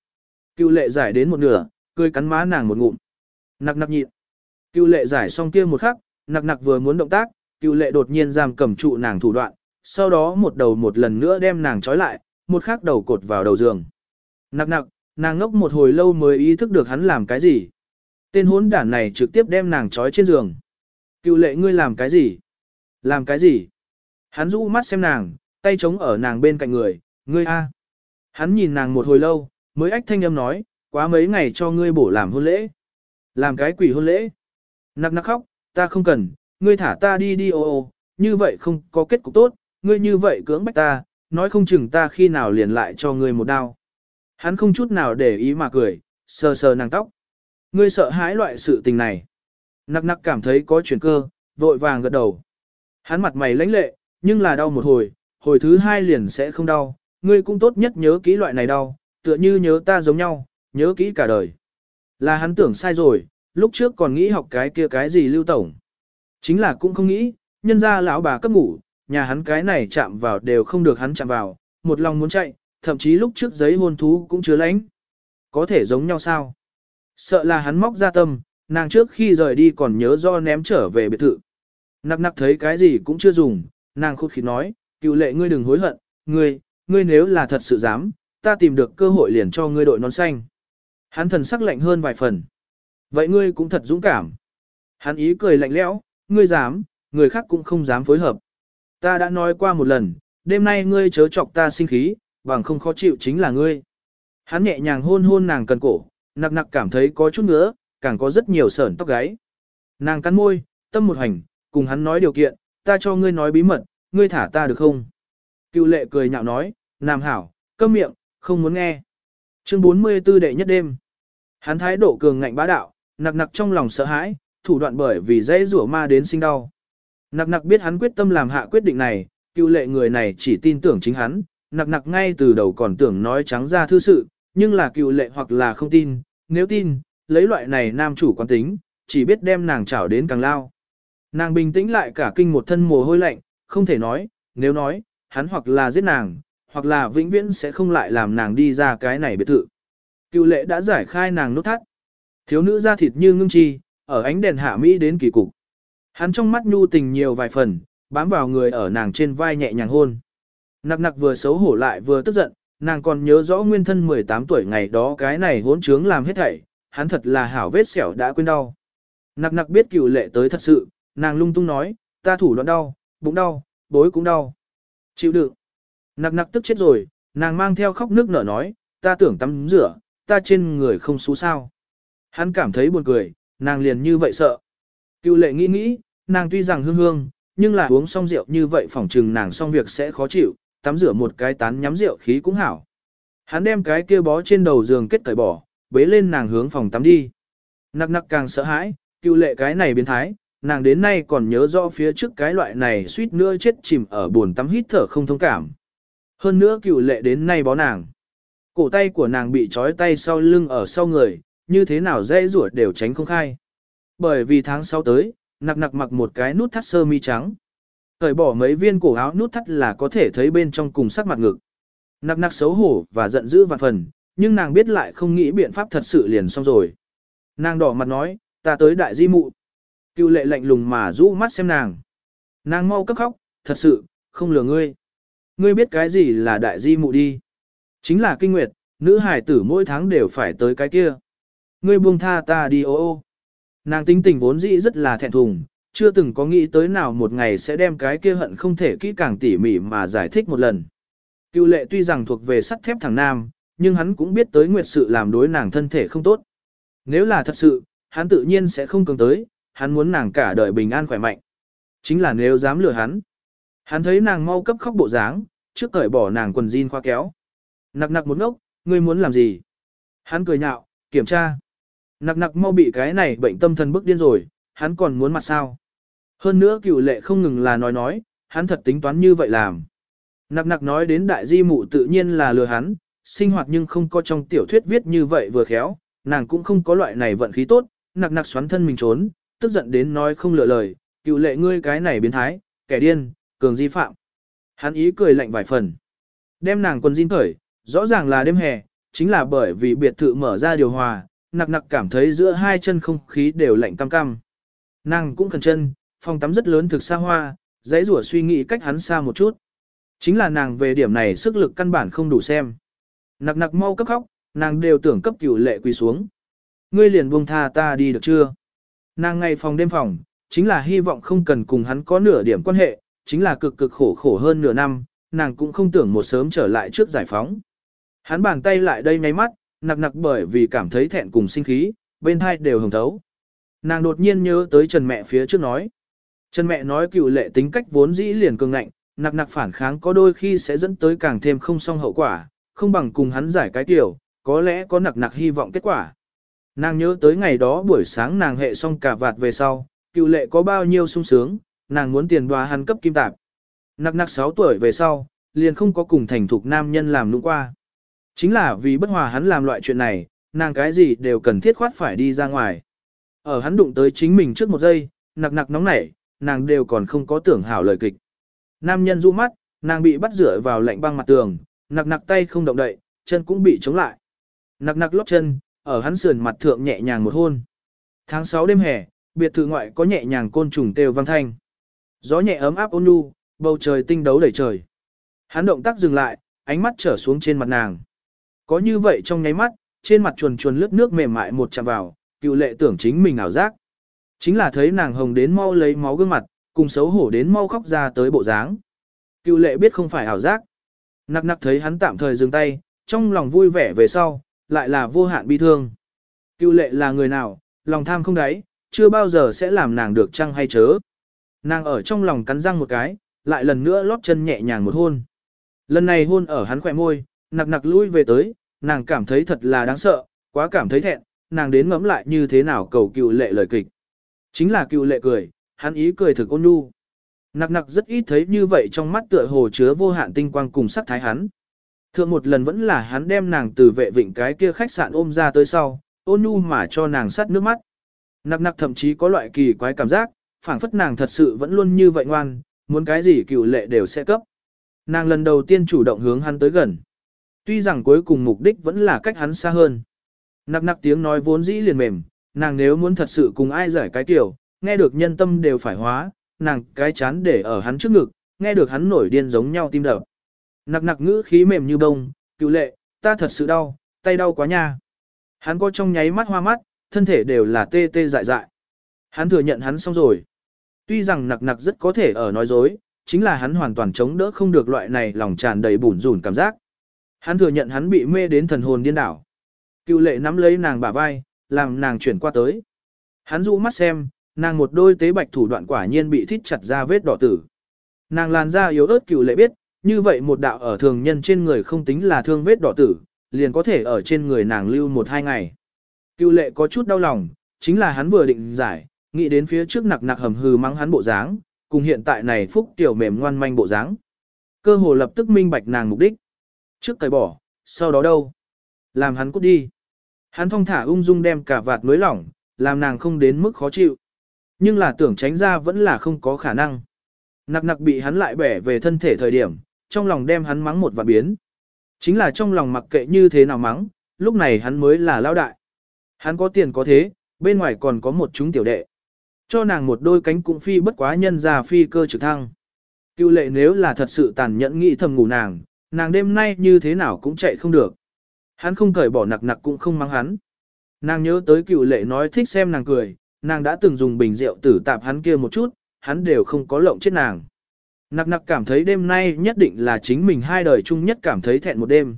Cựu lệ giải đến một nửa, cười cắn má nàng một ngụm. Nặc nặc nhịn. Cựu lệ giải xong kia một khắc, nặc nặc vừa muốn động tác, cựu lệ đột nhiên giam cầm trụ nàng thủ đoạn, sau đó một đầu một lần nữa đem nàng trói lại, một khắc đầu cột vào đầu giường. Nặc nặc, nàng ngốc một hồi lâu mới ý thức được hắn làm cái gì. Tên hốn đản này trực tiếp đem nàng trói trên giường. Cựu lệ ngươi làm cái gì? Làm cái gì? Hắn rũ mắt xem nàng, tay chống ở nàng bên cạnh người, ngươi a. Hắn nhìn nàng một hồi lâu, mới ách thanh âm nói, quá mấy ngày cho ngươi bổ làm hôn lễ. Làm cái quỷ hôn lễ. Nặc nặc khóc, ta không cần, ngươi thả ta đi đi ô ô, như vậy không có kết cục tốt, ngươi như vậy cưỡng bách ta, nói không chừng ta khi nào liền lại cho ngươi một đao. Hắn không chút nào để ý mà cười, sờ sờ nàng tóc. Ngươi sợ hãi loại sự tình này. Nặc nặc cảm thấy có chuyển cơ, vội vàng gật đầu. Hắn mặt mày lãnh lệ, nhưng là đau một hồi, hồi thứ hai liền sẽ không đau. Ngươi cũng tốt nhất nhớ kỹ loại này đau, tựa như nhớ ta giống nhau, nhớ kỹ cả đời. Là hắn tưởng sai rồi, lúc trước còn nghĩ học cái kia cái gì lưu tổng. Chính là cũng không nghĩ, nhân ra lão bà cấp ngủ, nhà hắn cái này chạm vào đều không được hắn chạm vào, một lòng muốn chạy, thậm chí lúc trước giấy hôn thú cũng chưa lánh. Có thể giống nhau sao? Sợ là hắn móc ra tâm, nàng trước khi rời đi còn nhớ do ném trở về biệt thự. Nặc nặc thấy cái gì cũng chưa dùng, nàng khút khí nói, cựu lệ ngươi đừng hối hận, ngươi, ngươi nếu là thật sự dám, ta tìm được cơ hội liền cho ngươi đội nón xanh. Hắn thần sắc lạnh hơn vài phần. Vậy ngươi cũng thật dũng cảm. Hắn ý cười lạnh lẽo, ngươi dám, người khác cũng không dám phối hợp. Ta đã nói qua một lần, đêm nay ngươi chớ chọc ta sinh khí, bằng không khó chịu chính là ngươi. Hắn nhẹ nhàng hôn hôn nàng cần cổ, nặc nặc cảm thấy có chút nữa, càng có rất nhiều sởn tóc gáy. Nàng cắn môi, tâm một hành, cùng hắn nói điều kiện, ta cho ngươi nói bí mật, ngươi thả ta được không? Cựu lệ cười nhạo nói, nam hảo, câm miệng, không muốn nghe. Chương 44 đệ nhất đêm. Hắn thái độ cường ngạnh bá đạo, nặc nặc trong lòng sợ hãi, thủ đoạn bởi vì dễ rủa ma đến sinh đau. Nặc nặc biết hắn quyết tâm làm hạ quyết định này, cựu lệ người này chỉ tin tưởng chính hắn, nặc nặc ngay từ đầu còn tưởng nói trắng ra thư sự, nhưng là cựu lệ hoặc là không tin, nếu tin, lấy loại này nam chủ quan tính, chỉ biết đem nàng chảo đến càng lao. Nàng bình tĩnh lại cả kinh một thân mồ hôi lạnh, không thể nói, nếu nói, hắn hoặc là giết nàng, hoặc là vĩnh viễn sẽ không lại làm nàng đi ra cái này biệt thự. Cựu lệ đã giải khai nàng nút thắt. Thiếu nữ da thịt như ngưng chi, ở ánh đèn hạ Mỹ đến kỳ cục. Hắn trong mắt nhu tình nhiều vài phần, bám vào người ở nàng trên vai nhẹ nhàng hôn. Nặc nặc vừa xấu hổ lại vừa tức giận, nàng còn nhớ rõ nguyên thân 18 tuổi ngày đó cái này hỗn trướng làm hết thảy, hắn thật là hảo vết sẹo đã quên đau. Nặc nặc biết cựu lệ tới thật sự, nàng lung tung nói, ta thủ đoạn đau, bụng đau, bối cũng đau. Chịu đựng. Nặc nặc tức chết rồi, nàng mang theo khóc nước nở nói, ta tưởng tắm rửa, ta trên người không xú sao. Hắn cảm thấy buồn cười, nàng liền như vậy sợ. Cựu lệ nghĩ nghĩ, nàng tuy rằng hương hương, nhưng là uống xong rượu như vậy phỏng chừng nàng xong việc sẽ khó chịu, tắm rửa một cái tán nhắm rượu khí cũng hảo. Hắn đem cái kia bó trên đầu giường kết cởi bỏ, bế lên nàng hướng phòng tắm đi. Nặc nặc càng sợ hãi, cựu lệ cái này biến thái, nàng đến nay còn nhớ rõ phía trước cái loại này suýt nữa chết chìm ở buồn tắm hít thở không thông cảm. Hơn nữa cựu lệ đến nay bó nàng. Cổ tay của nàng bị trói tay sau lưng ở sau người, như thế nào dễ ruột đều tránh không khai. Bởi vì tháng sau tới, nặc nặc mặc một cái nút thắt sơ mi trắng. Thời bỏ mấy viên cổ áo nút thắt là có thể thấy bên trong cùng sắc mặt ngực. Nặc nặc xấu hổ và giận dữ vạn phần, nhưng nàng biết lại không nghĩ biện pháp thật sự liền xong rồi. Nàng đỏ mặt nói, ta tới đại di mụ. Cựu lệ lạnh lùng mà rũ mắt xem nàng. Nàng mau cấp khóc, thật sự, không lừa ngươi. Ngươi biết cái gì là đại di mụ đi. Chính là kinh nguyệt, nữ hải tử mỗi tháng đều phải tới cái kia. Ngươi buông tha ta đi ô ô. Nàng tính tình vốn dĩ rất là thẹn thùng, chưa từng có nghĩ tới nào một ngày sẽ đem cái kia hận không thể kỹ càng tỉ mỉ mà giải thích một lần. Cựu lệ tuy rằng thuộc về sắt thép thằng nam, nhưng hắn cũng biết tới nguyệt sự làm đối nàng thân thể không tốt. Nếu là thật sự, hắn tự nhiên sẽ không cường tới, hắn muốn nàng cả đời bình an khỏe mạnh. Chính là nếu dám lừa hắn. Hắn thấy nàng mau cấp khóc bộ dáng, trước cởi bỏ nàng quần jean khoa kéo. Nặc nặc một ngốc, ngươi muốn làm gì? Hắn cười nhạo, kiểm tra. Nặc nặc mau bị cái này bệnh tâm thần bức điên rồi, hắn còn muốn mặt sao? Hơn nữa cựu lệ không ngừng là nói nói, hắn thật tính toán như vậy làm. Nặc nặc nói đến đại di mụ tự nhiên là lừa hắn, sinh hoạt nhưng không có trong tiểu thuyết viết như vậy vừa khéo, nàng cũng không có loại này vận khí tốt, nặc nặc xoắn thân mình trốn, tức giận đến nói không lựa lời, cựu lệ ngươi cái này biến thái, kẻ điên, cường di phạm. Hắn ý cười lạnh vài phần. Đem nàng quần jean khởi, rõ ràng là đêm hè, chính là bởi vì biệt thự mở ra điều hòa, nặc nặc cảm thấy giữa hai chân không khí đều lạnh cam cam. Nàng cũng cần chân, phòng tắm rất lớn thực xa hoa, dãy rủa suy nghĩ cách hắn xa một chút. Chính là nàng về điểm này sức lực căn bản không đủ xem. Nặc nặc mau cấp khóc, nàng đều tưởng cấp cửu lệ quỳ xuống. Ngươi liền buông tha ta đi được chưa? Nàng ngày phòng đêm phòng, chính là hy vọng không cần cùng hắn có nửa điểm quan hệ, chính là cực cực khổ khổ hơn nửa năm, nàng cũng không tưởng một sớm trở lại trước giải phóng. Hắn bàn tay lại đây nháy mắt, nặc nặc bởi vì cảm thấy thẹn cùng sinh khí, bên hai đều hồng thấu. Nàng đột nhiên nhớ tới Trần mẹ phía trước nói. Trần mẹ nói cựu lệ tính cách vốn dĩ liền cường ngạnh, nặc nặc phản kháng có đôi khi sẽ dẫn tới càng thêm không song hậu quả, không bằng cùng hắn giải cái tiểu, có lẽ có nặc nặc hy vọng kết quả. Nàng nhớ tới ngày đó buổi sáng nàng hệ xong cả vạt về sau, cựu lệ có bao nhiêu sung sướng, nàng muốn tiền đoà hắn cấp kim tạp. Nặc nặc 6 tuổi về sau, liền không có cùng thành thục nam nhân làm nụ qua. Chính là vì bất hòa hắn làm loại chuyện này, nàng cái gì đều cần thiết khoát phải đi ra ngoài. Ở hắn đụng tới chính mình trước một giây, nặc nặc nóng nảy, nàng đều còn không có tưởng hảo lời kịch. Nam nhân du mắt, nàng bị bắt rửa vào lạnh băng mặt tường, nặc nặc tay không động đậy, chân cũng bị chống lại. Nặc nặc lót chân, ở hắn sườn mặt thượng nhẹ nhàng một hôn. Tháng 6 đêm hè, biệt thự ngoại có nhẹ nhàng côn trùng kêu vang thanh. Gió nhẹ ấm áp ôn nhu, bầu trời tinh đấu đầy trời. Hắn động tác dừng lại, ánh mắt trở xuống trên mặt nàng. Có như vậy trong nháy mắt, trên mặt chuồn chuồn lướt nước mềm mại một chạm vào, cựu lệ tưởng chính mình ảo giác. Chính là thấy nàng hồng đến mau lấy máu gương mặt, cùng xấu hổ đến mau khóc ra tới bộ dáng. Cựu lệ biết không phải ảo giác. Nặc nặc thấy hắn tạm thời dừng tay, trong lòng vui vẻ về sau, lại là vô hạn bi thương. Cựu lệ là người nào, lòng tham không đáy, chưa bao giờ sẽ làm nàng được chăng hay chớ. Nàng ở trong lòng cắn răng một cái, lại lần nữa lót chân nhẹ nhàng một hôn. Lần này hôn ở hắn khỏe môi, nặc nặc lui về tới, nàng cảm thấy thật là đáng sợ, quá cảm thấy thẹn, nàng đến ngẫm lại như thế nào cầu cựu lệ lời kịch. Chính là cựu lệ cười, hắn ý cười thực ôn nhu. Nặc nặc rất ít thấy như vậy trong mắt tựa hồ chứa vô hạn tinh quang cùng sắc thái hắn. Thượng một lần vẫn là hắn đem nàng từ vệ vịnh cái kia khách sạn ôm ra tới sau, ôn nhu mà cho nàng sắt nước mắt. Nặc nặc thậm chí có loại kỳ quái cảm giác, phảng phất nàng thật sự vẫn luôn như vậy ngoan, muốn cái gì cựu lệ đều sẽ cấp. Nàng lần đầu tiên chủ động hướng hắn tới gần. Tuy rằng cuối cùng mục đích vẫn là cách hắn xa hơn. Nặc nặc tiếng nói vốn dĩ liền mềm, nàng nếu muốn thật sự cùng ai giải cái tiểu, nghe được nhân tâm đều phải hóa, nàng cái chán để ở hắn trước ngực, nghe được hắn nổi điên giống nhau tim đập. Nặc nặc ngữ khí mềm như bông, cựu lệ, ta thật sự đau, tay đau quá nha. Hắn có trong nháy mắt hoa mắt, thân thể đều là tê tê dại dại. Hắn thừa nhận hắn xong rồi. Tuy rằng nặc nặc rất có thể ở nói dối, chính là hắn hoàn toàn chống đỡ không được loại này lòng tràn đầy bủn rủn cảm giác. Hắn thừa nhận hắn bị mê đến thần hồn điên đảo. Cựu lệ nắm lấy nàng bả vai, làm nàng chuyển qua tới. Hắn dụ mắt xem, nàng một đôi tế bạch thủ đoạn quả nhiên bị thít chặt ra vết đỏ tử. Nàng làn da yếu ớt cựu lệ biết, như vậy một đạo ở thường nhân trên người không tính là thương vết đỏ tử, liền có thể ở trên người nàng lưu một hai ngày. Cựu lệ có chút đau lòng, chính là hắn vừa định giải, nghĩ đến phía trước nặc nặc hầm hừ mắng hắn bộ dáng, cùng hiện tại này phúc tiểu mềm ngoan manh bộ dáng. Cơ hồ lập tức minh bạch nàng mục đích. Trước cởi bỏ, sau đó đâu? Làm hắn cút đi. Hắn thong thả ung dung đem cả vạt mới lỏng, làm nàng không đến mức khó chịu. Nhưng là tưởng tránh ra vẫn là không có khả năng. Nặc nặc bị hắn lại bẻ về thân thể thời điểm, trong lòng đem hắn mắng một vạt biến. Chính là trong lòng mặc kệ như thế nào mắng, lúc này hắn mới là lao đại. Hắn có tiền có thế, bên ngoài còn có một chúng tiểu đệ. Cho nàng một đôi cánh cũng phi bất quá nhân ra phi cơ trực thăng. Cựu lệ nếu là thật sự tàn nhẫn nghĩ thầm ngủ nàng, nàng đêm nay như thế nào cũng chạy không được. Hắn không cởi bỏ nặc nặc cũng không mắng hắn. Nàng nhớ tới cựu lệ nói thích xem nàng cười, nàng đã từng dùng bình rượu tử tạp hắn kia một chút, hắn đều không có lộng chết nàng. Nặc nặc cảm thấy đêm nay nhất định là chính mình hai đời chung nhất cảm thấy thẹn một đêm.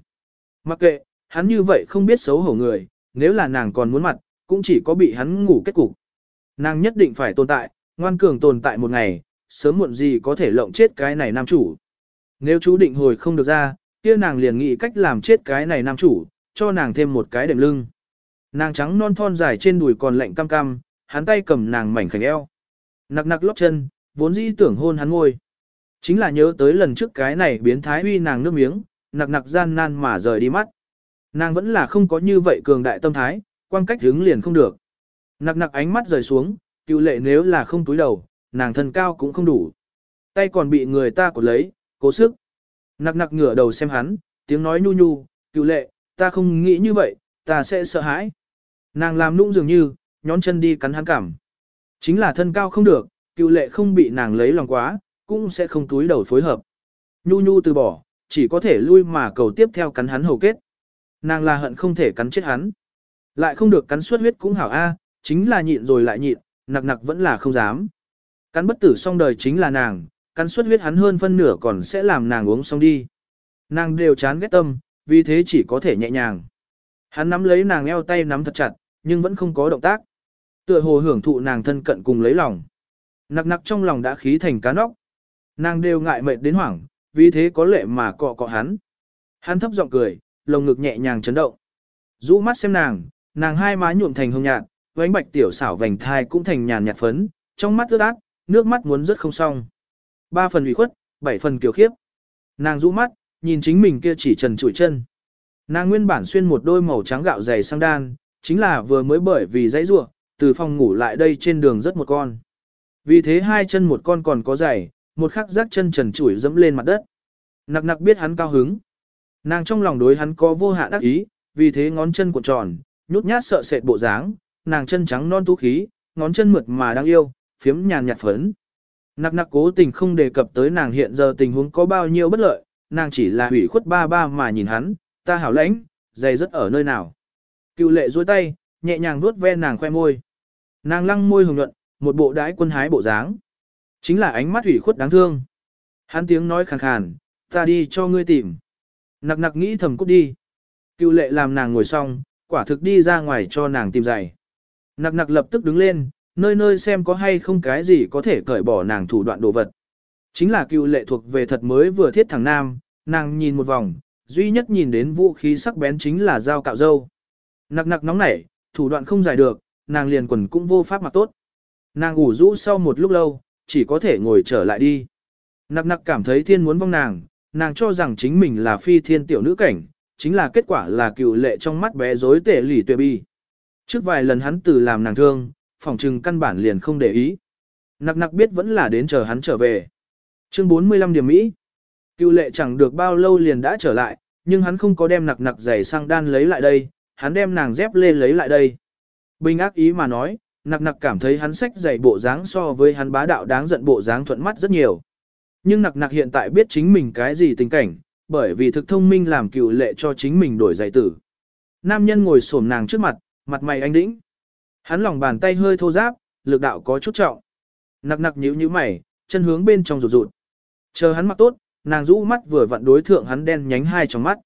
Mặc kệ, hắn như vậy không biết xấu hổ người, nếu là nàng còn muốn mặt, cũng chỉ có bị hắn ngủ kết cục. Nàng nhất định phải tồn tại, ngoan cường tồn tại một ngày, sớm muộn gì có thể lộng chết cái này nam chủ. Nếu chú định hồi không được ra, kia nàng liền nghĩ cách làm chết cái này nam chủ, cho nàng thêm một cái đệm lưng. Nàng trắng non thon dài trên đùi còn lạnh cam cam, hắn tay cầm nàng mảnh khảnh eo. Nặc nặc lót chân, vốn dĩ tưởng hôn hắn ngôi. Chính là nhớ tới lần trước cái này biến thái huy nàng nước miếng, nặc nặc gian nan mà rời đi mắt. Nàng vẫn là không có như vậy cường đại tâm thái, quan cách hướng liền không được. Nặc nặc ánh mắt rời xuống, cựu lệ nếu là không túi đầu, nàng thân cao cũng không đủ. Tay còn bị người ta cột lấy, cố sức. Nặc nặc ngửa đầu xem hắn, tiếng nói nhu nhu, cựu lệ, ta không nghĩ như vậy, ta sẽ sợ hãi. Nàng làm nũng dường như, nhón chân đi cắn hắn cảm. Chính là thân cao không được, cựu lệ không bị nàng lấy lòng quá, cũng sẽ không túi đầu phối hợp. Nhu nhu từ bỏ, chỉ có thể lui mà cầu tiếp theo cắn hắn hầu kết. Nàng là hận không thể cắn chết hắn. Lại không được cắn suốt huyết cũng hảo a, chính là nhịn rồi lại nhịn, nặc nặc vẫn là không dám. Cắn bất tử xong đời chính là nàng, cắn suốt huyết hắn hơn phân nửa còn sẽ làm nàng uống xong đi. Nàng đều chán ghét tâm, vì thế chỉ có thể nhẹ nhàng. Hắn nắm lấy nàng eo tay nắm thật chặt, nhưng vẫn không có động tác. Tựa hồ hưởng thụ nàng thân cận cùng lấy lòng. Nặc nặc trong lòng đã khí thành cá nóc. Nàng đều ngại mệt đến hoảng, vì thế có lệ mà cọ cọ hắn. Hắn thấp giọng cười, lồng ngực nhẹ nhàng chấn động. Rũ mắt xem nàng, nàng hai má nhuộm thành hồng nhạt, vánh bạch tiểu xảo vành thai cũng thành nhàn nhạt phấn, trong mắt ướt át, nước mắt muốn rất không xong. Ba phần ủy khuất, bảy phần kiều khiếp. Nàng rũ mắt, nhìn chính mình kia chỉ trần trụi chân. Nàng nguyên bản xuyên một đôi màu trắng gạo dày sang đan, chính là vừa mới bởi vì dãy rua, từ phòng ngủ lại đây trên đường rất một con. Vì thế hai chân một con còn có giày, một khắc rác chân trần trụi dẫm lên mặt đất. Nặc nặc biết hắn cao hứng. Nàng trong lòng đối hắn có vô hạn ác ý, vì thế ngón chân cuộn tròn, nhút nhát sợ sệt bộ dáng, nàng chân trắng non tú khí, ngón chân mượt mà đang yêu, phiếm nhàn nhạt phấn. Nặc nặc cố tình không đề cập tới nàng hiện giờ tình huống có bao nhiêu bất lợi, nàng chỉ là hủy khuất ba ba mà nhìn hắn, ta hảo lãnh, dày rất ở nơi nào. Cựu lệ duỗi tay, nhẹ nhàng vuốt ve nàng khoe môi. Nàng lăng môi hồng nhuận, một bộ đái quân hái bộ dáng. Chính là ánh mắt hủy khuất đáng thương. Hắn tiếng nói khàn khàn, ta đi cho ngươi tìm. Nặc nặc nghĩ thầm cút đi. Cựu lệ làm nàng ngồi xong, quả thực đi ra ngoài cho nàng tìm giày. Nặc nặc lập tức đứng lên, nơi nơi xem có hay không cái gì có thể cởi bỏ nàng thủ đoạn đồ vật. Chính là cựu lệ thuộc về thật mới vừa thiết thằng nam, nàng nhìn một vòng, duy nhất nhìn đến vũ khí sắc bén chính là dao cạo dâu. Nặc nặc nóng nảy, thủ đoạn không giải được, nàng liền quần cũng vô pháp mặc tốt. Nàng ủ rũ sau một lúc lâu, chỉ có thể ngồi trở lại đi. Nặc nặc cảm thấy thiên muốn vong nàng, nàng cho rằng chính mình là phi thiên tiểu nữ cảnh, chính là kết quả là cựu lệ trong mắt bé rối tệ lỉ tuệ bi. Trước vài lần hắn từ làm nàng thương, phòng trừng căn bản liền không để ý. Nặc nặc biết vẫn là đến chờ hắn trở về. Chương 45 điểm Mỹ. Cựu lệ chẳng được bao lâu liền đã trở lại, nhưng hắn không có đem nặc nặc giày sang đan lấy lại đây, hắn đem nàng dép lê lấy lại đây. Bình ác ý mà nói, nặc nặc cảm thấy hắn sách giày bộ dáng so với hắn bá đạo đáng giận bộ dáng thuận mắt rất nhiều. Nhưng nặc nặc hiện tại biết chính mình cái gì tình cảnh, bởi vì thực thông minh làm cựu lệ cho chính mình đổi giày tử. Nam nhân ngồi xổm nàng trước mặt, mặt mày anh đĩnh. Hắn lòng bàn tay hơi thô ráp, lực đạo có chút trọng. Nặc nặc nhíu nhíu mày, chân hướng bên trong rụt rụt. Chờ hắn mặc tốt, nàng rũ mắt vừa vặn đối thượng hắn đen nhánh hai trong mắt.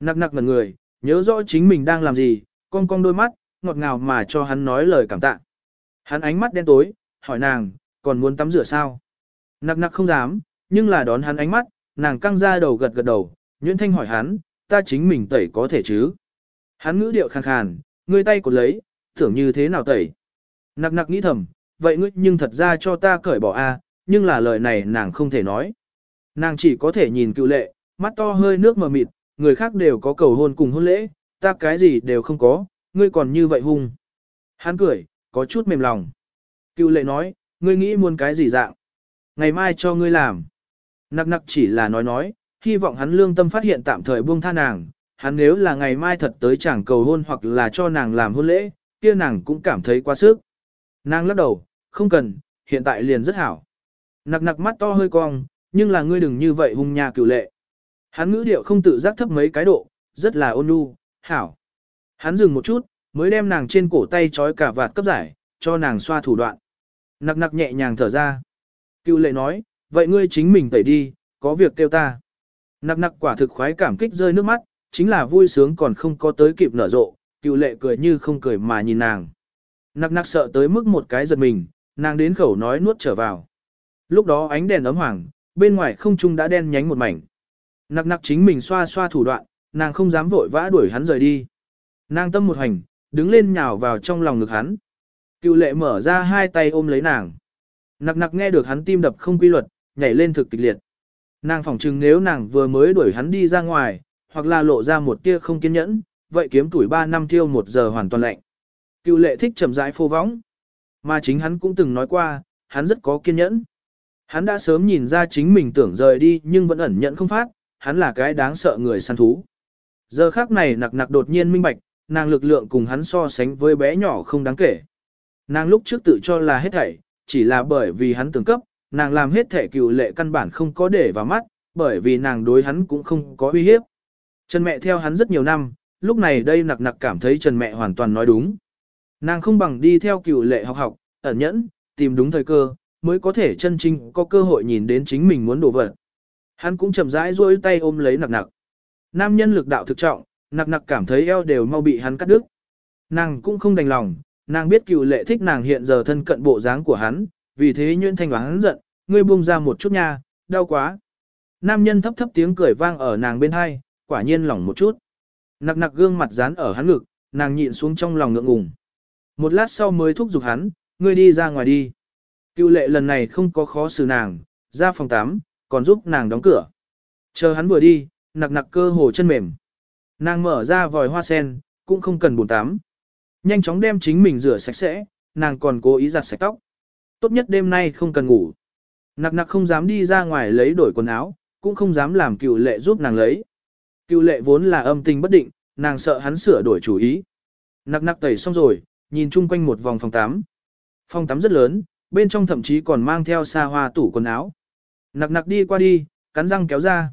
Nặc nặc ngẩn người, nhớ rõ chính mình đang làm gì, cong cong đôi mắt, ngọt ngào mà cho hắn nói lời cảm tạ. Hắn ánh mắt đen tối, hỏi nàng, còn muốn tắm rửa sao? Nặc nặc không dám, nhưng là đón hắn ánh mắt, nàng căng ra đầu gật gật đầu, Nguyễn Thanh hỏi hắn, ta chính mình tẩy có thể chứ? Hắn ngữ điệu khàn khàn, ngươi tay cột lấy, tưởng như thế nào tẩy? Nặc nặc nghĩ thầm, vậy ngươi nhưng thật ra cho ta cởi bỏ a, nhưng là lời này nàng không thể nói. Nàng chỉ có thể nhìn cựu lệ, mắt to hơi nước mờ mịt, người khác đều có cầu hôn cùng hôn lễ, ta cái gì đều không có, ngươi còn như vậy hung. Hắn cười, có chút mềm lòng. Cựu lệ nói, ngươi nghĩ muốn cái gì dạng? Ngày mai cho ngươi làm. Nặc nặc chỉ là nói nói, hy vọng hắn lương tâm phát hiện tạm thời buông tha nàng, hắn nếu là ngày mai thật tới chẳng cầu hôn hoặc là cho nàng làm hôn lễ, kia nàng cũng cảm thấy quá sức. Nàng lắc đầu, không cần, hiện tại liền rất hảo. Nặc nặc mắt to hơi cong, nhưng là ngươi đừng như vậy hung nha cựu lệ. Hắn ngữ điệu không tự giác thấp mấy cái độ, rất là ôn nhu, hảo. Hắn dừng một chút, mới đem nàng trên cổ tay trói cả vạt cấp giải, cho nàng xoa thủ đoạn. Nặc nặc nhẹ nhàng thở ra. Cựu lệ nói, vậy ngươi chính mình tẩy đi, có việc kêu ta. Nặc nặc quả thực khoái cảm kích rơi nước mắt, chính là vui sướng còn không có tới kịp nở rộ, cựu lệ cười như không cười mà nhìn nàng. Nặc nặc sợ tới mức một cái giật mình, nàng đến khẩu nói nuốt trở vào. Lúc đó ánh đèn ấm hoàng, bên ngoài không trung đã đen nhánh một mảnh. Nặc nặc chính mình xoa xoa thủ đoạn, nàng không dám vội vã đuổi hắn rời đi. Nàng tâm một hành, đứng lên nhào vào trong lòng ngực hắn. Cựu lệ mở ra hai tay ôm lấy nàng. Nặc nặc nghe được hắn tim đập không quy luật, nhảy lên thực kịch liệt. Nàng phỏng chừng nếu nàng vừa mới đuổi hắn đi ra ngoài, hoặc là lộ ra một tia không kiên nhẫn, vậy kiếm tuổi 3 năm tiêu một giờ hoàn toàn lạnh. Cựu lệ thích chậm rãi phô võng. Mà chính hắn cũng từng nói qua, hắn rất có kiên nhẫn. Hắn đã sớm nhìn ra chính mình tưởng rời đi nhưng vẫn ẩn nhận không phát, hắn là cái đáng sợ người săn thú. Giờ khác này nặc nặc đột nhiên minh bạch, nàng lực lượng cùng hắn so sánh với bé nhỏ không đáng kể. Nàng lúc trước tự cho là hết thảy, chỉ là bởi vì hắn tưởng cấp, nàng làm hết thể cựu lệ căn bản không có để vào mắt, bởi vì nàng đối hắn cũng không có uy hiếp. chân mẹ theo hắn rất nhiều năm, lúc này đây nặc nặc cảm thấy Trần mẹ hoàn toàn nói đúng. Nàng không bằng đi theo cựu lệ học học, ẩn nhẫn, tìm đúng thời cơ, mới có thể chân chính có cơ hội nhìn đến chính mình muốn đổ vật. Hắn cũng chậm rãi duỗi tay ôm lấy nặc nặc. Nam nhân lực đạo thực trọng, nặc nặc cảm thấy eo đều mau bị hắn cắt đứt. Nàng cũng không đành lòng, nàng biết cựu lệ thích nàng hiện giờ thân cận bộ dáng của hắn, vì thế nhuyễn thanh hắn giận, ngươi buông ra một chút nha, đau quá. Nam nhân thấp thấp tiếng cười vang ở nàng bên hai, quả nhiên lỏng một chút. Nặc nặc gương mặt dán ở hắn ngực, nàng nhịn xuống trong lòng ngượng ngùng. Một lát sau mới thúc giục hắn, ngươi đi ra ngoài đi. Cựu lệ lần này không có khó xử nàng, ra phòng tắm, còn giúp nàng đóng cửa. Chờ hắn vừa đi, nặc nặc cơ hồ chân mềm. Nàng mở ra vòi hoa sen, cũng không cần bồn tắm. Nhanh chóng đem chính mình rửa sạch sẽ, nàng còn cố ý giặt sạch tóc. Tốt nhất đêm nay không cần ngủ. Nặc nặc không dám đi ra ngoài lấy đổi quần áo, cũng không dám làm cựu lệ giúp nàng lấy. Cựu lệ vốn là âm tình bất định, nàng sợ hắn sửa đổi chủ ý. Nặc nặc tẩy xong rồi, nhìn chung quanh một vòng phòng tắm. Phòng tắm rất lớn, bên trong thậm chí còn mang theo xa hoa tủ quần áo. Nặc nặc đi qua đi, cắn răng kéo ra.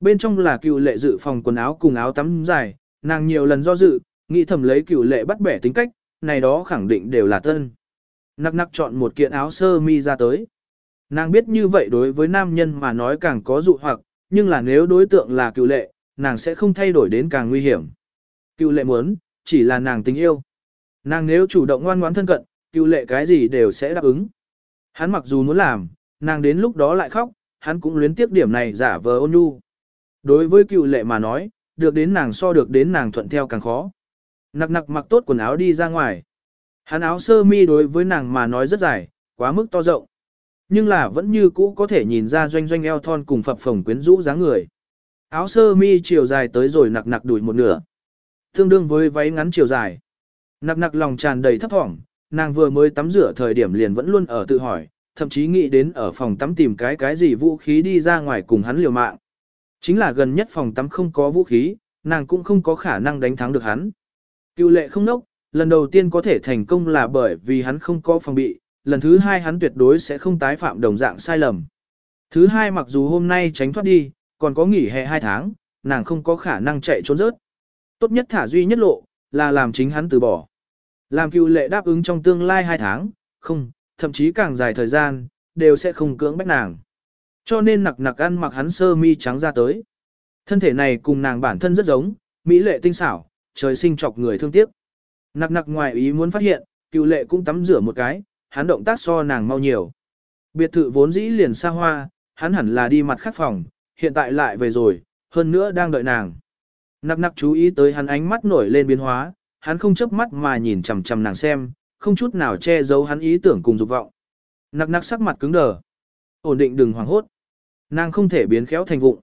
Bên trong là cựu lệ dự phòng quần áo cùng áo tắm dài, nàng nhiều lần do dự, nghĩ thầm lấy cựu lệ bắt bẻ tính cách, này đó khẳng định đều là tân. Nặc nặc chọn một kiện áo sơ mi ra tới. Nàng biết như vậy đối với nam nhân mà nói càng có dụ hoặc, nhưng là nếu đối tượng là cựu lệ, nàng sẽ không thay đổi đến càng nguy hiểm. Cựu lệ muốn, chỉ là nàng tình yêu. Nàng nếu chủ động ngoan ngoãn thân cận, cựu lệ cái gì đều sẽ đáp ứng. Hắn mặc dù muốn làm, nàng đến lúc đó lại khóc, hắn cũng luyến tiếp điểm này giả vờ ôn nhu. Đối với cựu lệ mà nói, được đến nàng so được đến nàng thuận theo càng khó. Nặc nặc mặc tốt quần áo đi ra ngoài. Hắn áo sơ mi đối với nàng mà nói rất dài, quá mức to rộng. Nhưng là vẫn như cũ có thể nhìn ra doanh doanh eo thon cùng phập phồng quyến rũ dáng người. Áo sơ mi chiều dài tới rồi nặc nặc đuổi một nửa. Tương đương với váy ngắn chiều dài. Nặc nặc lòng tràn đầy thấp thỏm, nàng vừa mới tắm rửa thời điểm liền vẫn luôn ở tự hỏi, thậm chí nghĩ đến ở phòng tắm tìm cái cái gì vũ khí đi ra ngoài cùng hắn liều mạng. Chính là gần nhất phòng tắm không có vũ khí, nàng cũng không có khả năng đánh thắng được hắn. Cựu lệ không nốc, lần đầu tiên có thể thành công là bởi vì hắn không có phòng bị, lần thứ hai hắn tuyệt đối sẽ không tái phạm đồng dạng sai lầm. Thứ hai mặc dù hôm nay tránh thoát đi, còn có nghỉ hè hai tháng, nàng không có khả năng chạy trốn rớt. Tốt nhất thả duy nhất lộ, là làm chính hắn từ bỏ. Làm cựu lệ đáp ứng trong tương lai hai tháng, không, thậm chí càng dài thời gian, đều sẽ không cưỡng bách nàng. Cho nên nặc nặc ăn mặc hắn sơ mi trắng ra tới. Thân thể này cùng nàng bản thân rất giống, mỹ lệ tinh xảo, trời sinh chọc người thương tiếc. Nặc nặc ngoài ý muốn phát hiện, cựu lệ cũng tắm rửa một cái, hắn động tác so nàng mau nhiều. Biệt thự vốn dĩ liền xa hoa, hắn hẳn là đi mặt khác phòng, hiện tại lại về rồi, hơn nữa đang đợi nàng. Nặc nặc chú ý tới hắn ánh mắt nổi lên biến hóa, hắn không chớp mắt mà nhìn chằm chằm nàng xem, không chút nào che giấu hắn ý tưởng cùng dục vọng. Nặc nặc sắc mặt cứng đờ. Ổn định đừng hoảng hốt. Nàng không thể biến khéo thành vụng.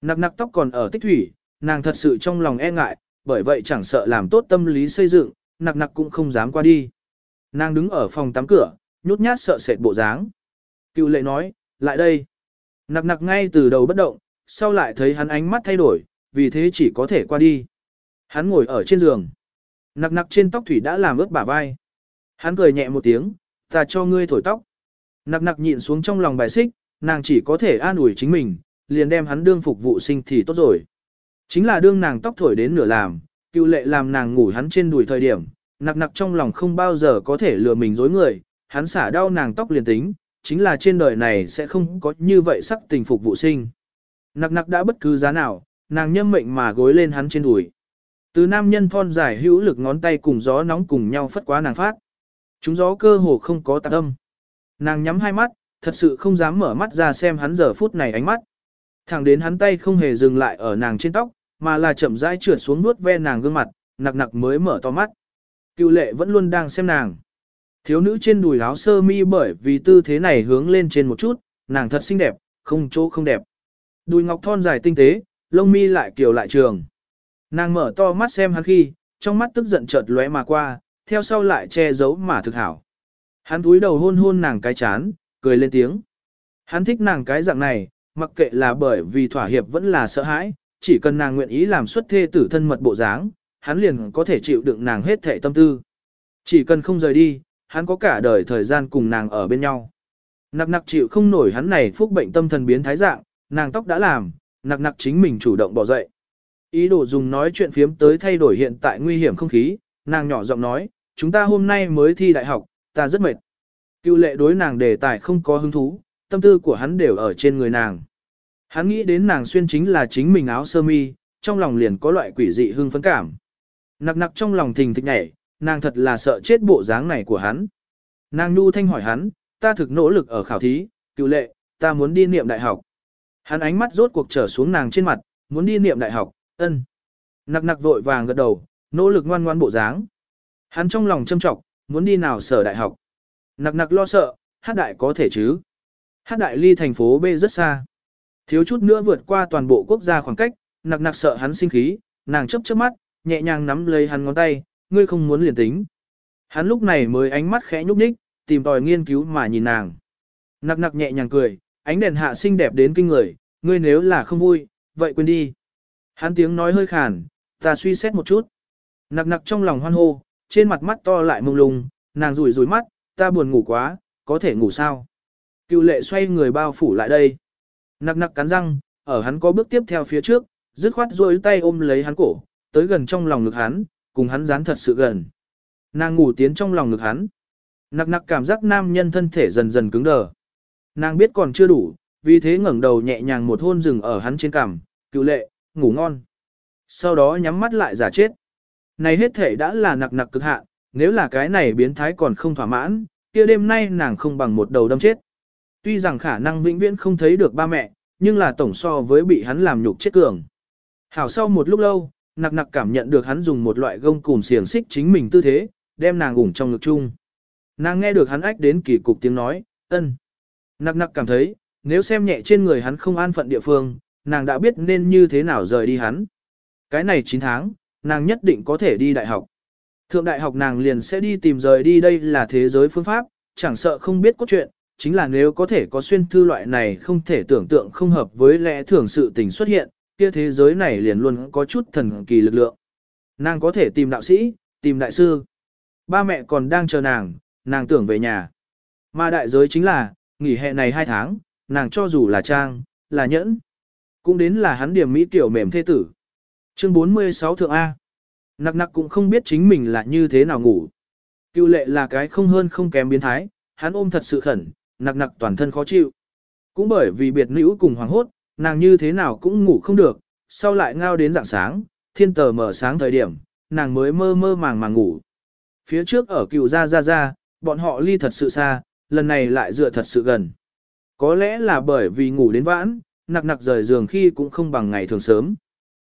Nặc nặc tóc còn ở tích thủy, nàng thật sự trong lòng e ngại, bởi vậy chẳng sợ làm tốt tâm lý xây dựng, nặc nặc cũng không dám qua đi. Nàng đứng ở phòng tắm cửa, nhút nhát sợ sệt bộ dáng. Cựu lệ nói, lại đây. Nặc nặc ngay từ đầu bất động, sau lại thấy hắn ánh mắt thay đổi, vì thế chỉ có thể qua đi. Hắn ngồi ở trên giường. Nặc nặc trên tóc thủy đã làm ướt bả vai. Hắn cười nhẹ một tiếng, ta cho ngươi thổi tóc. Nặc nặc nhịn xuống trong lòng bài xích, nàng chỉ có thể an ủi chính mình, liền đem hắn đương phục vụ sinh thì tốt rồi. Chính là đương nàng tóc thổi đến nửa làm, cựu lệ làm nàng ngủ hắn trên đùi thời điểm, nặc nặc trong lòng không bao giờ có thể lừa mình dối người, hắn xả đau nàng tóc liền tính, chính là trên đời này sẽ không có như vậy sắc tình phục vụ sinh. Nặc nặc đã bất cứ giá nào, nàng nhâm mệnh mà gối lên hắn trên đùi. Từ nam nhân thon dài hữu lực ngón tay cùng gió nóng cùng nhau phất quá nàng phát. Chúng gió cơ hồ không có tạc âm. Nàng nhắm hai mắt, thật sự không dám mở mắt ra xem hắn giờ phút này ánh mắt. Thẳng đến hắn tay không hề dừng lại ở nàng trên tóc, mà là chậm rãi trượt xuống nuốt ve nàng gương mặt, nặc nặc mới mở to mắt. Cựu lệ vẫn luôn đang xem nàng. Thiếu nữ trên đùi áo sơ mi bởi vì tư thế này hướng lên trên một chút, nàng thật xinh đẹp, không chỗ không đẹp. Đùi ngọc thon dài tinh tế, lông mi lại kiều lại trường. Nàng mở to mắt xem hắn khi, trong mắt tức giận chợt lóe mà qua, theo sau lại che giấu mà thực hảo. Hắn túi đầu hôn hôn nàng cái chán, cười lên tiếng. Hắn thích nàng cái dạng này, mặc kệ là bởi vì thỏa hiệp vẫn là sợ hãi, chỉ cần nàng nguyện ý làm xuất thê tử thân mật bộ dáng, hắn liền có thể chịu đựng nàng hết thệ tâm tư. Chỉ cần không rời đi, hắn có cả đời thời gian cùng nàng ở bên nhau. Nặc nặc chịu không nổi hắn này phúc bệnh tâm thần biến thái dạng, nàng tóc đã làm, nặc nặc chính mình chủ động bỏ dậy. Ý đồ dùng nói chuyện phiếm tới thay đổi hiện tại nguy hiểm không khí, nàng nhỏ giọng nói, chúng ta hôm nay mới thi đại học, ta rất mệt. Cựu lệ đối nàng đề tài không có hứng thú, tâm tư của hắn đều ở trên người nàng. Hắn nghĩ đến nàng xuyên chính là chính mình áo sơ mi, trong lòng liền có loại quỷ dị hương phấn cảm. Nặc nặc trong lòng thình thịch nhảy, nàng thật là sợ chết bộ dáng này của hắn. Nàng nu thanh hỏi hắn, ta thực nỗ lực ở khảo thí, cựu lệ, ta muốn đi niệm đại học. Hắn ánh mắt rốt cuộc trở xuống nàng trên mặt, muốn đi niệm đại học, ân. Nặc nặc vội vàng gật đầu, nỗ lực ngoan ngoan bộ dáng. Hắn trong lòng châm trọng, muốn đi nào sở đại học. Nặc nặc lo sợ, hát đại có thể chứ. Hát đại ly thành phố B rất xa. Thiếu chút nữa vượt qua toàn bộ quốc gia khoảng cách, nặc nặc sợ hắn sinh khí, nàng chấp chớp mắt, nhẹ nhàng nắm lấy hắn ngón tay, ngươi không muốn liền tính. Hắn lúc này mới ánh mắt khẽ nhúc nhích, tìm tòi nghiên cứu mà nhìn nàng. Nặc nặc nhẹ nhàng cười, ánh đèn hạ xinh đẹp đến kinh người, ngươi nếu là không vui, vậy quên đi. Hắn tiếng nói hơi khàn, ta suy xét một chút. Nặc nặc trong lòng hoan hô, trên mặt mắt to lại mông lung, nàng rủi rủi mắt, ta buồn ngủ quá, có thể ngủ sao. Cựu lệ xoay người bao phủ lại đây. Nặc nặc cắn răng, ở hắn có bước tiếp theo phía trước, dứt khoát rôi tay ôm lấy hắn cổ, tới gần trong lòng ngực hắn, cùng hắn dán thật sự gần. Nàng ngủ tiến trong lòng ngực hắn. Nặc nặc cảm giác nam nhân thân thể dần dần cứng đờ. Nàng biết còn chưa đủ, vì thế ngẩng đầu nhẹ nhàng một hôn rừng ở hắn trên cằm, cựu lệ, ngủ ngon. Sau đó nhắm mắt lại giả chết. Này hết thể đã là nặc nặc cực hạn, nếu là cái này biến thái còn không thỏa mãn, kia đêm nay nàng không bằng một đầu đâm chết. Tuy rằng khả năng vĩnh viễn không thấy được ba mẹ, nhưng là tổng so với bị hắn làm nhục chết cường. Hảo sau một lúc lâu, nặc nặc cảm nhận được hắn dùng một loại gông cùm xiềng xích chính mình tư thế, đem nàng ủng trong ngực chung. Nàng nghe được hắn ách đến kỳ cục tiếng nói, ân. Nặc nặc cảm thấy, nếu xem nhẹ trên người hắn không an phận địa phương, nàng đã biết nên như thế nào rời đi hắn. Cái này 9 tháng, nàng nhất định có thể đi đại học. Thượng đại học nàng liền sẽ đi tìm rời đi đây là thế giới phương pháp, chẳng sợ không biết cốt truyện, chính là nếu có thể có xuyên thư loại này không thể tưởng tượng không hợp với lẽ thường sự tình xuất hiện, kia thế giới này liền luôn có chút thần kỳ lực lượng. Nàng có thể tìm đạo sĩ, tìm đại sư. Ba mẹ còn đang chờ nàng, nàng tưởng về nhà. Mà đại giới chính là, nghỉ hè này hai tháng, nàng cho dù là trang, là nhẫn. Cũng đến là hắn điểm mỹ tiểu mềm thế tử. Chương 46 thượng A. Nặc nặc cũng không biết chính mình là như thế nào ngủ. Cựu lệ là cái không hơn không kém biến thái, hắn ôm thật sự khẩn, nặc nặc toàn thân khó chịu. Cũng bởi vì biệt nữ cùng hoàng hốt, nàng như thế nào cũng ngủ không được, sau lại ngao đến dạng sáng, thiên tờ mở sáng thời điểm, nàng mới mơ mơ màng màng ngủ. Phía trước ở cựu gia gia gia, bọn họ ly thật sự xa, lần này lại dựa thật sự gần. Có lẽ là bởi vì ngủ đến vãn, nặc nặc rời giường khi cũng không bằng ngày thường sớm.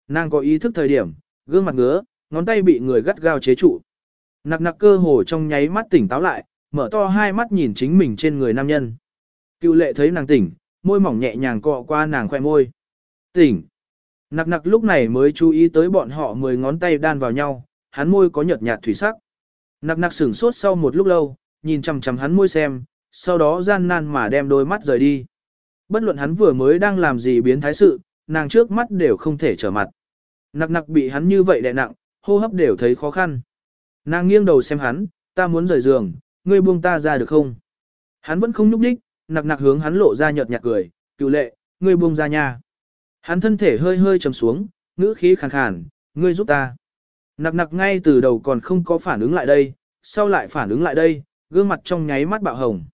Nàng có ý thức thời điểm, gương mặt ngứa, ngón tay bị người gắt gao chế trụ. Nặc nặc cơ hồ trong nháy mắt tỉnh táo lại, mở to hai mắt nhìn chính mình trên người nam nhân. Cựu lệ thấy nàng tỉnh, môi mỏng nhẹ nhàng cọ qua nàng khoe môi. Tỉnh. Nặc nặc lúc này mới chú ý tới bọn họ mười ngón tay đan vào nhau, hắn môi có nhợt nhạt thủy sắc. Nặc nặc sửng sốt sau một lúc lâu, nhìn chằm chằm hắn môi xem, sau đó gian nan mà đem đôi mắt rời đi. Bất luận hắn vừa mới đang làm gì biến thái sự, nàng trước mắt đều không thể trở mặt. Nặc nặc bị hắn như vậy đè nặng, hô hấp đều thấy khó khăn. Nàng nghiêng đầu xem hắn, ta muốn rời giường, ngươi buông ta ra được không? Hắn vẫn không nhúc đích, nặc nặc hướng hắn lộ ra nhợt nhạt cười, cựu lệ, ngươi buông ra nha. Hắn thân thể hơi hơi trầm xuống, ngữ khí khàn khàn, ngươi giúp ta. Nặc nặc ngay từ đầu còn không có phản ứng lại đây, sau lại phản ứng lại đây, gương mặt trong nháy mắt bạo hồng.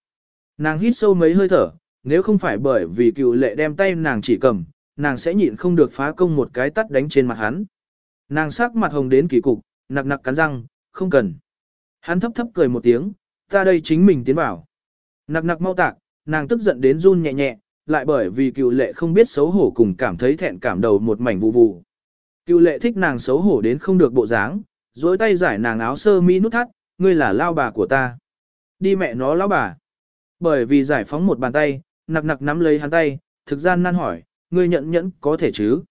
Nàng hít sâu mấy hơi thở, nếu không phải bởi vì cựu lệ đem tay nàng chỉ cầm, nàng sẽ nhịn không được phá công một cái tắt đánh trên mặt hắn. Nàng sắc mặt hồng đến kỳ cục, nặc nặc cắn răng, không cần. Hắn thấp thấp cười một tiếng, ta đây chính mình tiến vào. Nặc nặc mau tạc, nàng tức giận đến run nhẹ nhẹ, lại bởi vì cựu lệ không biết xấu hổ cùng cảm thấy thẹn cảm đầu một mảnh vụ vụ. Cựu lệ thích nàng xấu hổ đến không được bộ dáng, dối tay giải nàng áo sơ mi nút thắt, ngươi là lao bà của ta. Đi mẹ nó lao bà. Bởi vì giải phóng một bàn tay, nặc nặc nắm lấy hắn tay, thực gian nan hỏi, ngươi nhận nhẫn có thể chứ?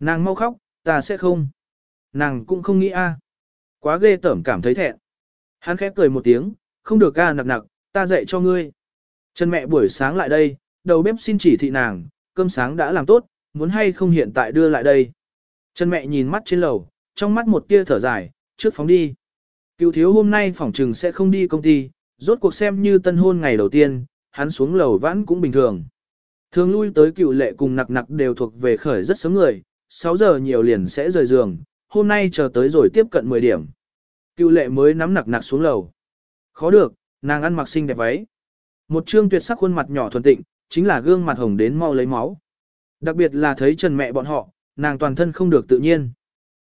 Nàng mau khóc, ta sẽ không. Nàng cũng không nghĩ a. Quá ghê tởm cảm thấy thẹn. Hắn khép cười một tiếng, không được ca nặc nặc, ta dạy cho ngươi. Chân mẹ buổi sáng lại đây, đầu bếp xin chỉ thị nàng, cơm sáng đã làm tốt, muốn hay không hiện tại đưa lại đây. Chân mẹ nhìn mắt trên lầu, trong mắt một tia thở dài, trước phóng đi. Cựu thiếu hôm nay phỏng trừng sẽ không đi công ty, rốt cuộc xem như tân hôn ngày đầu tiên, hắn xuống lầu vãn cũng bình thường. Thường lui tới cựu lệ cùng nặc nặc đều thuộc về khởi rất sớm người, 6 giờ nhiều liền sẽ rời giường, hôm nay chờ tới rồi tiếp cận 10 điểm. Cựu lệ mới nắm nặc nặc xuống lầu. Khó được, nàng ăn mặc xinh đẹp váy. Một trương tuyệt sắc khuôn mặt nhỏ thuần tịnh, chính là gương mặt hồng đến mau lấy máu. Đặc biệt là thấy Trần mẹ bọn họ, nàng toàn thân không được tự nhiên.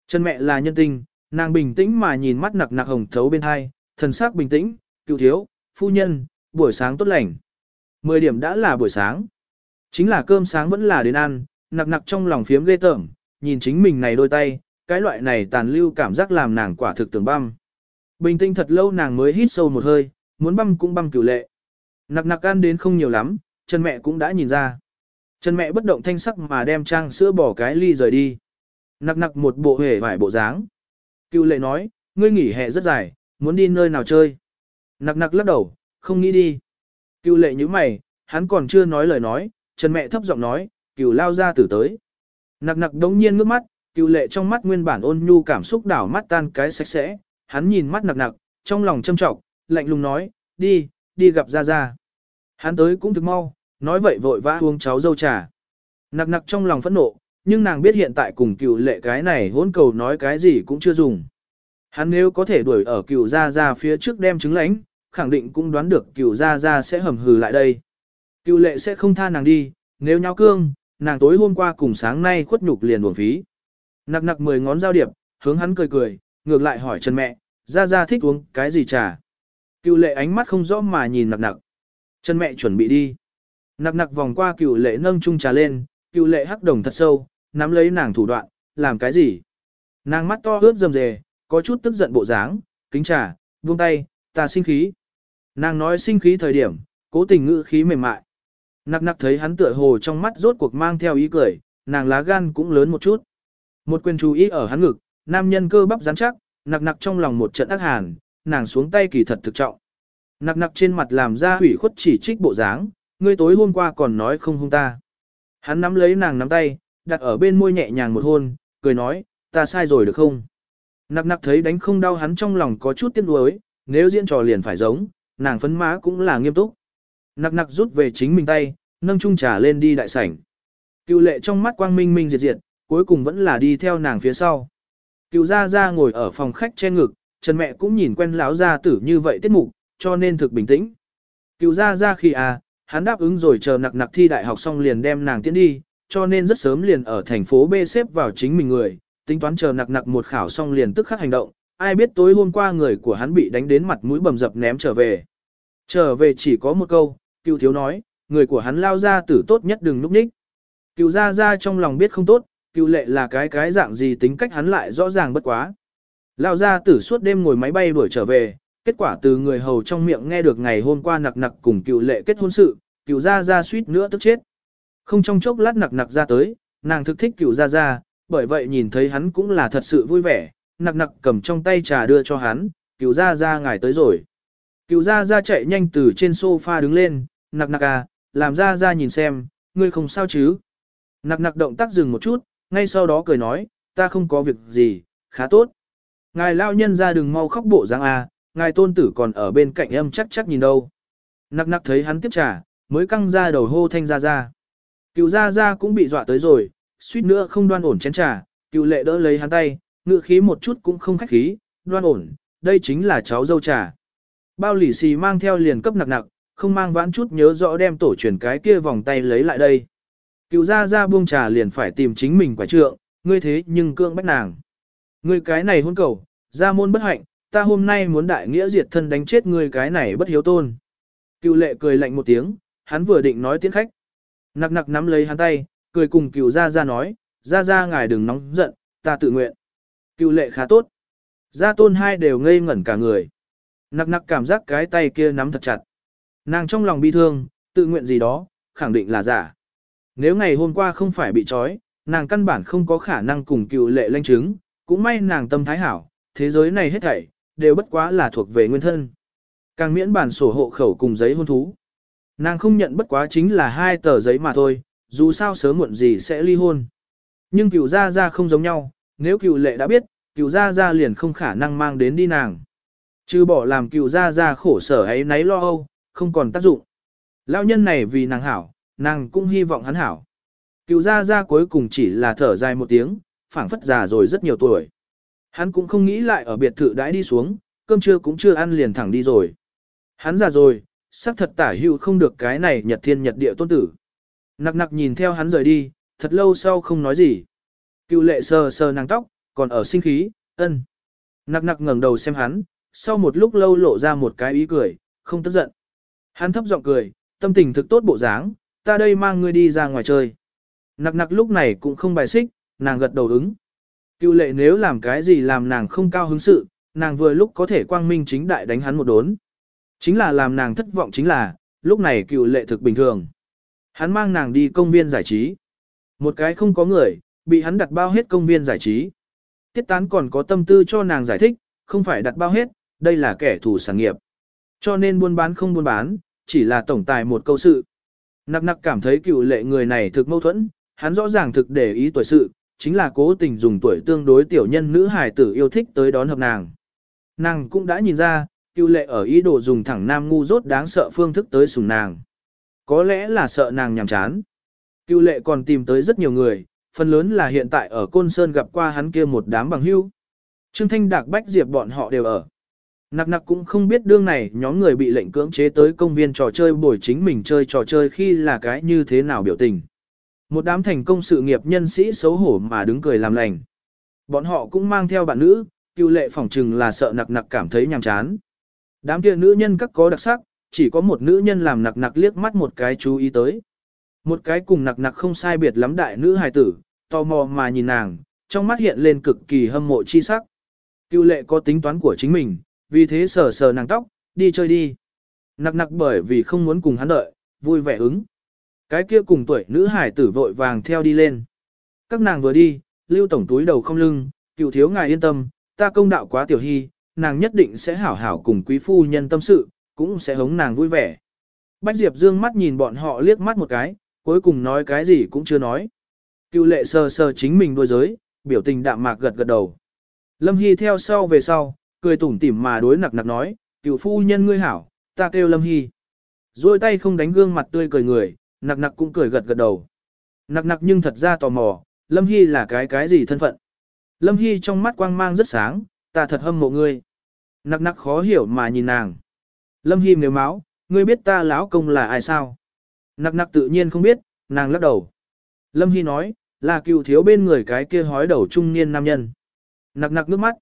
Trần mẹ là nhân tình, nàng bình tĩnh mà nhìn mắt nặc nặc hồng thấu bên hai, thần sắc bình tĩnh, cựu thiếu, phu nhân, buổi sáng tốt lành. Mười điểm đã là buổi sáng. Chính là cơm sáng vẫn là đến ăn, nặc nặc trong lòng phiếm ghê tởm, nhìn chính mình này đôi tay, cái loại này tàn lưu cảm giác làm nàng quả thực tưởng băm. Bình tĩnh thật lâu nàng mới hít sâu một hơi, muốn băm cũng băm cửu lệ. Nặc nặc ăn đến không nhiều lắm, chân mẹ cũng đã nhìn ra. Chân mẹ bất động thanh sắc mà đem trang sữa bỏ cái ly rời đi. Nặc nặc một bộ hề vải bộ dáng. Cựu lệ nói, ngươi nghỉ hè rất dài, muốn đi nơi nào chơi. Nặc nặc lắc đầu, không nghĩ đi. Cựu lệ như mày, hắn còn chưa nói lời nói, chân mẹ thấp giọng nói, cựu lao ra tử tới. Nặc nặc đống nhiên ngước mắt, cựu lệ trong mắt nguyên bản ôn nhu cảm xúc đảo mắt tan cái sạch sẽ, hắn nhìn mắt nặc nặc, trong lòng châm trọng, lạnh lùng nói, đi, đi gặp gia gia, Hắn tới cũng thực mau, nói vậy vội vã uống cháu dâu trà. Nặc nặc trong lòng phẫn nộ, nhưng nàng biết hiện tại cùng cựu lệ cái này hỗn cầu nói cái gì cũng chưa dùng. Hắn nếu có thể đuổi ở cựu gia gia phía trước đem trứng lãnh, khẳng định cũng đoán được cựu gia gia sẽ hầm hừ lại đây. Cựu lệ sẽ không tha nàng đi, nếu nhau cương, nàng tối hôm qua cùng sáng nay khuất nhục liền buồn phí. Nặc nặc mười ngón giao điệp, hướng hắn cười cười, ngược lại hỏi Trần mẹ, gia gia thích uống cái gì trà. Cựu lệ ánh mắt không rõ mà nhìn nặc nặc. chân mẹ chuẩn bị đi. Nặc nặc vòng qua cựu lệ nâng chung trà lên, cựu lệ hắc đồng thật sâu, nắm lấy nàng thủ đoạn, làm cái gì? Nàng mắt to ướt rầm rề, có chút tức giận bộ dáng, kính trà, buông tay, ta sinh khí. Nàng nói sinh khí thời điểm, cố tình ngữ khí mềm mại. Nặc nặc thấy hắn tựa hồ trong mắt rốt cuộc mang theo ý cười, nàng lá gan cũng lớn một chút. Một quyền chú ý ở hắn ngực, nam nhân cơ bắp rắn chắc, nặc nặc trong lòng một trận ác hàn, nàng xuống tay kỳ thật thực trọng. Nặc nặc trên mặt làm ra hủy khuất chỉ trích bộ dáng, ngươi tối hôm qua còn nói không hung ta. Hắn nắm lấy nàng nắm tay, đặt ở bên môi nhẹ nhàng một hôn, cười nói, ta sai rồi được không? Nặc nặc thấy đánh không đau hắn trong lòng có chút tiếc nuối, nếu diễn trò liền phải giống, nàng phấn má cũng là nghiêm túc. Nặc nặc rút về chính mình tay, nâng chung trà lên đi đại sảnh. Cựu lệ trong mắt quang minh minh diệt diệt, cuối cùng vẫn là đi theo nàng phía sau. Cựu gia gia ngồi ở phòng khách trên ngực, Trần mẹ cũng nhìn quen lão gia tử như vậy tiết mục, cho nên thực bình tĩnh. Cựu gia gia khi à, hắn đáp ứng rồi chờ nặc nặc thi đại học xong liền đem nàng tiến đi, cho nên rất sớm liền ở thành phố B xếp vào chính mình người, tính toán chờ nặc nặc một khảo xong liền tức khắc hành động, ai biết tối hôm qua người của hắn bị đánh đến mặt mũi bầm dập ném trở về. Trở về chỉ có một câu, cựu thiếu nói, người của hắn lao ra tử tốt nhất đừng núp ních. Cựu ra ra trong lòng biết không tốt, cựu lệ là cái cái dạng gì tính cách hắn lại rõ ràng bất quá. Lao ra tử suốt đêm ngồi máy bay đuổi trở về, kết quả từ người hầu trong miệng nghe được ngày hôm qua nặc nặc cùng cựu lệ kết hôn sự, cựu ra ra suýt nữa tức chết. Không trong chốc lát nặc nặc ra tới, nàng thực thích cựu ra ra, bởi vậy nhìn thấy hắn cũng là thật sự vui vẻ, nặc nặc cầm trong tay trà đưa cho hắn, cựu ra ra ngài tới rồi. Cựu ra ra chạy nhanh từ trên sofa đứng lên, nặc nặc à, làm ra ra nhìn xem, ngươi không sao chứ. Nặc nặc động tác dừng một chút, ngay sau đó cười nói, ta không có việc gì, khá tốt. Ngài lao nhân ra đừng mau khóc bộ dáng à, ngài tôn tử còn ở bên cạnh em chắc chắc nhìn đâu. Nặc nặc thấy hắn tiếp trả, mới căng ra đầu hô thanh ra ra. Cựu ra ra cũng bị dọa tới rồi, suýt nữa không đoan ổn chén trà, cựu lệ đỡ lấy hắn tay, ngựa khí một chút cũng không khách khí, đoan ổn, đây chính là cháu dâu trà. Bao lì xì mang theo liền cấp nặc nặc, không mang vãn chút nhớ rõ đem tổ truyền cái kia vòng tay lấy lại đây. Cựu ra ra buông trà liền phải tìm chính mình quả trượng, ngươi thế nhưng cương bách nàng. Ngươi cái này hôn cầu, ra môn bất hạnh, ta hôm nay muốn đại nghĩa diệt thân đánh chết ngươi cái này bất hiếu tôn. Cựu lệ cười lạnh một tiếng, hắn vừa định nói tiến khách. Nặc nặc nắm lấy hắn tay, cười cùng cựu ra ra nói, ra ra ngài đừng nóng giận, ta tự nguyện. Cựu lệ khá tốt. Gia tôn hai đều ngây ngẩn cả người. Nặc nặc cảm giác cái tay kia nắm thật chặt. Nàng trong lòng bi thương, tự nguyện gì đó, khẳng định là giả. Nếu ngày hôm qua không phải bị trói, nàng căn bản không có khả năng cùng cựu lệ lanh chứng, cũng may nàng tâm thái hảo, thế giới này hết thảy, đều bất quá là thuộc về nguyên thân. Càng miễn bản sổ hộ khẩu cùng giấy hôn thú. Nàng không nhận bất quá chính là hai tờ giấy mà thôi, dù sao sớm muộn gì sẽ ly hôn. Nhưng cựu gia gia không giống nhau, nếu cựu lệ đã biết, cựu gia gia liền không khả năng mang đến đi nàng. Chứ bỏ làm cựu gia gia khổ sở ấy nấy lo âu, không còn tác dụng. Lão nhân này vì nàng hảo, nàng cũng hy vọng hắn hảo. Cựu gia gia cuối cùng chỉ là thở dài một tiếng, phảng phất già rồi rất nhiều tuổi. Hắn cũng không nghĩ lại ở biệt thự đãi đi xuống, cơm trưa cũng chưa ăn liền thẳng đi rồi. Hắn già rồi, xác thật tả hữu không được cái này nhật thiên nhật địa tôn tử. Nặc nặc nhìn theo hắn rời đi, thật lâu sau không nói gì. Cựu lệ sờ sờ nàng tóc, còn ở sinh khí, ân. Nặc nặc ngẩng đầu xem hắn, sau một lúc lâu lộ ra một cái ý cười, không tức giận. Hắn thấp giọng cười, tâm tình thực tốt bộ dáng, ta đây mang ngươi đi ra ngoài chơi. Nặc nặc lúc này cũng không bài xích, nàng gật đầu ứng. Cựu lệ nếu làm cái gì làm nàng không cao hứng sự, nàng vừa lúc có thể quang minh chính đại đánh hắn một đốn. Chính là làm nàng thất vọng chính là, lúc này cựu lệ thực bình thường. Hắn mang nàng đi công viên giải trí. Một cái không có người, bị hắn đặt bao hết công viên giải trí. Tiết tán còn có tâm tư cho nàng giải thích, không phải đặt bao hết, đây là kẻ thù sản nghiệp. Cho nên buôn bán không buôn bán, chỉ là tổng tài một câu sự. Nặc nặc cảm thấy cựu lệ người này thực mâu thuẫn, hắn rõ ràng thực để ý tuổi sự, chính là cố tình dùng tuổi tương đối tiểu nhân nữ hài tử yêu thích tới đón hợp nàng. Nàng cũng đã nhìn ra, cựu lệ ở ý đồ dùng thẳng nam ngu dốt đáng sợ phương thức tới sùng nàng. Có lẽ là sợ nàng nhàm chán. Cựu lệ còn tìm tới rất nhiều người, phần lớn là hiện tại ở Côn Sơn gặp qua hắn kia một đám bằng hưu. Trương Thanh Đạc Bách Diệp bọn họ đều ở. Nặc nặc cũng không biết đương này nhóm người bị lệnh cưỡng chế tới công viên trò chơi buổi chính mình chơi trò chơi khi là cái như thế nào biểu tình. Một đám thành công sự nghiệp nhân sĩ xấu hổ mà đứng cười làm lành. Bọn họ cũng mang theo bạn nữ, cựu lệ phỏng trừng là sợ nặc nặc cảm thấy nhàm chán. Đám kia nữ nhân các có đặc sắc, chỉ có một nữ nhân làm nặc nặc liếc mắt một cái chú ý tới. Một cái cùng nặc nặc không sai biệt lắm đại nữ hài tử, tò mò mà nhìn nàng, trong mắt hiện lên cực kỳ hâm mộ chi sắc. Cựu lệ có tính toán của chính mình, vì thế sờ sờ nàng tóc, đi chơi đi. Nặc nặc bởi vì không muốn cùng hắn đợi, vui vẻ ứng. Cái kia cùng tuổi nữ hải tử vội vàng theo đi lên. Các nàng vừa đi, lưu tổng túi đầu không lưng, cựu thiếu ngài yên tâm, ta công đạo quá tiểu hy, nàng nhất định sẽ hảo hảo cùng quý phu nhân tâm sự, cũng sẽ hống nàng vui vẻ. Bách Diệp dương mắt nhìn bọn họ liếc mắt một cái, cuối cùng nói cái gì cũng chưa nói. Cựu lệ sờ sờ chính mình đôi giới, biểu tình đạm mạc gật gật đầu. Lâm Hy theo sau về sau, cười tủm tỉm mà đối nặc nặc nói, cựu phu nhân ngươi hảo, ta kêu Lâm Hy. Rồi tay không đánh gương mặt tươi cười người, nặc nặc cũng cười gật gật đầu. Nặc nặc nhưng thật ra tò mò, Lâm Hy là cái cái gì thân phận. Lâm Hy trong mắt quang mang rất sáng, ta thật hâm mộ ngươi. Nặc nặc khó hiểu mà nhìn nàng. Lâm Hy nếu máu, ngươi biết ta lão công là ai sao? Nặc nặc tự nhiên không biết, nàng lắc đầu. Lâm Hy nói, là cựu thiếu bên người cái kia hói đầu trung niên nam nhân. Nặc nặc nước mắt.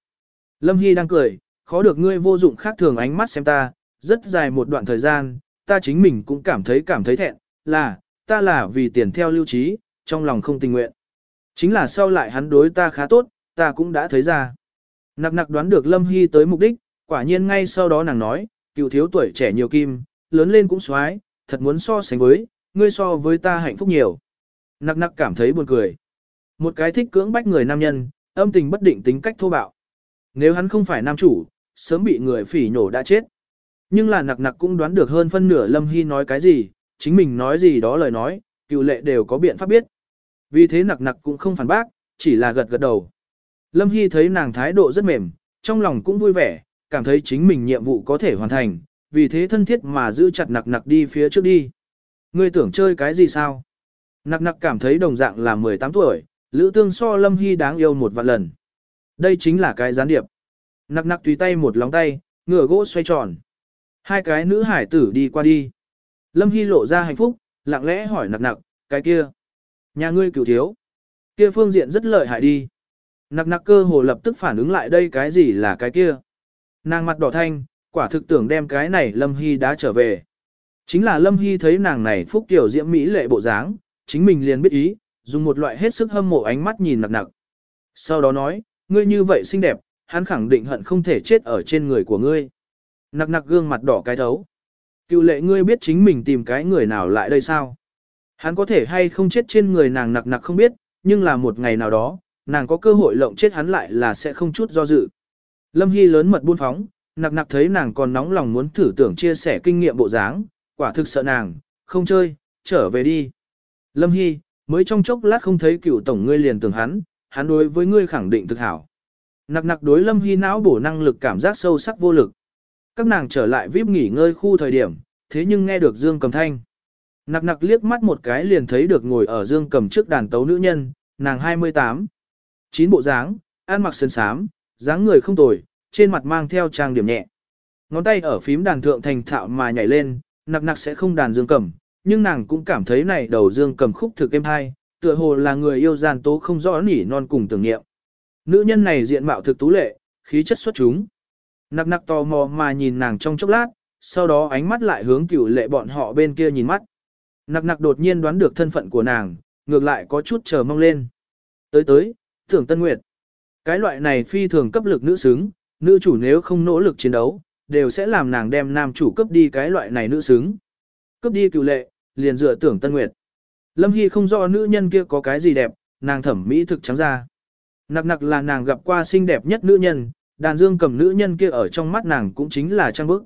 Lâm Hy đang cười, khó được ngươi vô dụng khác thường ánh mắt xem ta, rất dài một đoạn thời gian, ta chính mình cũng cảm thấy cảm thấy thẹn, là, ta là vì tiền theo lưu trí, trong lòng không tình nguyện. Chính là sau lại hắn đối ta khá tốt, ta cũng đã thấy ra. Nặc nặc đoán được Lâm Hy tới mục đích, quả nhiên ngay sau đó nàng nói, cựu thiếu tuổi trẻ nhiều kim, lớn lên cũng xoái, thật muốn so sánh với, ngươi so với ta hạnh phúc nhiều. Nặc nặc cảm thấy buồn cười. Một cái thích cưỡng bách người nam nhân, âm tình bất định tính cách thô bạo. Nếu hắn không phải nam chủ, sớm bị người phỉ nhổ đã chết. Nhưng là nặc nặc cũng đoán được hơn phân nửa Lâm Hy nói cái gì, chính mình nói gì đó lời nói, cựu lệ đều có biện pháp biết. Vì thế nặc nặc cũng không phản bác, chỉ là gật gật đầu. Lâm Hy thấy nàng thái độ rất mềm, trong lòng cũng vui vẻ, cảm thấy chính mình nhiệm vụ có thể hoàn thành, vì thế thân thiết mà giữ chặt nặc nặc đi phía trước đi. Ngươi tưởng chơi cái gì sao? Nặc nặc cảm thấy đồng dạng là 18 tuổi, Lữ Tương so Lâm Hy đáng yêu một vạn lần. Đây chính là cái gián điệp. Nặc nặc tùy tay một lóng tay, ngửa gỗ xoay tròn. Hai cái nữ hải tử đi qua đi. Lâm Hy lộ ra hạnh phúc, lặng lẽ hỏi nặc nặc, cái kia. Nhà ngươi cửu thiếu. Kia phương diện rất lợi hại đi. Nặc nặc cơ hồ lập tức phản ứng lại đây cái gì là cái kia. Nàng mặt đỏ thanh, quả thực tưởng đem cái này Lâm Hy đã trở về. Chính là Lâm Hy thấy nàng này phúc tiểu diễm mỹ lệ bộ dáng, chính mình liền biết ý, dùng một loại hết sức hâm mộ ánh mắt nhìn nặc nặc. Sau đó nói, ngươi như vậy xinh đẹp, hắn khẳng định hận không thể chết ở trên người của ngươi. Nặc nặc gương mặt đỏ cái thấu. Cựu lệ ngươi biết chính mình tìm cái người nào lại đây sao? Hắn có thể hay không chết trên người nàng nặc nặc không biết, nhưng là một ngày nào đó, nàng có cơ hội lộng chết hắn lại là sẽ không chút do dự. Lâm Hy lớn mật buôn phóng, nặc nặc thấy nàng còn nóng lòng muốn thử tưởng chia sẻ kinh nghiệm bộ dáng, quả thực sợ nàng, không chơi, trở về đi. Lâm Hy, mới trong chốc lát không thấy cựu tổng ngươi liền tưởng hắn, hắn đối với ngươi khẳng định thực hảo. Nặc nặc đối Lâm Hy não bổ năng lực cảm giác sâu sắc vô lực. Các nàng trở lại VIP nghỉ ngơi khu thời điểm, thế nhưng nghe được Dương cầm thanh. Nặc nặc liếc mắt một cái liền thấy được ngồi ở Dương cầm trước đàn tấu nữ nhân, nàng 28. Chín bộ dáng, ăn mặc sơn sám, dáng người không tồi, trên mặt mang theo trang điểm nhẹ. Ngón tay ở phím đàn thượng thành thạo mà nhảy lên, nặc nặc sẽ không đàn Dương cầm, nhưng nàng cũng cảm thấy này đầu Dương cầm khúc thực êm hay, tựa hồ là người yêu gian tố không rõ nỉ non cùng tưởng niệm. Nữ nhân này diện mạo thực tú lệ, khí chất xuất chúng. Nặc nặc tò mò mà nhìn nàng trong chốc lát, sau đó ánh mắt lại hướng cửu lệ bọn họ bên kia nhìn mắt. Nặc nặc đột nhiên đoán được thân phận của nàng, ngược lại có chút chờ mong lên. Tới tới, thưởng tân nguyệt. Cái loại này phi thường cấp lực nữ xứng, nữ chủ nếu không nỗ lực chiến đấu, đều sẽ làm nàng đem nam chủ cấp đi cái loại này nữ xứng. Cấp đi cửu lệ, liền dựa tưởng tân nguyệt. Lâm Hy không rõ nữ nhân kia có cái gì đẹp, nàng thẩm mỹ thực trắng ra. Nặc nặc là nàng gặp qua xinh đẹp nhất nữ nhân, đàn dương cầm nữ nhân kia ở trong mắt nàng cũng chính là trang bức.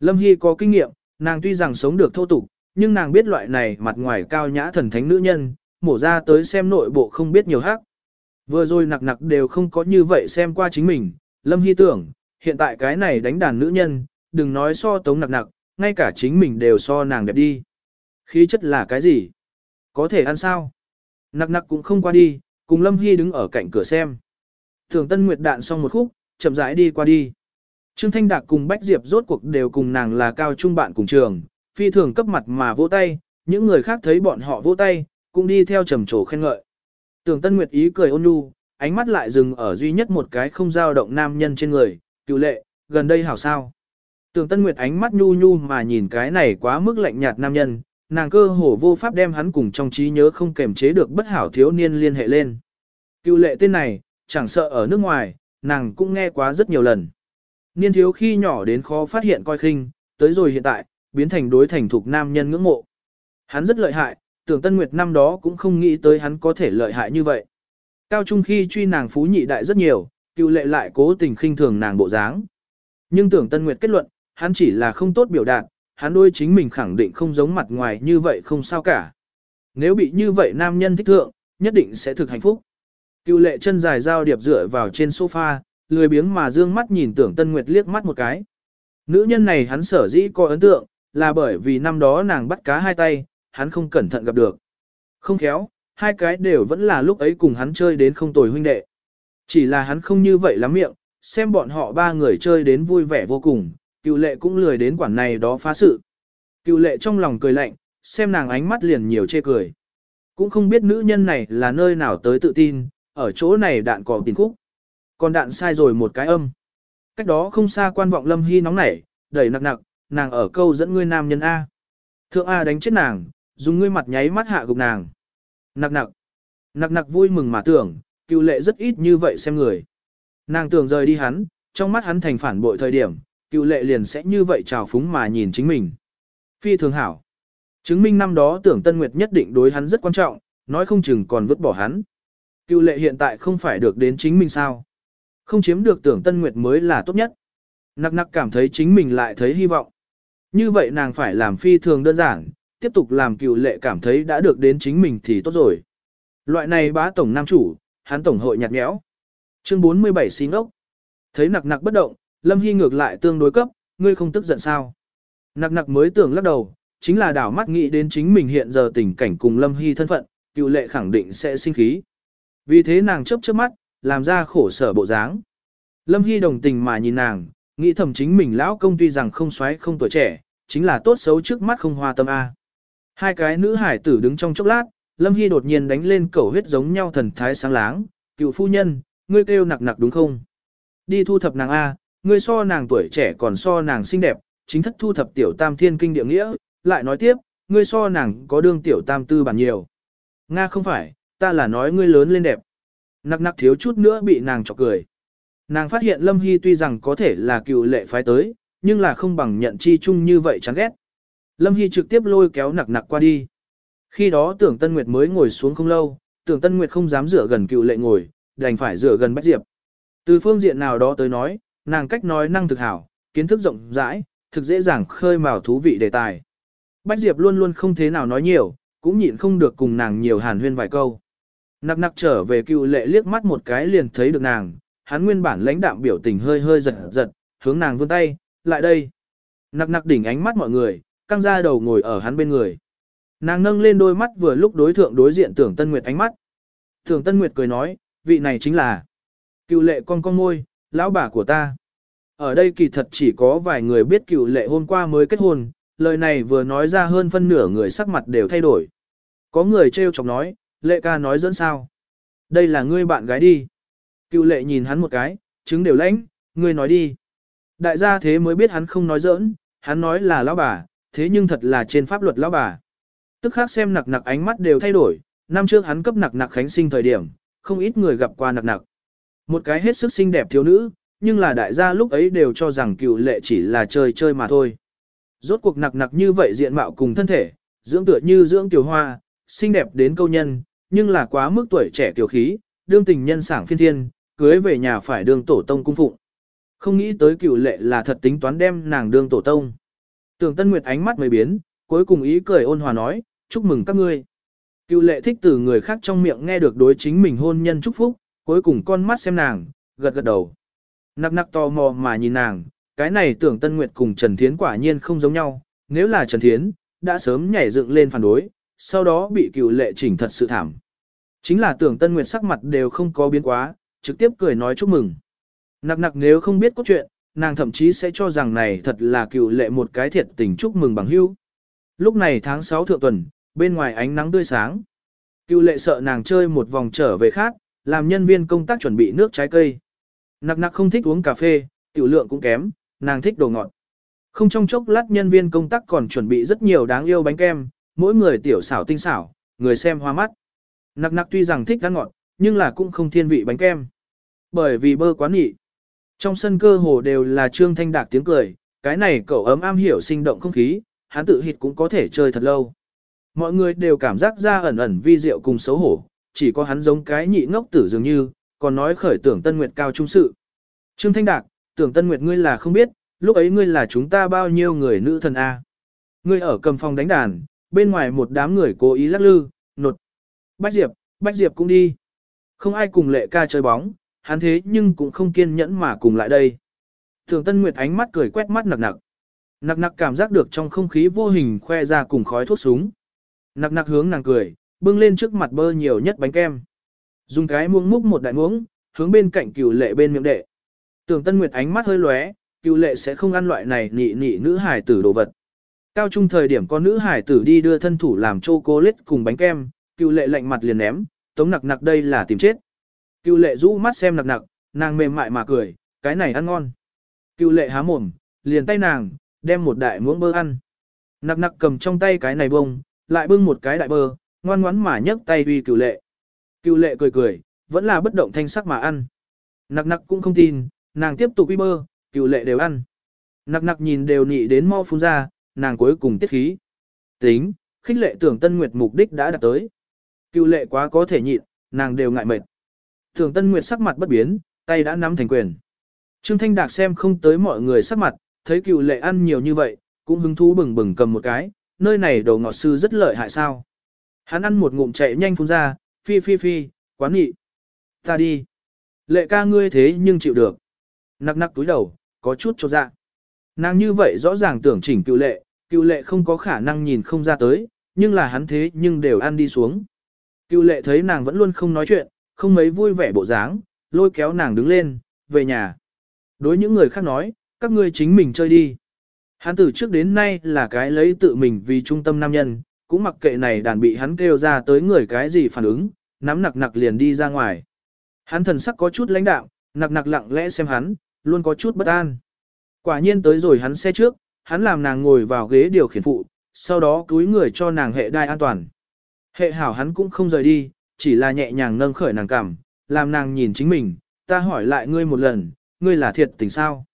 Lâm Hy có kinh nghiệm, nàng tuy rằng sống được thô tục, nhưng nàng biết loại này mặt ngoài cao nhã thần thánh nữ nhân, mổ ra tới xem nội bộ không biết nhiều hắc. Vừa rồi nặc nặc đều không có như vậy xem qua chính mình, Lâm Hy tưởng, hiện tại cái này đánh đàn nữ nhân, đừng nói so tống nặc nặc, ngay cả chính mình đều so nàng đẹp đi. Khí chất là cái gì? Có thể ăn sao? Nặc nặc cũng không qua đi, cùng Lâm Hy đứng ở cạnh cửa xem. Thường Tân Nguyệt đạn xong một khúc, chậm rãi đi qua đi. Trương Thanh Đạc cùng Bách Diệp rốt cuộc đều cùng nàng là cao trung bạn cùng trường, phi thường cấp mặt mà vỗ tay, những người khác thấy bọn họ vỗ tay, cũng đi theo trầm trồ khen ngợi. Tưởng Tân Nguyệt ý cười ôn nhu, ánh mắt lại dừng ở duy nhất một cái không dao động nam nhân trên người, cựu lệ, gần đây hảo sao. Tưởng Tân Nguyệt ánh mắt nhu nhu mà nhìn cái này quá mức lạnh nhạt nam nhân, nàng cơ hồ vô pháp đem hắn cùng trong trí nhớ không kềm chế được bất hảo thiếu niên liên hệ lên. Cựu lệ tên này, chẳng sợ ở nước ngoài, nàng cũng nghe quá rất nhiều lần. Niên thiếu khi nhỏ đến khó phát hiện coi khinh, tới rồi hiện tại, biến thành đối thành thục nam nhân ngưỡng mộ. Hắn rất lợi hại, tưởng Tân Nguyệt năm đó cũng không nghĩ tới hắn có thể lợi hại như vậy. Cao trung khi truy nàng phú nhị đại rất nhiều, cựu lệ lại cố tình khinh thường nàng bộ dáng. Nhưng tưởng Tân Nguyệt kết luận, hắn chỉ là không tốt biểu đạt, hắn đôi chính mình khẳng định không giống mặt ngoài như vậy không sao cả. Nếu bị như vậy nam nhân thích thượng, nhất định sẽ thực hạnh phúc. Cựu lệ chân dài dao điệp dựa vào trên sofa, lười biếng mà dương mắt nhìn tưởng Tân Nguyệt liếc mắt một cái. Nữ nhân này hắn sở dĩ có ấn tượng, là bởi vì năm đó nàng bắt cá hai tay, hắn không cẩn thận gặp được. Không khéo, hai cái đều vẫn là lúc ấy cùng hắn chơi đến không tồi huynh đệ. Chỉ là hắn không như vậy lắm miệng, xem bọn họ ba người chơi đến vui vẻ vô cùng, cựu lệ cũng lười đến quản này đó phá sự. Cựu lệ trong lòng cười lạnh, xem nàng ánh mắt liền nhiều chê cười. Cũng không biết nữ nhân này là nơi nào tới tự tin, ở chỗ này đạn cỏ tiền khúc. Còn đạn sai rồi một cái âm. Cách đó không xa quan vọng lâm hy nóng nảy, đẩy nặc nặc, nàng ở câu dẫn ngươi nam nhân A. Thượng A đánh chết nàng, dùng ngươi mặt nháy mắt hạ gục nàng. Nặc nặc. Nặc nặc vui mừng mà tưởng, cựu lệ rất ít như vậy xem người. Nàng tưởng rời đi hắn, trong mắt hắn thành phản bội thời điểm, cựu lệ liền sẽ như vậy trào phúng mà nhìn chính mình. Phi thường hảo. Chứng minh năm đó tưởng Tân Nguyệt nhất định đối hắn rất quan trọng, nói không chừng còn vứt bỏ hắn. Cựu lệ hiện tại không phải được đến chính mình sao. Không chiếm được tưởng Tân Nguyệt mới là tốt nhất. Nặc nặc cảm thấy chính mình lại thấy hy vọng. Như vậy nàng phải làm phi thường đơn giản, tiếp tục làm cựu lệ cảm thấy đã được đến chính mình thì tốt rồi. Loại này bá tổng nam chủ, hắn tổng hội nhạt nhẽo. Chương 47 xin ốc. Thấy nặc nặc bất động, Lâm Hy ngược lại tương đối cấp, ngươi không tức giận sao. Nặc nặc mới tưởng lắc đầu, chính là đảo mắt nghĩ đến chính mình hiện giờ tình cảnh cùng Lâm Hy thân phận, cựu lệ khẳng định sẽ sinh khí. Vì thế nàng chấp chớp mắt, làm ra khổ sở bộ dáng. Lâm Hy đồng tình mà nhìn nàng, nghĩ thầm chính mình lão công tuy rằng không xoáy không tuổi trẻ, chính là tốt xấu trước mắt không hoa tâm A. Hai cái nữ hải tử đứng trong chốc lát, Lâm Hy đột nhiên đánh lên cầu huyết giống nhau thần thái sáng láng, cựu phu nhân, ngươi kêu nặc nặc đúng không? Đi thu thập nàng A, ngươi so nàng tuổi trẻ còn so nàng xinh đẹp, chính thất thu thập tiểu tam thiên kinh địa nghĩa, lại nói tiếp, ngươi so nàng có đương tiểu tam tư bản nhiều. Nga không phải, ta là nói ngươi lớn lên đẹp. Nặc nặc thiếu chút nữa bị nàng chọc cười. Nàng phát hiện Lâm Hy tuy rằng có thể là cựu lệ phái tới, nhưng là không bằng nhận chi chung như vậy chán ghét. Lâm Hy trực tiếp lôi kéo nặc nặc qua đi. Khi đó tưởng Tân Nguyệt mới ngồi xuống không lâu, tưởng Tân Nguyệt không dám rửa gần cựu lệ ngồi, đành phải rửa gần Bách Diệp. Từ phương diện nào đó tới nói, nàng cách nói năng thực hảo, kiến thức rộng rãi, thực dễ dàng khơi mào thú vị đề tài. Bách Diệp luôn luôn không thế nào nói nhiều, cũng nhịn không được cùng nàng nhiều hàn huyên vài câu. Nặc nặc trở về cựu lệ liếc mắt một cái liền thấy được nàng, hắn nguyên bản lãnh đạm biểu tình hơi hơi giật giật, hướng nàng vươn tay, lại đây. Nặc nặc đỉnh ánh mắt mọi người, căng ra đầu ngồi ở hắn bên người. Nàng nâng lên đôi mắt vừa lúc đối thượng đối diện tưởng Tân Nguyệt ánh mắt. Tưởng Tân Nguyệt cười nói, vị này chính là cựu lệ con con môi, lão bà của ta. Ở đây kỳ thật chỉ có vài người biết cựu lệ hôm qua mới kết hôn, lời này vừa nói ra hơn phân nửa người sắc mặt đều thay đổi. Có người trêu chọc nói, lệ ca nói dẫn sao. Đây là ngươi bạn gái đi. Cựu lệ nhìn hắn một cái, chứng đều lãnh, ngươi nói đi. Đại gia thế mới biết hắn không nói giỡn, hắn nói là lão bà, thế nhưng thật là trên pháp luật lão bà. Tức khác xem nặc nặc ánh mắt đều thay đổi, năm trước hắn cấp nặc nặc khánh sinh thời điểm, không ít người gặp qua nặc nặc. Một cái hết sức xinh đẹp thiếu nữ, nhưng là đại gia lúc ấy đều cho rằng cựu lệ chỉ là chơi chơi mà thôi. Rốt cuộc nặc nặc như vậy diện mạo cùng thân thể, dưỡng tựa như dưỡng tiểu hoa, xinh đẹp đến câu nhân, nhưng là quá mức tuổi trẻ tiểu khí, đương tình nhân sảng phiên thiên, cưới về nhà phải đương tổ tông cung phụng. Không nghĩ tới cựu lệ là thật tính toán đem nàng đương tổ tông. Tưởng Tân Nguyệt ánh mắt mới biến, cuối cùng ý cười ôn hòa nói, chúc mừng các ngươi. Cựu lệ thích từ người khác trong miệng nghe được đối chính mình hôn nhân chúc phúc, cuối cùng con mắt xem nàng, gật gật đầu. Nặc nặc tò mò mà nhìn nàng, cái này tưởng Tân Nguyệt cùng Trần Thiến quả nhiên không giống nhau, nếu là Trần Thiến, đã sớm nhảy dựng lên phản đối, sau đó bị cựu lệ chỉnh thật sự thảm. Chính là tưởng Tân Nguyệt sắc mặt đều không có biến quá, trực tiếp cười nói chúc mừng. Nặc nặc nếu không biết cốt truyện, nàng thậm chí sẽ cho rằng này thật là cựu lệ một cái thiệt tình chúc mừng bằng hữu. Lúc này tháng 6 thượng tuần, bên ngoài ánh nắng tươi sáng. Cựu lệ sợ nàng chơi một vòng trở về khác, làm nhân viên công tác chuẩn bị nước trái cây. Nặc nặc không thích uống cà phê, tiểu lượng cũng kém, nàng thích đồ ngọt. Không trong chốc lát nhân viên công tác còn chuẩn bị rất nhiều đáng yêu bánh kem, mỗi người tiểu xảo tinh xảo, người xem hoa mắt. Nặc nặc tuy rằng thích ăn ngọt, nhưng là cũng không thiên vị bánh kem. Bởi vì bơ quá nhị. Trong sân cơ hồ đều là trương thanh đạc tiếng cười, cái này cậu ấm am hiểu sinh động không khí, hắn tự hít cũng có thể chơi thật lâu. Mọi người đều cảm giác ra ẩn ẩn vi diệu cùng xấu hổ, chỉ có hắn giống cái nhị ngốc tử dường như, còn nói khởi tưởng Tân Nguyệt cao trung sự. Trương Thanh Đạc, tưởng Tân Nguyệt ngươi là không biết, lúc ấy ngươi là chúng ta bao nhiêu người nữ thần A. Ngươi ở cầm phòng đánh đàn, bên ngoài một đám người cố ý lắc lư, nột. Bách Diệp, Bách Diệp cũng đi. Không ai cùng lệ ca chơi bóng, hắn thế nhưng cũng không kiên nhẫn mà cùng lại đây. Tưởng Tân Nguyệt ánh mắt cười quét mắt nặc nặc. Nặc nặc cảm giác được trong không khí vô hình khoe ra cùng khói thuốc súng. Nặc nặc hướng nàng cười, bưng lên trước mặt bơ nhiều nhất bánh kem. Dùng cái muỗng múc một đại muỗng, hướng bên cạnh cửu lệ bên miệng đệ. Tưởng Tân Nguyệt ánh mắt hơi lóe, cửu lệ sẽ không ăn loại này nị nị nữ hải tử đồ vật. Cao trung thời điểm có nữ hải tử đi đưa thân thủ làm chocolate cùng bánh kem, cửu lệ lạnh mặt liền ném, tống nặc nặc đây là tìm chết. Cửu lệ rũ mắt xem nặc nặc, nàng mềm mại mà cười, cái này ăn ngon. Cửu lệ há mồm, liền tay nàng, đem một đại muỗng bơ ăn. Nặc nặc cầm trong tay cái này bông, lại bưng một cái đại bơ, ngoan ngoắn mà nhấc tay uy cửu lệ. Cửu lệ cười cười, vẫn là bất động thanh sắc mà ăn. Nặc nặc cũng không tin, nàng tiếp tục uy bơ, cửu lệ đều ăn. Nặc nặc nhìn đều nị đến mau phun ra, nàng cuối cùng tiết khí. Tính, khích lệ tưởng Tân Nguyệt mục đích đã đạt tới. Cửu lệ quá có thể nhịn, nàng đều ngại mệt. Thường Tân Nguyệt sắc mặt bất biến, tay đã nắm thành quyền. Trương Thanh Đạc xem không tới mọi người sắc mặt, thấy cựu lệ ăn nhiều như vậy, cũng hứng thú bừng bừng cầm một cái, nơi này đồ ngọt sư rất lợi hại sao. Hắn ăn một ngụm chạy nhanh phun ra, phi phi phi, quán nghị. Ta đi. Lệ ca ngươi thế nhưng chịu được. Nặc nặc túi đầu, có chút cho dạ. Nàng như vậy rõ ràng tưởng chỉnh cựu lệ, cựu lệ không có khả năng nhìn không ra tới, nhưng là hắn thế nhưng đều ăn đi xuống. Cựu lệ thấy nàng vẫn luôn không nói chuyện, không mấy vui vẻ bộ dáng, lôi kéo nàng đứng lên, về nhà. Đối những người khác nói, các ngươi chính mình chơi đi. Hắn từ trước đến nay là cái lấy tự mình vì trung tâm nam nhân, cũng mặc kệ này đàn bị hắn kêu ra tới người cái gì phản ứng, nắm nặc nặc liền đi ra ngoài. Hắn thần sắc có chút lãnh đạm, nặc nặc lặng lẽ xem hắn, luôn có chút bất an. Quả nhiên tới rồi hắn xe trước, hắn làm nàng ngồi vào ghế điều khiển phụ, sau đó túi người cho nàng hệ đai an toàn. Hệ hảo hắn cũng không rời đi, chỉ là nhẹ nhàng nâng khởi nàng cảm, làm nàng nhìn chính mình, ta hỏi lại ngươi một lần, ngươi là thiệt tình sao?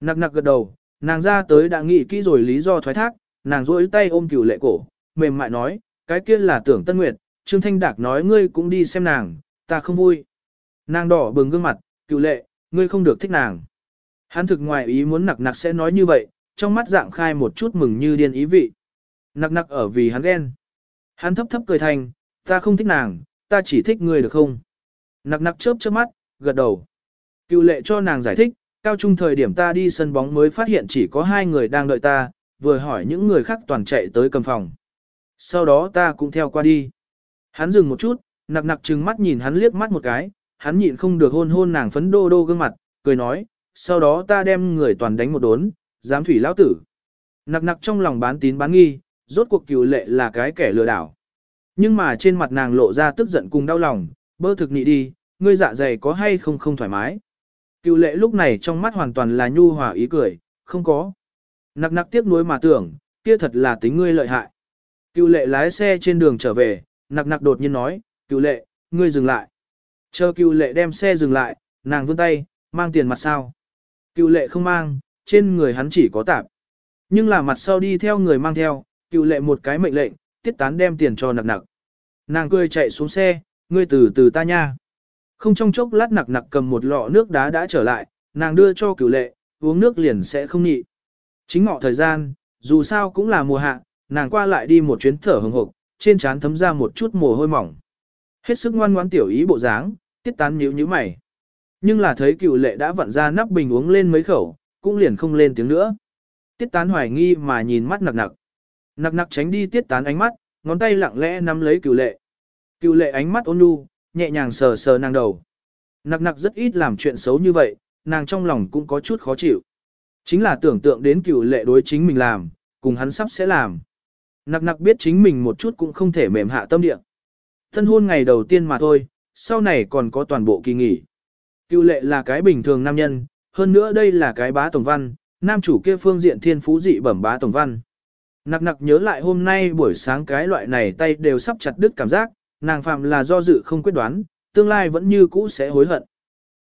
Nặc nặc gật đầu, nàng ra tới đã nghĩ kỹ rồi lý do thoái thác, nàng duỗi tay ôm cửu lệ cổ, mềm mại nói, cái kia là tưởng tân nguyệt, Trương Thanh Đạc nói ngươi cũng đi xem nàng, ta không vui. Nàng đỏ bừng gương mặt, cửu lệ, ngươi không được thích nàng. Hắn thực ngoài ý muốn nặc nặc sẽ nói như vậy, trong mắt dạng khai một chút mừng như điên ý vị. Nặc nặc ở vì hắn ghen. Hắn thấp thấp cười thành, ta không thích nàng, ta chỉ thích ngươi được không? Nặc nặc chớp chớp mắt, gật đầu. Cựu lệ cho nàng giải thích, cao trung thời điểm ta đi sân bóng mới phát hiện chỉ có hai người đang đợi ta, vừa hỏi những người khác toàn chạy tới cầm phòng. Sau đó ta cũng theo qua đi. Hắn dừng một chút, nặc nặc trừng mắt nhìn hắn liếc mắt một cái, hắn nhịn không được hôn hôn nàng phấn đô đô gương mặt, cười nói, sau đó ta đem người toàn đánh một đốn, giám thủy lão tử. Nặc nặc trong lòng bán tín bán nghi, rốt cuộc Cửu lệ là cái kẻ lừa đảo. Nhưng mà trên mặt nàng lộ ra tức giận cùng đau lòng, bơ thực nị đi, ngươi dạ dày có hay không không thoải mái. Cựu lệ lúc này trong mắt hoàn toàn là nhu hòa ý cười, không có. Nặc nặc tiếc nuối mà tưởng, kia thật là tính ngươi lợi hại. Cựu lệ lái xe trên đường trở về, nặc nặc đột nhiên nói, cựu lệ, ngươi dừng lại. Chờ cựu lệ đem xe dừng lại, nàng vươn tay, mang tiền mặt sao. Cựu lệ không mang, trên người hắn chỉ có tạp. Nhưng là mặt sau đi theo người mang theo, cựu lệ một cái mệnh lệnh, tiết tán đem tiền cho nặc nặc. Nàng cười chạy xuống xe, ngươi từ từ ta nha. Không trong chốc lát nặc nặc cầm một lọ nước đá đã trở lại, nàng đưa cho cửu lệ, uống nước liền sẽ không nhị. Chính ngọ thời gian, dù sao cũng là mùa hạ, nàng qua lại đi một chuyến thở hừng hộc, trên trán thấm ra một chút mồ hôi mỏng. Hết sức ngoan ngoãn tiểu ý bộ dáng, tiết tán nhíu nhíu mày. Nhưng là thấy cửu lệ đã vặn ra nắp bình uống lên mấy khẩu, cũng liền không lên tiếng nữa. Tiết tán hoài nghi mà nhìn mắt nặc nặc. Nặc nặc tránh đi tiết tán ánh mắt, ngón tay lặng lẽ nắm lấy cửu lệ. Cửu lệ ánh mắt ôn nhu, nhẹ nhàng sờ sờ nàng đầu. Nặc nặc rất ít làm chuyện xấu như vậy, nàng trong lòng cũng có chút khó chịu. Chính là tưởng tượng đến cựu lệ đối chính mình làm, cùng hắn sắp sẽ làm. Nặc nặc biết chính mình một chút cũng không thể mềm hạ tâm địa. Thân hôn ngày đầu tiên mà thôi, sau này còn có toàn bộ kỳ nghỉ. Cựu lệ là cái bình thường nam nhân, hơn nữa đây là cái bá tổng văn, nam chủ kia phương diện thiên phú dị bẩm bá tổng văn. Nặc nặc nhớ lại hôm nay buổi sáng cái loại này tay đều sắp chặt đứt cảm giác, nàng phạm là do dự không quyết đoán, tương lai vẫn như cũ sẽ hối hận.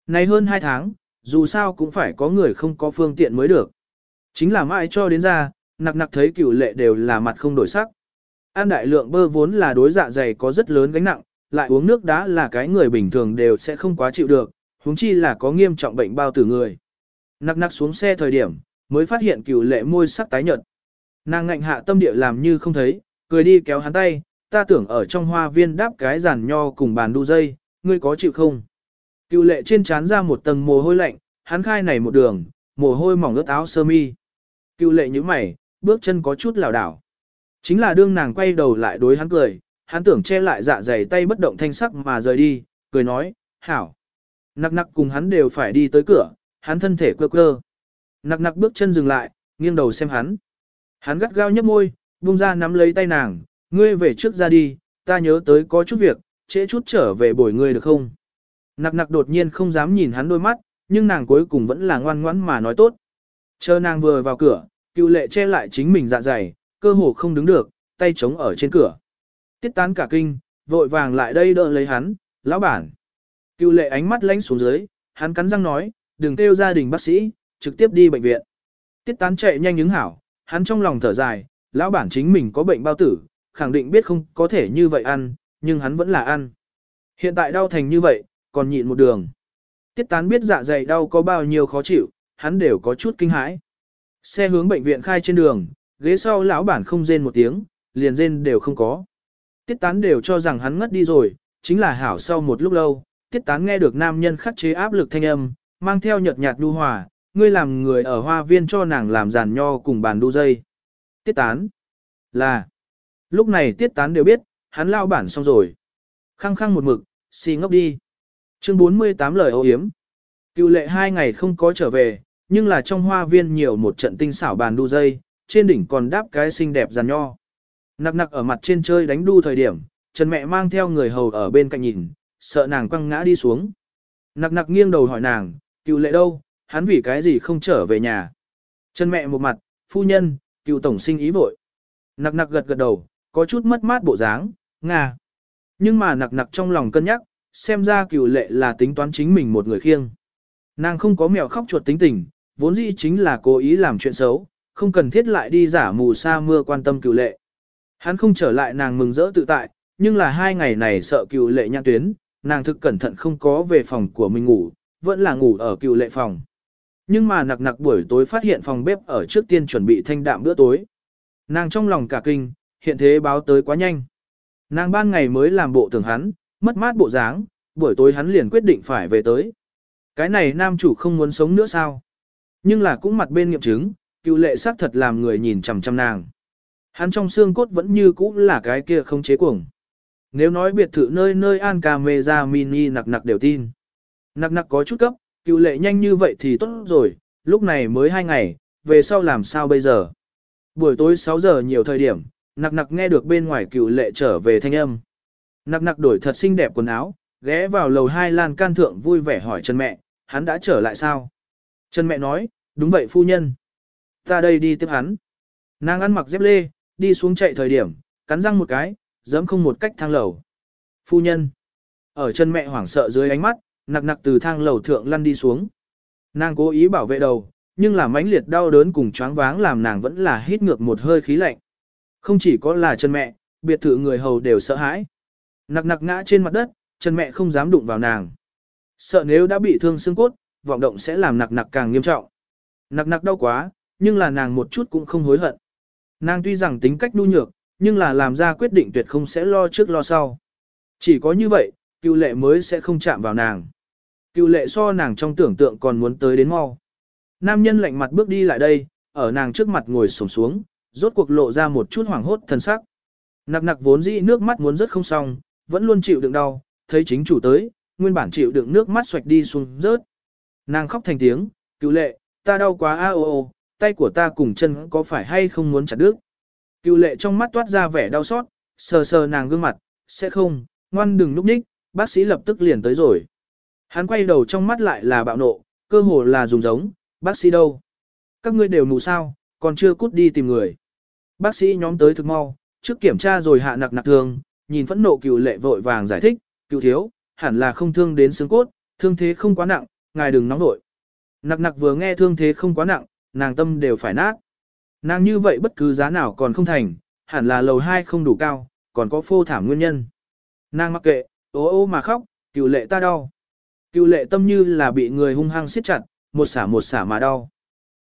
Này hơn 2 tháng, dù sao cũng phải có người không có phương tiện mới được. Chính là mãi cho đến ra, nặc nặc thấy cửu lệ đều là mặt không đổi sắc. An đại lượng bơ vốn là đối dạ dày có rất lớn gánh nặng, lại uống nước đá là cái người bình thường đều sẽ không quá chịu được, huống chi là có nghiêm trọng bệnh bao tử người. Nặc nặc xuống xe thời điểm, mới phát hiện cửu lệ môi sắc tái nhợt. Nàng ngạnh hạ tâm địa làm như không thấy, cười đi kéo hắn tay, ta tưởng ở trong hoa viên đáp cái giàn nho cùng bàn đu dây, ngươi có chịu không? Cựu lệ trên trán ra một tầng mồ hôi lạnh, hắn khai này một đường, mồ hôi mỏng ướt áo sơ mi. Cựu lệ như mày, bước chân có chút lảo đảo. Chính là đương nàng quay đầu lại đối hắn cười, hắn tưởng che lại dạ dày tay bất động thanh sắc mà rời đi, cười nói, hảo. Nặc nặc cùng hắn đều phải đi tới cửa, hắn thân thể quơ quơ. Nặc nặc bước chân dừng lại, nghiêng đầu xem hắn. Hắn gắt gao nhấp môi, buông ra nắm lấy tay nàng, Ngươi về trước ra đi, ta nhớ tới có chút việc, trễ chút trở về bồi ngươi được không? Nặc nặc đột nhiên không dám nhìn hắn đôi mắt, nhưng nàng cuối cùng vẫn là ngoan ngoãn mà nói tốt. Chờ nàng vừa vào cửa, cựu lệ che lại chính mình dạ dày, cơ hồ không đứng được, tay chống ở trên cửa. Tiết tán cả kinh, vội vàng lại đây đỡ lấy hắn, lão bản. Cựu lệ ánh mắt lánh xuống dưới, hắn cắn răng nói, đừng kêu gia đình bác sĩ, trực tiếp đi bệnh viện. Tiết tán chạy nhanh ứng hảo, hắn trong lòng thở dài, lão bản chính mình có bệnh bao tử, khẳng định biết không có thể như vậy ăn, nhưng hắn vẫn là ăn. Hiện tại đau thành như vậy, còn nhịn một đường. Tiết tán biết dạ dày đau có bao nhiêu khó chịu, hắn đều có chút kinh hãi. Xe hướng bệnh viện khai trên đường, ghế sau lão bản không rên một tiếng, liền rên đều không có. Tiết tán đều cho rằng hắn ngất đi rồi, chính là hảo sau một lúc lâu, tiết tán nghe được nam nhân khắc chế áp lực thanh âm, mang theo nhợt nhạt đu hòa, ngươi làm người ở hoa viên cho nàng làm giàn nho cùng bàn đu dây. Tiết tán là Lúc này tiết tán đều biết, hắn lao bản xong rồi. Khăng khăng một mực, xì ngốc đi. Chương 48 lời âu hiếm. Cựu lệ hai ngày không có trở về, nhưng là trong hoa viên nhiều một trận tinh xảo bàn đu dây, trên đỉnh còn đáp cái xinh đẹp giàn nho. Nặc nặc ở mặt trên chơi đánh đu thời điểm, Trần mẹ mang theo người hầu ở bên cạnh nhìn, sợ nàng quăng ngã đi xuống. Nặc nặc nghiêng đầu hỏi nàng, cựu lệ đâu, hắn vì cái gì không trở về nhà. chân mẹ một mặt, phu nhân, cựu tổng sinh ý vội. Nặc nặc gật gật đầu, có chút mất mát bộ dáng, nga. Nhưng mà nặc nặc trong lòng cân nhắc, xem ra cựu lệ là tính toán chính mình một người khiêng. Nàng không có mèo khóc chuột tính tình, vốn dĩ chính là cố ý làm chuyện xấu, không cần thiết lại đi giả mù sa mưa quan tâm cựu lệ. Hắn không trở lại nàng mừng rỡ tự tại, nhưng là hai ngày này sợ cựu lệ nhãn tuyến, nàng thực cẩn thận không có về phòng của mình ngủ, vẫn là ngủ ở cựu lệ phòng. Nhưng mà nặc nặc buổi tối phát hiện phòng bếp ở trước tiên chuẩn bị thanh đạm bữa tối. Nàng trong lòng cả kinh, hiện thế báo tới quá nhanh. Nàng ban ngày mới làm bộ tưởng hắn, mất mát bộ dáng, buổi tối hắn liền quyết định phải về tới. Cái này nam chủ không muốn sống nữa sao? Nhưng là cũng mặt bên nghiệm chứng, cựu lệ xác thật làm người nhìn chằm chằm nàng. Hắn trong xương cốt vẫn như cũ là cái kia không chế cuồng. Nếu nói biệt thự nơi nơi an camera mini nặc nặc đều tin. Nặc nặc có chút cấp, cựu lệ nhanh như vậy thì tốt rồi, lúc này mới hai ngày, về sau làm sao bây giờ? Buổi tối 6 giờ nhiều thời điểm, nặc nặc nghe được bên ngoài cựu lệ trở về thanh âm. Nặc nặc đổi thật xinh đẹp quần áo, ghé vào lầu hai lan can thượng vui vẻ hỏi Trần mẹ, hắn đã trở lại sao? Trần mẹ nói, đúng vậy phu nhân. Ta đây đi tiếp hắn. Nàng ăn mặc dép lê, đi xuống chạy thời điểm, cắn răng một cái, dẫm không một cách thang lầu. Phu nhân. Ở chân mẹ hoảng sợ dưới ánh mắt, nặc nặc từ thang lầu thượng lăn đi xuống. Nàng cố ý bảo vệ đầu, nhưng là mãnh liệt đau đớn cùng choáng váng làm nàng vẫn là hít ngược một hơi khí lạnh. Không chỉ có là chân mẹ, biệt thự người hầu đều sợ hãi. Nặc nặc ngã trên mặt đất, chân mẹ không dám đụng vào nàng. Sợ nếu đã bị thương xương cốt, vọng động sẽ làm nặc nặc càng nghiêm trọng. Nặc nặc đau quá, nhưng là nàng một chút cũng không hối hận. Nàng tuy rằng tính cách nhu nhược, nhưng là làm ra quyết định tuyệt không sẽ lo trước lo sau. Chỉ có như vậy, cựu lệ mới sẽ không chạm vào nàng. Cựu lệ so nàng trong tưởng tượng còn muốn tới đến mau. Nam nhân lạnh mặt bước đi lại đây, ở nàng trước mặt ngồi sổng xuống, rốt cuộc lộ ra một chút hoảng hốt thân sắc. Nặc nặc vốn dĩ nước mắt muốn rất không xong, vẫn luôn chịu đựng đau, thấy chính chủ tới, nguyên bản chịu đựng nước mắt xoạch đi xuống rớt. Nàng khóc thành tiếng, cựu lệ, ta đau quá a ô ô, tay của ta cùng chân có phải hay không muốn chặt đứt. Cựu lệ trong mắt toát ra vẻ đau xót, sờ sờ nàng gương mặt, sẽ không, ngoan đừng núp ních, bác sĩ lập tức liền tới rồi. Hắn quay đầu trong mắt lại là bạo nộ, cơ hồ là dùng giống, bác sĩ đâu? Các ngươi đều mù sao, còn chưa cút đi tìm người. Bác sĩ nhóm tới thực mau, trước kiểm tra rồi hạ nặc nặc thương, nhìn phẫn nộ cựu lệ vội vàng giải thích, cựu thiếu, hẳn là không thương đến xương cốt, thương thế không quá nặng, ngài đừng nóng nổi. Nặc nặc vừa nghe thương thế không quá nặng, nàng tâm đều phải nát. Nàng như vậy bất cứ giá nào còn không thành, hẳn là lầu 2 không đủ cao, còn có phô thảm nguyên nhân. Nàng mặc kệ, ô ô mà khóc, cựu lệ ta đau. Cựu lệ tâm như là bị người hung hăng siết chặt, một xả một xả mà đau.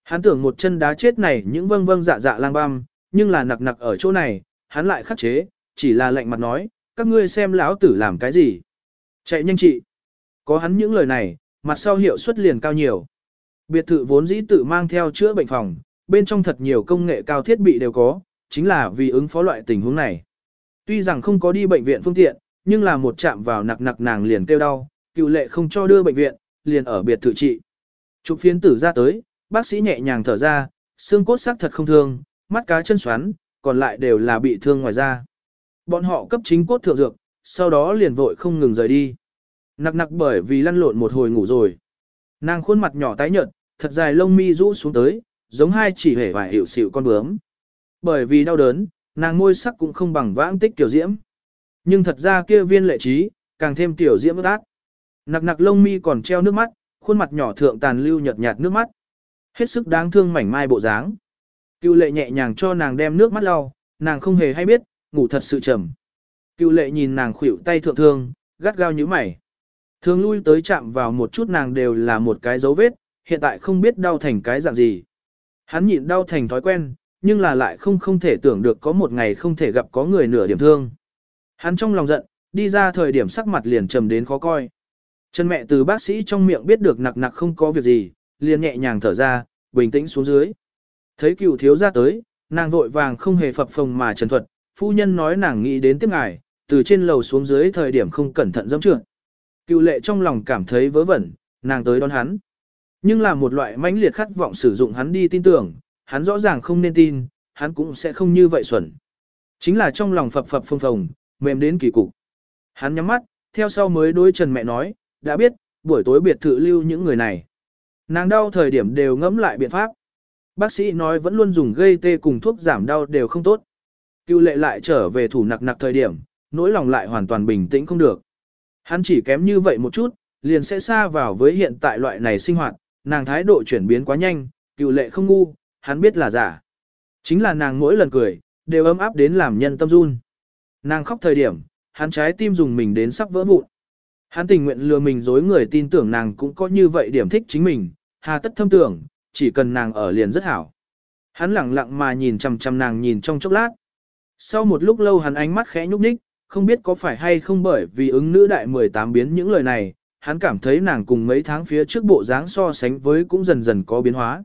Hắn tưởng một chân đá chết này những vâng vâng dạ dạ lang băm, nhưng là nặc nặc ở chỗ này, hắn lại khắc chế, chỉ là lạnh mặt nói, các ngươi xem lão tử làm cái gì. Chạy nhanh chị. Có hắn những lời này, mặt sau hiệu suất liền cao nhiều. Biệt thự vốn dĩ tự mang theo chữa bệnh phòng, bên trong thật nhiều công nghệ cao thiết bị đều có, chính là vì ứng phó loại tình huống này. Tuy rằng không có đi bệnh viện phương tiện, nhưng là một chạm vào nặc nặc nàng liền kêu đau, cựu lệ không cho đưa bệnh viện, liền ở biệt thự trị. Chụp phiến tử ra tới, bác sĩ nhẹ nhàng thở ra, xương cốt sắc thật không thương, mắt cá chân xoắn, còn lại đều là bị thương ngoài da. Bọn họ cấp chính cốt thượng dược, sau đó liền vội không ngừng rời đi. Nặc nặc bởi vì lăn lộn một hồi ngủ rồi. Nàng khuôn mặt nhỏ tái nhợt, thật dài lông mi rũ xuống tới, giống hai chỉ hề vài hiểu xịu con bướm. Bởi vì đau đớn, nàng môi sắc cũng không bằng vãng tích tiểu diễm. Nhưng thật ra kia viên lệ trí, càng thêm tiểu diễm ước ác. Nặc nặc lông mi còn treo nước mắt, khuôn mặt nhỏ thượng tàn lưu nhợt nhạt nước mắt. Hết sức đáng thương mảnh mai bộ dáng. Cựu lệ nhẹ nhàng cho nàng đem nước mắt lau, nàng không hề hay biết, ngủ thật sự trầm. Cựu lệ nhìn nàng khuỷu tay thượng thương, gắt gao như mày. Thường lui tới chạm vào một chút nàng đều là một cái dấu vết, hiện tại không biết đau thành cái dạng gì. Hắn nhịn đau thành thói quen, nhưng là lại không không thể tưởng được có một ngày không thể gặp có người nửa điểm thương. Hắn trong lòng giận, đi ra thời điểm sắc mặt liền trầm đến khó coi. Chân mẹ từ bác sĩ trong miệng biết được nặc nặc không có việc gì, liền nhẹ nhàng thở ra, bình tĩnh xuống dưới. Thấy cựu thiếu ra tới, nàng vội vàng không hề phập phồng mà trần thuật, phu nhân nói nàng nghĩ đến tiếp ngài, từ trên lầu xuống dưới thời điểm không cẩn thận dẫm trượt. Cựu lệ trong lòng cảm thấy vớ vẩn, nàng tới đón hắn. Nhưng là một loại mãnh liệt khát vọng sử dụng hắn đi tin tưởng, hắn rõ ràng không nên tin, hắn cũng sẽ không như vậy xuẩn. Chính là trong lòng phập phập phồng phồng, mềm đến kỳ cục. Hắn nhắm mắt, theo sau mới đối Trần mẹ nói, đã biết, buổi tối biệt thự lưu những người này. Nàng đau thời điểm đều ngẫm lại biện pháp. Bác sĩ nói vẫn luôn dùng gây tê cùng thuốc giảm đau đều không tốt. Cưu lệ lại trở về thủ nặc nặc thời điểm, nỗi lòng lại hoàn toàn bình tĩnh không được. Hắn chỉ kém như vậy một chút, liền sẽ xa vào với hiện tại loại này sinh hoạt, nàng thái độ chuyển biến quá nhanh, cựu lệ không ngu, hắn biết là giả. Chính là nàng mỗi lần cười, đều ấm áp đến làm nhân tâm run. Nàng khóc thời điểm, hắn trái tim dùng mình đến sắp vỡ vụn. Hắn tình nguyện lừa mình dối người tin tưởng nàng cũng có như vậy điểm thích chính mình, hà tất thâm tưởng, chỉ cần nàng ở liền rất hảo. Hắn lặng lặng mà nhìn chằm chằm nàng nhìn trong chốc lát. Sau một lúc lâu hắn ánh mắt khẽ nhúc nhích, không biết có phải hay không bởi vì ứng nữ đại 18 biến những lời này, hắn cảm thấy nàng cùng mấy tháng phía trước bộ dáng so sánh với cũng dần dần có biến hóa.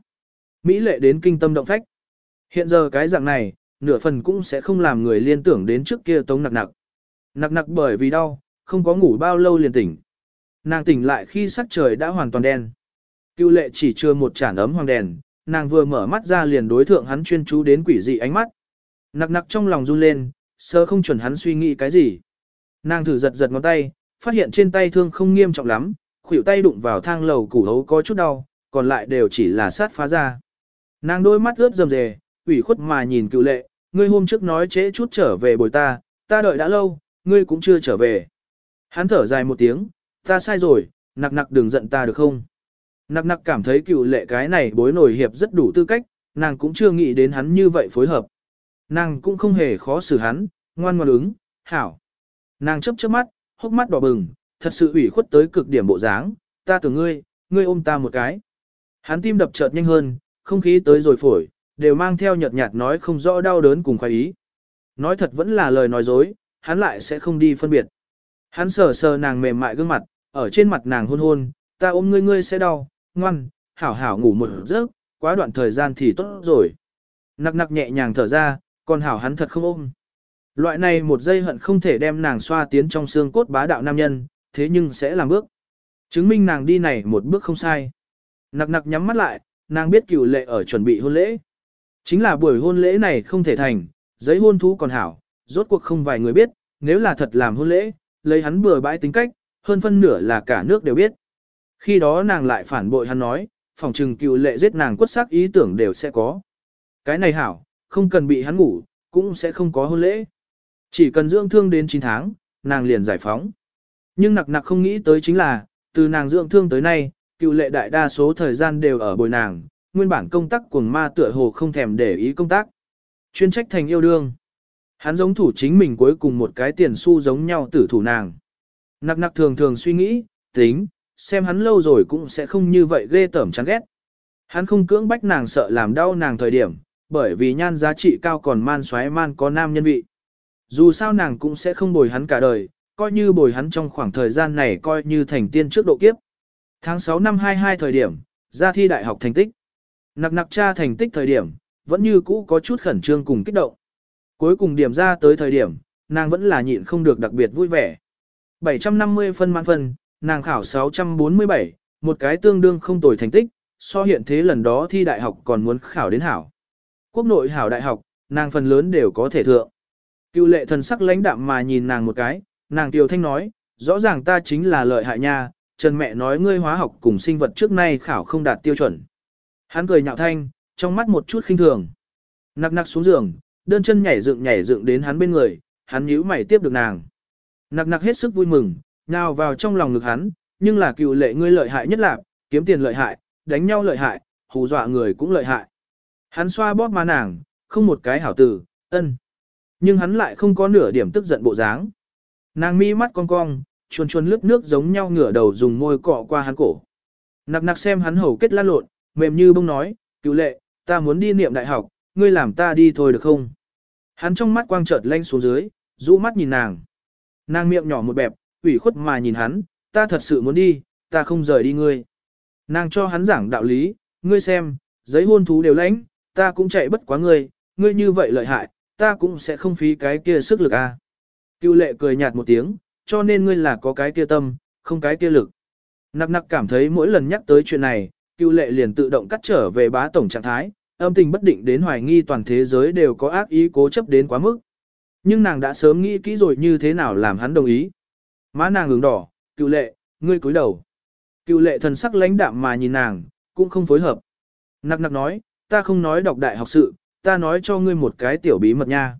Mỹ lệ đến kinh tâm động phách. Hiện giờ cái dạng này, nửa phần cũng sẽ không làm người liên tưởng đến trước kia tống nặc nặc. Nặc nặc bởi vì đau, không có ngủ bao lâu liền tỉnh. Nàng tỉnh lại khi sắc trời đã hoàn toàn đen. Cưu lệ chỉ chưa một chản ấm hoàng đèn, nàng vừa mở mắt ra liền đối thượng hắn chuyên chú đến quỷ dị ánh mắt. Nặc nặc trong lòng run lên, sơ không chuẩn hắn suy nghĩ cái gì. Nàng thử giật giật ngón tay, phát hiện trên tay thương không nghiêm trọng lắm, khuỷu tay đụng vào thang lầu củ hấu có chút đau, còn lại đều chỉ là sát phá ra. Nàng đôi mắt ướt rầm rề, ủy khuất mà nhìn cựu lệ, ngươi hôm trước nói trễ chút trở về bồi ta, ta đợi đã lâu, ngươi cũng chưa trở về. Hắn thở dài một tiếng, ta sai rồi, nặc nặc đừng giận ta được không? Nặc nặc cảm thấy cựu lệ cái này bối nổi hiệp rất đủ tư cách, nàng cũng chưa nghĩ đến hắn như vậy phối hợp. Nàng cũng không hề khó xử hắn, ngoan ngoan ứng, hảo. Nàng chấp chớp mắt, hốc mắt đỏ bừng, thật sự ủy khuất tới cực điểm bộ dáng, ta tưởng ngươi, ngươi ôm ta một cái. Hắn tim đập chợt nhanh hơn, không khí tới rồi phổi, đều mang theo nhợt nhạt nói không rõ đau đớn cùng khoái ý. Nói thật vẫn là lời nói dối, hắn lại sẽ không đi phân biệt. Hắn sờ sờ nàng mềm mại gương mặt, ở trên mặt nàng hôn hôn, ta ôm ngươi ngươi sẽ đau, ngoan, hảo hảo ngủ một giấc, quá đoạn thời gian thì tốt rồi. Nặc nặc nhẹ nhàng thở ra, còn hảo hắn thật không ôm. Loại này một giây hận không thể đem nàng xoa tiến trong xương cốt bá đạo nam nhân, thế nhưng sẽ làm bước. Chứng minh nàng đi này một bước không sai. Nặc nặc nhắm mắt lại, nàng biết cửu lệ ở chuẩn bị hôn lễ. Chính là buổi hôn lễ này không thể thành, giấy hôn thú còn hảo, rốt cuộc không vài người biết, nếu là thật làm hôn lễ, lấy hắn bừa bãi tính cách, hơn phân nửa là cả nước đều biết. Khi đó nàng lại phản bội hắn nói, phòng trừng cựu lệ giết nàng quất xác ý tưởng đều sẽ có. Cái này hảo, không cần bị hắn ngủ, cũng sẽ không có hôn lễ. Chỉ cần dưỡng thương đến 9 tháng, nàng liền giải phóng. Nhưng nặc nặc không nghĩ tới chính là, từ nàng dưỡng thương tới nay, cựu lệ đại đa số thời gian đều ở bồi nàng, nguyên bản công tác cuồng ma tựa hồ không thèm để ý công tác. Chuyên trách thành yêu đương. Hắn giống thủ chính mình cuối cùng một cái tiền xu giống nhau tử thủ nàng. Nặc nặc thường thường suy nghĩ, tính, xem hắn lâu rồi cũng sẽ không như vậy ghê tởm chán ghét. Hắn không cưỡng bách nàng sợ làm đau nàng thời điểm, bởi vì nhan giá trị cao còn man xoáy man có nam nhân vị. Dù sao nàng cũng sẽ không bồi hắn cả đời, coi như bồi hắn trong khoảng thời gian này coi như thành tiên trước độ kiếp. Tháng 6 năm 22 thời điểm, ra thi đại học thành tích. Nặc nặc tra thành tích thời điểm, vẫn như cũ có chút khẩn trương cùng kích động. Cuối cùng điểm ra tới thời điểm, nàng vẫn là nhịn không được đặc biệt vui vẻ. 750 phân mãn phân, nàng khảo 647, một cái tương đương không tồi thành tích, so hiện thế lần đó thi đại học còn muốn khảo đến hảo. Quốc nội hảo đại học, nàng phần lớn đều có thể thượng. Cựu lệ thần sắc lãnh đạm mà nhìn nàng một cái, nàng tiểu thanh nói, rõ ràng ta chính là lợi hại nha, Trần mẹ nói ngươi hóa học cùng sinh vật trước nay khảo không đạt tiêu chuẩn. Hắn cười nhạo thanh, trong mắt một chút khinh thường. Nặc nặc xuống giường, đơn chân nhảy dựng nhảy dựng đến hắn bên người, hắn nhíu mày tiếp được nàng. Nặc nặc hết sức vui mừng, nhào vào trong lòng ngực hắn, nhưng là cựu lệ ngươi lợi hại nhất là, kiếm tiền lợi hại, đánh nhau lợi hại, hù dọa người cũng lợi hại. Hắn xoa bóp má nàng, không một cái hảo tử, ân. Nhưng hắn lại không có nửa điểm tức giận bộ dáng. Nàng mi mắt cong cong, chuồn chuồn lướt nước giống nhau ngửa đầu dùng môi cọ qua hắn cổ. Nặc nặc xem hắn hầu kết lan lộn, mềm như bông nói, cựu lệ, ta muốn đi niệm đại học, ngươi làm ta đi thôi được không? Hắn trong mắt quang chợt lanh xuống dưới, rũ mắt nhìn nàng. Nàng miệng nhỏ một bẹp, ủy khuất mà nhìn hắn, ta thật sự muốn đi, ta không rời đi ngươi. Nàng cho hắn giảng đạo lý, ngươi xem, giấy hôn thú đều lãnh, ta cũng chạy bất quá ngươi, ngươi như vậy lợi hại, ta cũng sẽ không phí cái kia sức lực a. À. Lệ cười nhạt một tiếng, cho nên ngươi là có cái kia tâm, không cái kia lực. Nặc nặc cảm thấy mỗi lần nhắc tới chuyện này, Cưu lệ liền tự động cắt trở về bá tổng trạng thái, âm tình bất định đến hoài nghi toàn thế giới đều có ác ý cố chấp đến quá mức. Nhưng nàng đã sớm nghĩ kỹ rồi như thế nào làm hắn đồng ý. Má nàng ứng đỏ, cựu lệ, ngươi cúi đầu. Cựu lệ thần sắc lãnh đạm mà nhìn nàng, cũng không phối hợp. Nặc nặc nói, ta không nói đọc đại học sự, ta nói cho ngươi một cái tiểu bí mật nha.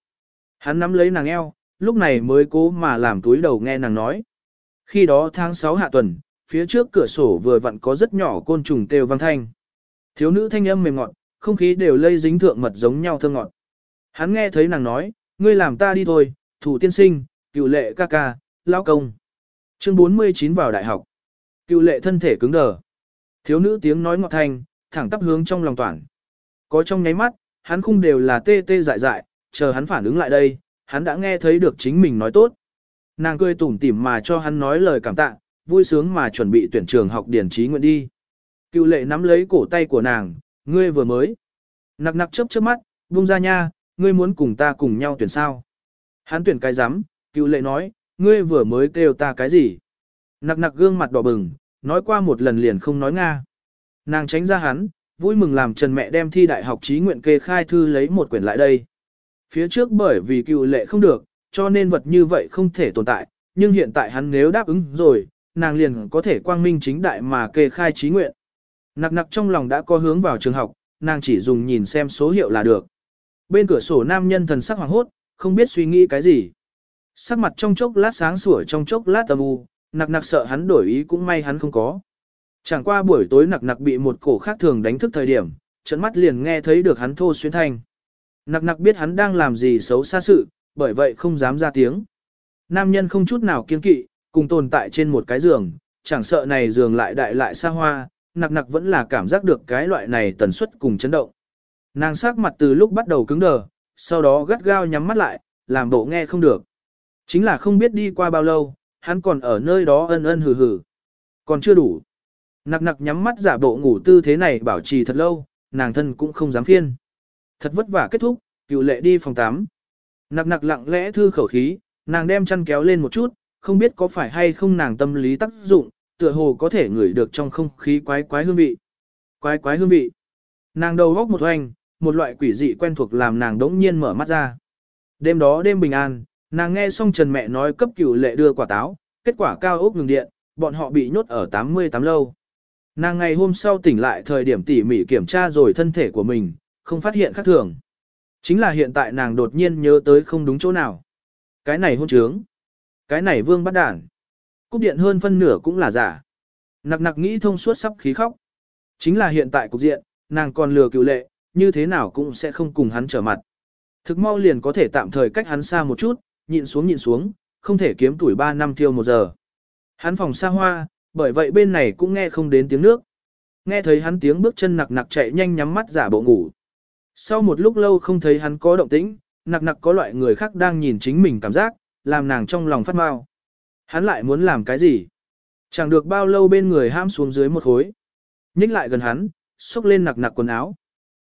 Hắn nắm lấy nàng eo, lúc này mới cố mà làm túi đầu nghe nàng nói. Khi đó tháng 6 hạ tuần, phía trước cửa sổ vừa vặn có rất nhỏ côn trùng kêu vang thanh. Thiếu nữ thanh âm mềm ngọt, không khí đều lây dính thượng mật giống nhau thơm ngọt. Hắn nghe thấy nàng nói, ngươi làm ta đi thôi, thủ tiên sinh, cựu lệ ca ca, lao công. Chương 49 vào đại học. Cựu lệ thân thể cứng đờ. Thiếu nữ tiếng nói ngọt thanh, thẳng tắp hướng trong lòng toàn. Có trong nháy mắt, hắn không đều là tê tê dại dại, chờ hắn phản ứng lại đây, hắn đã nghe thấy được chính mình nói tốt. Nàng cười tủm tỉm mà cho hắn nói lời cảm tạ, vui sướng mà chuẩn bị tuyển trường học điển trí nguyện đi. Cựu lệ nắm lấy cổ tay của nàng, ngươi vừa mới. Nặc nặc chớp chớp mắt, buông ra nha, ngươi muốn cùng ta cùng nhau tuyển sao. Hắn tuyển cái rắm cựu lệ nói, ngươi vừa mới kêu ta cái gì. Nặc nặc gương mặt đỏ bừng, nói qua một lần liền không nói nga. Nàng tránh ra hắn, vui mừng làm Trần mẹ đem thi đại học trí nguyện kê khai thư lấy một quyển lại đây. Phía trước bởi vì cựu lệ không được, cho nên vật như vậy không thể tồn tại, nhưng hiện tại hắn nếu đáp ứng rồi, nàng liền có thể quang minh chính đại mà kê khai trí nguyện. Nặc nặc trong lòng đã có hướng vào trường học, nàng chỉ dùng nhìn xem số hiệu là được. Bên cửa sổ nam nhân thần sắc hoàng hốt, không biết suy nghĩ cái gì. Sắc mặt trong chốc lát sáng sủa trong chốc lát âm u, nặc nặc sợ hắn đổi ý cũng may hắn không có. Chẳng qua buổi tối nặc nặc bị một cổ khác thường đánh thức thời điểm, trận mắt liền nghe thấy được hắn thô xuyên thanh. Nặc nặc biết hắn đang làm gì xấu xa sự, bởi vậy không dám ra tiếng. Nam nhân không chút nào kiên kỵ, cùng tồn tại trên một cái giường, chẳng sợ này giường lại đại lại xa hoa, nặc nặc vẫn là cảm giác được cái loại này tần suất cùng chấn động. Nàng sắc mặt từ lúc bắt đầu cứng đờ, sau đó gắt gao nhắm mắt lại, làm bộ nghe không được. Chính là không biết đi qua bao lâu, hắn còn ở nơi đó ân ân hừ hừ. Còn chưa đủ. Nặc nặc nhắm mắt giả bộ ngủ tư thế này bảo trì thật lâu, nàng thân cũng không dám phiên. Thật vất vả kết thúc, cựu lệ đi phòng 8. Nặc nặc lặng lẽ thư khẩu khí, nàng đem chăn kéo lên một chút, không biết có phải hay không nàng tâm lý tác dụng, tựa hồ có thể ngửi được trong không khí quái quái hương vị. Quái quái hương vị. Nàng đầu góc một hoành, một loại quỷ dị quen thuộc làm nàng đống nhiên mở mắt ra. Đêm đó đêm bình an, nàng nghe xong Trần mẹ nói cấp cửu lệ đưa quả táo, kết quả cao ốc ngừng điện, bọn họ bị nhốt ở 88 lâu. Nàng ngày hôm sau tỉnh lại thời điểm tỉ mỉ kiểm tra rồi thân thể của mình, không phát hiện khác thường. Chính là hiện tại nàng đột nhiên nhớ tới không đúng chỗ nào. Cái này hôn trướng. Cái này vương bắt đản. Cúp điện hơn phân nửa cũng là giả. Nặc nặc nghĩ thông suốt sắp khí khóc. Chính là hiện tại cục diện, nàng còn lừa cựu lệ, như thế nào cũng sẽ không cùng hắn trở mặt. Thực mau liền có thể tạm thời cách hắn xa một chút, nhịn xuống nhịn xuống, không thể kiếm tuổi 3 năm tiêu một giờ. Hắn phòng xa hoa, bởi vậy bên này cũng nghe không đến tiếng nước. Nghe thấy hắn tiếng bước chân nặc nặc chạy nhanh nhắm mắt giả bộ ngủ. Sau một lúc lâu không thấy hắn có động tĩnh, nặc nặc có loại người khác đang nhìn chính mình cảm giác, làm nàng trong lòng phát mau. Hắn lại muốn làm cái gì? Chẳng được bao lâu bên người ham xuống dưới một khối. Nhích lại gần hắn, xúc lên nặc nặc quần áo.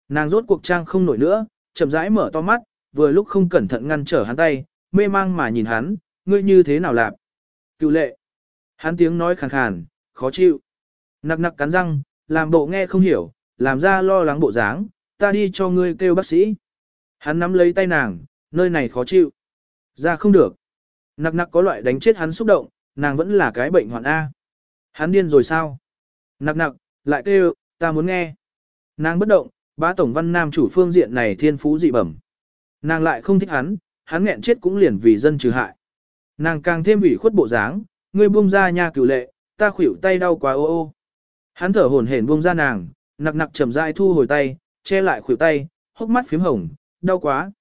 Nàng rốt cuộc trang không nổi nữa, chậm rãi mở to mắt, vừa lúc không cẩn thận ngăn trở hắn tay, mê mang mà nhìn hắn, ngươi như thế nào lạp? Cựu lệ. Hắn tiếng nói khàn khàn, khó chịu. Nặc nặc cắn răng, làm bộ nghe không hiểu, làm ra lo lắng bộ dáng, ta đi cho ngươi kêu bác sĩ. Hắn nắm lấy tay nàng, nơi này khó chịu. Ra không được. Nặc nặc có loại đánh chết hắn xúc động, nàng vẫn là cái bệnh hoạn A. Hắn điên rồi sao? Nặc nặc, lại kêu, ta muốn nghe. Nàng bất động, bá tổng văn nam chủ phương diện này thiên phú dị bẩm. Nàng lại không thích hắn, hắn nghẹn chết cũng liền vì dân trừ hại. Nàng càng thêm ủy khuất bộ dáng, ngươi buông ra nha cửu lệ, ta khuỷu tay đau quá ô ô. Hắn thở hổn hển buông ra nàng, nặc nặc chậm rãi thu hồi tay, che lại khuỷu tay, hốc mắt phím hồng, đau quá.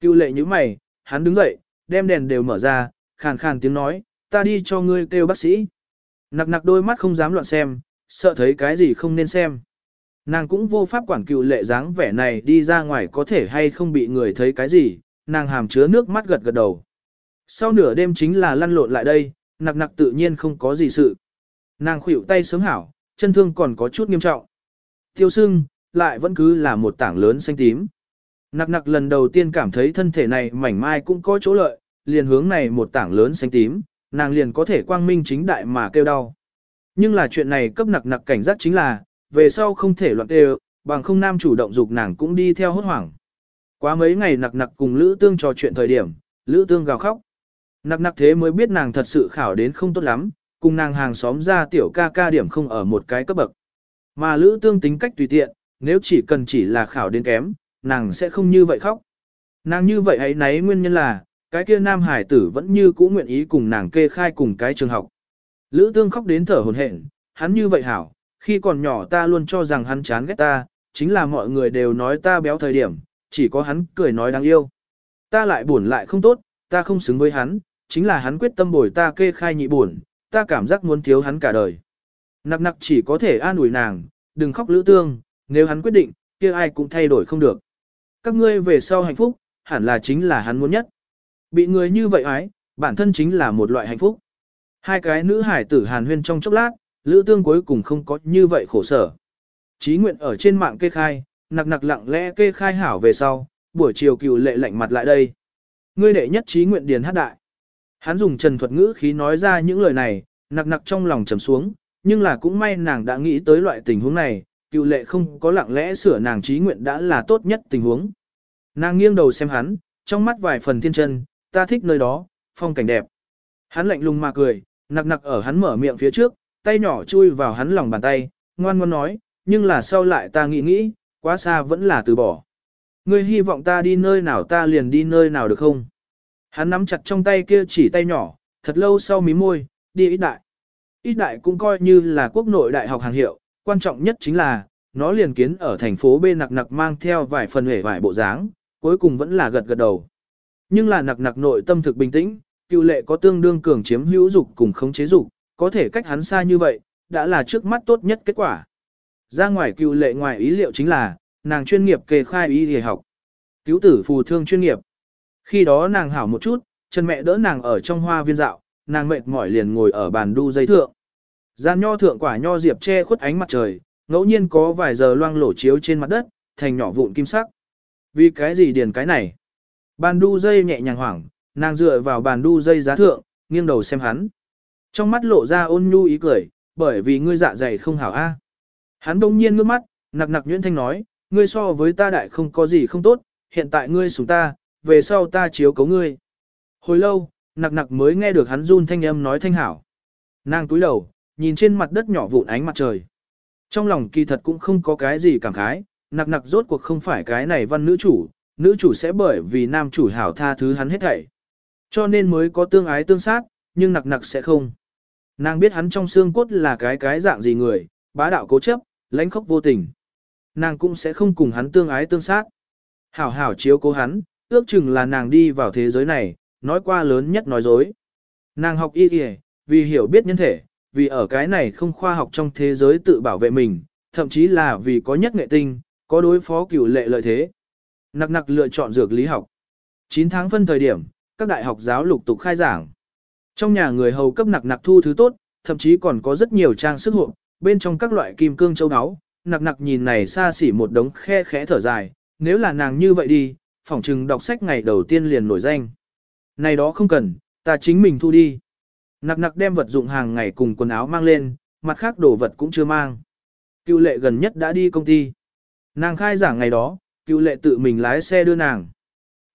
Cửu lệ như mày, hắn đứng dậy, đem đèn đều mở ra, khàn khàn tiếng nói, ta đi cho ngươi kêu bác sĩ. Nặc nặc đôi mắt không dám loạn xem, sợ thấy cái gì không nên xem. Nàng cũng vô pháp quản cựu lệ dáng vẻ này đi ra ngoài có thể hay không bị người thấy cái gì, nàng hàm chứa nước mắt gật gật đầu. Sau nửa đêm chính là lăn lộn lại đây, nặc nặc tự nhiên không có gì sự. Nàng khuỷu tay sớm hảo, chân thương còn có chút nghiêm trọng. Tiêu sưng, lại vẫn cứ là một tảng lớn xanh tím. Nặc nặc lần đầu tiên cảm thấy thân thể này mảnh mai cũng có chỗ lợi, liền hướng này một tảng lớn xanh tím, nàng liền có thể quang minh chính đại mà kêu đau. Nhưng là chuyện này cấp nặc nặc cảnh giác chính là, về sau không thể loạn kêu, bằng không nam chủ động dục nàng cũng đi theo hốt hoảng. Quá mấy ngày nặc nặc cùng Lữ Tương trò chuyện thời điểm, Lữ Tương gào khóc. Nặc nặc thế mới biết nàng thật sự khảo đến không tốt lắm, cùng nàng hàng xóm ra tiểu ca ca điểm không ở một cái cấp bậc. Mà Lữ Tương tính cách tùy tiện, nếu chỉ cần chỉ là khảo đến kém, nàng sẽ không như vậy khóc. Nàng như vậy ấy nấy nguyên nhân là, cái kia nam hải tử vẫn như cũ nguyện ý cùng nàng kê khai cùng cái trường học. Lữ Tương khóc đến thở hổn hển, hắn như vậy hảo, khi còn nhỏ ta luôn cho rằng hắn chán ghét ta, chính là mọi người đều nói ta béo thời điểm, chỉ có hắn cười nói đáng yêu. Ta lại buồn lại không tốt, ta không xứng với hắn, chính là hắn quyết tâm bồi ta kê khai nhị buồn, ta cảm giác muốn thiếu hắn cả đời. Nặc nặc chỉ có thể an ủi nàng, đừng khóc lữ tương, nếu hắn quyết định, kia ai cũng thay đổi không được. Các ngươi về sau hạnh phúc, hẳn là chính là hắn muốn nhất. Bị người như vậy ái, bản thân chính là một loại hạnh phúc. Hai cái nữ hải tử hàn huyên trong chốc lát, lữ tương cuối cùng không có như vậy khổ sở. Chí nguyện ở trên mạng kê khai, nặc nặc lặng lẽ kê khai hảo về sau, buổi chiều cựu lệ lạnh mặt lại đây. Ngươi đệ nhất trí nguyện điền hát đại. Hắn dùng trần thuật ngữ khí nói ra những lời này, nặc nặc trong lòng trầm xuống, nhưng là cũng may nàng đã nghĩ tới loại tình huống này, cựu lệ không có lặng lẽ sửa nàng trí nguyện đã là tốt nhất tình huống. Nàng nghiêng đầu xem hắn, trong mắt vài phần thiên chân, ta thích nơi đó, phong cảnh đẹp. Hắn lạnh lùng mà cười, nặc nặc ở hắn mở miệng phía trước, tay nhỏ chui vào hắn lòng bàn tay, ngoan ngoan nói, nhưng là sau lại ta nghĩ nghĩ, quá xa vẫn là từ bỏ. Ngươi hy vọng ta đi nơi nào ta liền đi nơi nào được không? Hắn nắm chặt trong tay kia chỉ tay nhỏ, thật lâu sau mí môi, đi ít đại. Ít đại cũng coi như là quốc nội đại học hàng hiệu, quan trọng nhất chính là, nó liền kiến ở thành phố B nặc nặc mang theo vài phần hể vài bộ dáng, cuối cùng vẫn là gật gật đầu. Nhưng là nặc nặc nội tâm thực bình tĩnh, cựu lệ có tương đương cường chiếm hữu dục cùng khống chế dục, có thể cách hắn xa như vậy, đã là trước mắt tốt nhất kết quả. Ra ngoài cựu lệ ngoài ý liệu chính là, nàng chuyên nghiệp kê khai y y học. Cứu tử phù thương chuyên nghiệp. Khi đó nàng hảo một chút, chân mẹ đỡ nàng ở trong hoa viên dạo, nàng mệt mỏi liền ngồi ở bàn đu dây thượng. Gian nho thượng quả nho diệp che khuất ánh mặt trời, ngẫu nhiên có vài giờ loang lổ chiếu trên mặt đất, thành nhỏ vụn kim sắc. Vì cái gì điền cái này? Bàn đu dây nhẹ nhàng hoảng, nàng dựa vào bàn đu dây giá thượng, nghiêng đầu xem hắn. Trong mắt lộ ra ôn nhu ý cười, bởi vì ngươi dạ dày không hảo a. À. Hắn đông nhiên ngước mắt, nặc nặc nhuyễn thanh nói, ngươi so với ta đại không có gì không tốt, hiện tại ngươi sủng ta, về sau ta chiếu cấu ngươi. Hồi lâu, nặc nặc mới nghe được hắn run thanh âm nói thanh hảo. Nàng túi đầu, nhìn trên mặt đất nhỏ vụn ánh mặt trời. Trong lòng kỳ thật cũng không có cái gì cảm khái, nặc nặc rốt cuộc không phải cái này văn nữ chủ, nữ chủ sẽ bởi vì nam chủ hảo tha thứ hắn hết thảy. Cho nên mới có tương ái tương sát, nhưng nặc nặc sẽ không. Nàng biết hắn trong xương cốt là cái cái dạng gì người, bá đạo cố chấp, lãnh khốc vô tình. Nàng cũng sẽ không cùng hắn tương ái tương sát. Hảo hảo chiếu cố hắn, ước chừng là nàng đi vào thế giới này, nói qua lớn nhất nói dối. Nàng học y kìa, vì hiểu biết nhân thể, vì ở cái này không khoa học trong thế giới tự bảo vệ mình, thậm chí là vì có nhất nghệ tinh, có đối phó cửu lệ lợi thế. Nặc nặc lựa chọn dược lý học. 9 tháng phân thời điểm, các đại học giáo lục tục khai giảng. Trong nhà người hầu cấp nặc nặc thu thứ tốt, thậm chí còn có rất nhiều trang sức hộp, bên trong các loại kim cương châu áo, nặc nặc nhìn này xa xỉ một đống khe khẽ thở dài, nếu là nàng như vậy đi, phỏng chừng đọc sách ngày đầu tiên liền nổi danh. Này đó không cần, ta chính mình thu đi. Nặc nặc đem vật dụng hàng ngày cùng quần áo mang lên, mặt khác đồ vật cũng chưa mang. Cựu lệ gần nhất đã đi công ty. Nàng khai giảng ngày đó, cựu lệ tự mình lái xe đưa nàng.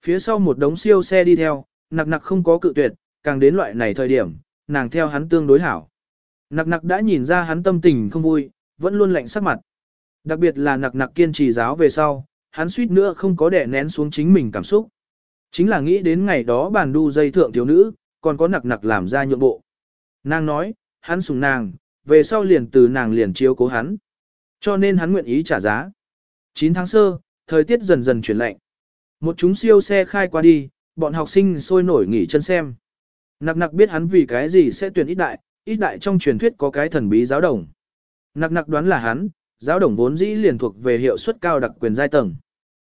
Phía sau một đống siêu xe đi theo, nặc nặc không có cự tuyệt, càng đến loại này thời điểm, nàng theo hắn tương đối hảo. Nặc nặc đã nhìn ra hắn tâm tình không vui, vẫn luôn lạnh sắc mặt. Đặc biệt là nặc nặc kiên trì giáo về sau, hắn suýt nữa không có đẻ nén xuống chính mình cảm xúc. Chính là nghĩ đến ngày đó bàn đu dây thượng thiếu nữ, còn có nặc nặc làm ra nhượng bộ. Nàng nói, hắn sùng nàng, về sau liền từ nàng liền chiếu cố hắn. Cho nên hắn nguyện ý trả giá. 9 tháng sơ, thời tiết dần dần chuyển lạnh. Một chúng siêu xe khai qua đi, bọn học sinh sôi nổi nghỉ chân xem. Nặc nặc biết hắn vì cái gì sẽ tuyển ít đại, ít đại trong truyền thuyết có cái thần bí giáo đồng. Nặc nặc đoán là hắn, giáo đồng vốn dĩ liền thuộc về hiệu suất cao đặc quyền giai tầng.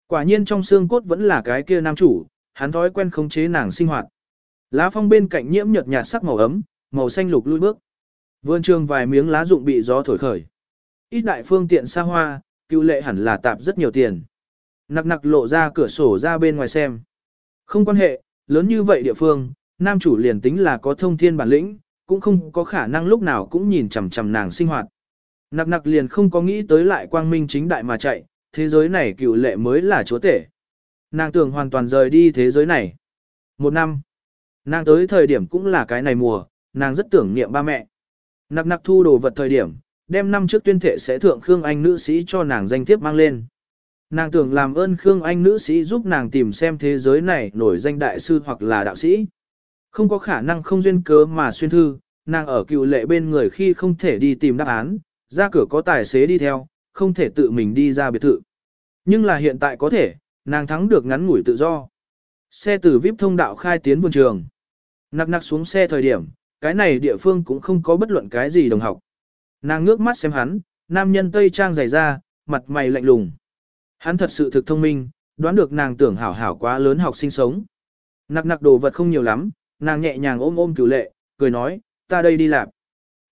Quả nhiên trong xương cốt vẫn là cái kia nam chủ, hắn thói quen khống chế nàng sinh hoạt. Lá phong bên cạnh nhiễm nhợt nhạt sắc màu ấm, màu xanh lục lui bước. Vườn trường vài miếng lá rụng bị gió thổi khởi. Ít đại phương tiện xa hoa, cựu lệ hẳn là tạp rất nhiều tiền. Nặc nặc lộ ra cửa sổ ra bên ngoài xem. Không quan hệ, lớn như vậy địa phương, nam chủ liền tính là có thông thiên bản lĩnh, cũng không có khả năng lúc nào cũng nhìn chằm chằm nàng sinh hoạt. Nặc nặc liền không có nghĩ tới lại quang minh chính đại mà chạy, thế giới này cựu lệ mới là chúa tể. Nàng tưởng hoàn toàn rời đi thế giới này. Một năm. Nàng tới thời điểm cũng là cái này mùa, nàng rất tưởng niệm ba mẹ. Nặc nặc thu đồ vật thời điểm, đem năm trước tuyên thệ sẽ thượng Khương Anh nữ sĩ cho nàng danh thiếp mang lên. Nàng tưởng làm ơn Khương Anh nữ sĩ giúp nàng tìm xem thế giới này nổi danh đại sư hoặc là đạo sĩ. Không có khả năng không duyên cớ mà xuyên thư, nàng ở cựu lệ bên người khi không thể đi tìm đáp án, ra cửa có tài xế đi theo, không thể tự mình đi ra biệt thự. Nhưng là hiện tại có thể, nàng thắng được ngắn ngủi tự do. Xe từ VIP thông đạo khai tiến vườn trường. Nặc nặc xuống xe thời điểm, cái này địa phương cũng không có bất luận cái gì đồng học. Nàng ngước mắt xem hắn, nam nhân tây trang dày ra, mặt mày lạnh lùng. Hắn thật sự thực thông minh, đoán được nàng tưởng hảo hảo quá lớn học sinh sống. Nặc nặc đồ vật không nhiều lắm, nàng nhẹ nhàng ôm ôm cửu lệ, cười nói, ta đây đi làm.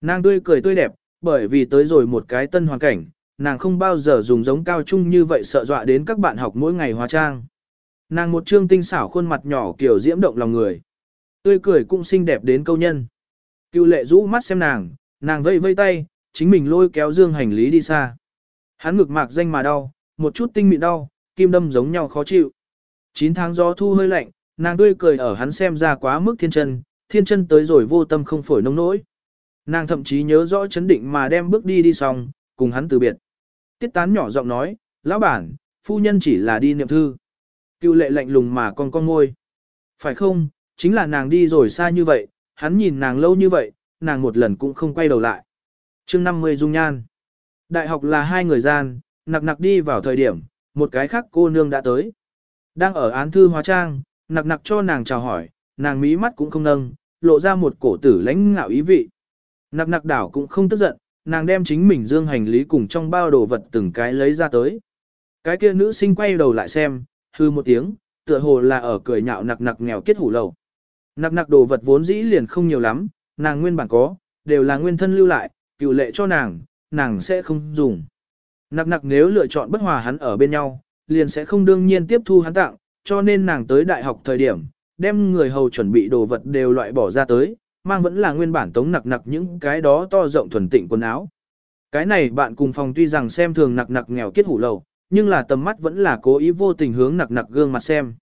Nàng tươi cười tươi đẹp, bởi vì tới rồi một cái tân hoàn cảnh, nàng không bao giờ dùng giống cao trung như vậy sợ dọa đến các bạn học mỗi ngày hóa trang. Nàng một trương tinh xảo khuôn mặt nhỏ kiểu diễm động lòng người. Tươi cười cũng xinh đẹp đến câu nhân. Cựu lệ rũ mắt xem nàng, nàng vây vây tay, chính mình lôi kéo dương hành lý đi xa. Hắn ngực mạc danh mà đau, một chút tinh mịn đau, kim đâm giống nhau khó chịu. 9 tháng gió thu hơi lạnh, nàng tươi cười ở hắn xem ra quá mức thiên chân, thiên chân tới rồi vô tâm không phổi nông nỗi. Nàng thậm chí nhớ rõ chấn định mà đem bước đi đi xong, cùng hắn từ biệt. Tiết tán nhỏ giọng nói, lão bản, phu nhân chỉ là đi niệm thư. Cựu lệ lạnh lùng mà con con ngôi. Phải không, chính là nàng đi rồi xa như vậy, hắn nhìn nàng lâu như vậy, nàng một lần cũng không quay đầu lại. chương 50 dung nhan. Đại học là hai người gian, nặc nặc đi vào thời điểm, một cái khác cô nương đã tới. Đang ở án thư hóa trang, nặc nặc cho nàng chào hỏi, nàng mí mắt cũng không nâng, lộ ra một cổ tử lãnh ngạo ý vị. Nặc nặc đảo cũng không tức giận, nàng đem chính mình dương hành lý cùng trong bao đồ vật từng cái lấy ra tới. Cái kia nữ sinh quay đầu lại xem, hư một tiếng, tựa hồ là ở cười nhạo nặc nặc nghèo kết hủ lầu. Nặc nặc đồ vật vốn dĩ liền không nhiều lắm, nàng nguyên bản có, đều là nguyên thân lưu lại, cựu lệ cho nàng, nàng sẽ không dùng. Nặc nặc nếu lựa chọn bất hòa hắn ở bên nhau, liền sẽ không đương nhiên tiếp thu hắn tặng, cho nên nàng tới đại học thời điểm, đem người hầu chuẩn bị đồ vật đều loại bỏ ra tới, mang vẫn là nguyên bản tống nặc nặc những cái đó to rộng thuần tịnh quần áo. Cái này bạn cùng phòng tuy rằng xem thường nặc nặc nghèo kiết hủ lầu, nhưng là tầm mắt vẫn là cố ý vô tình hướng nặc nặc gương mặt xem.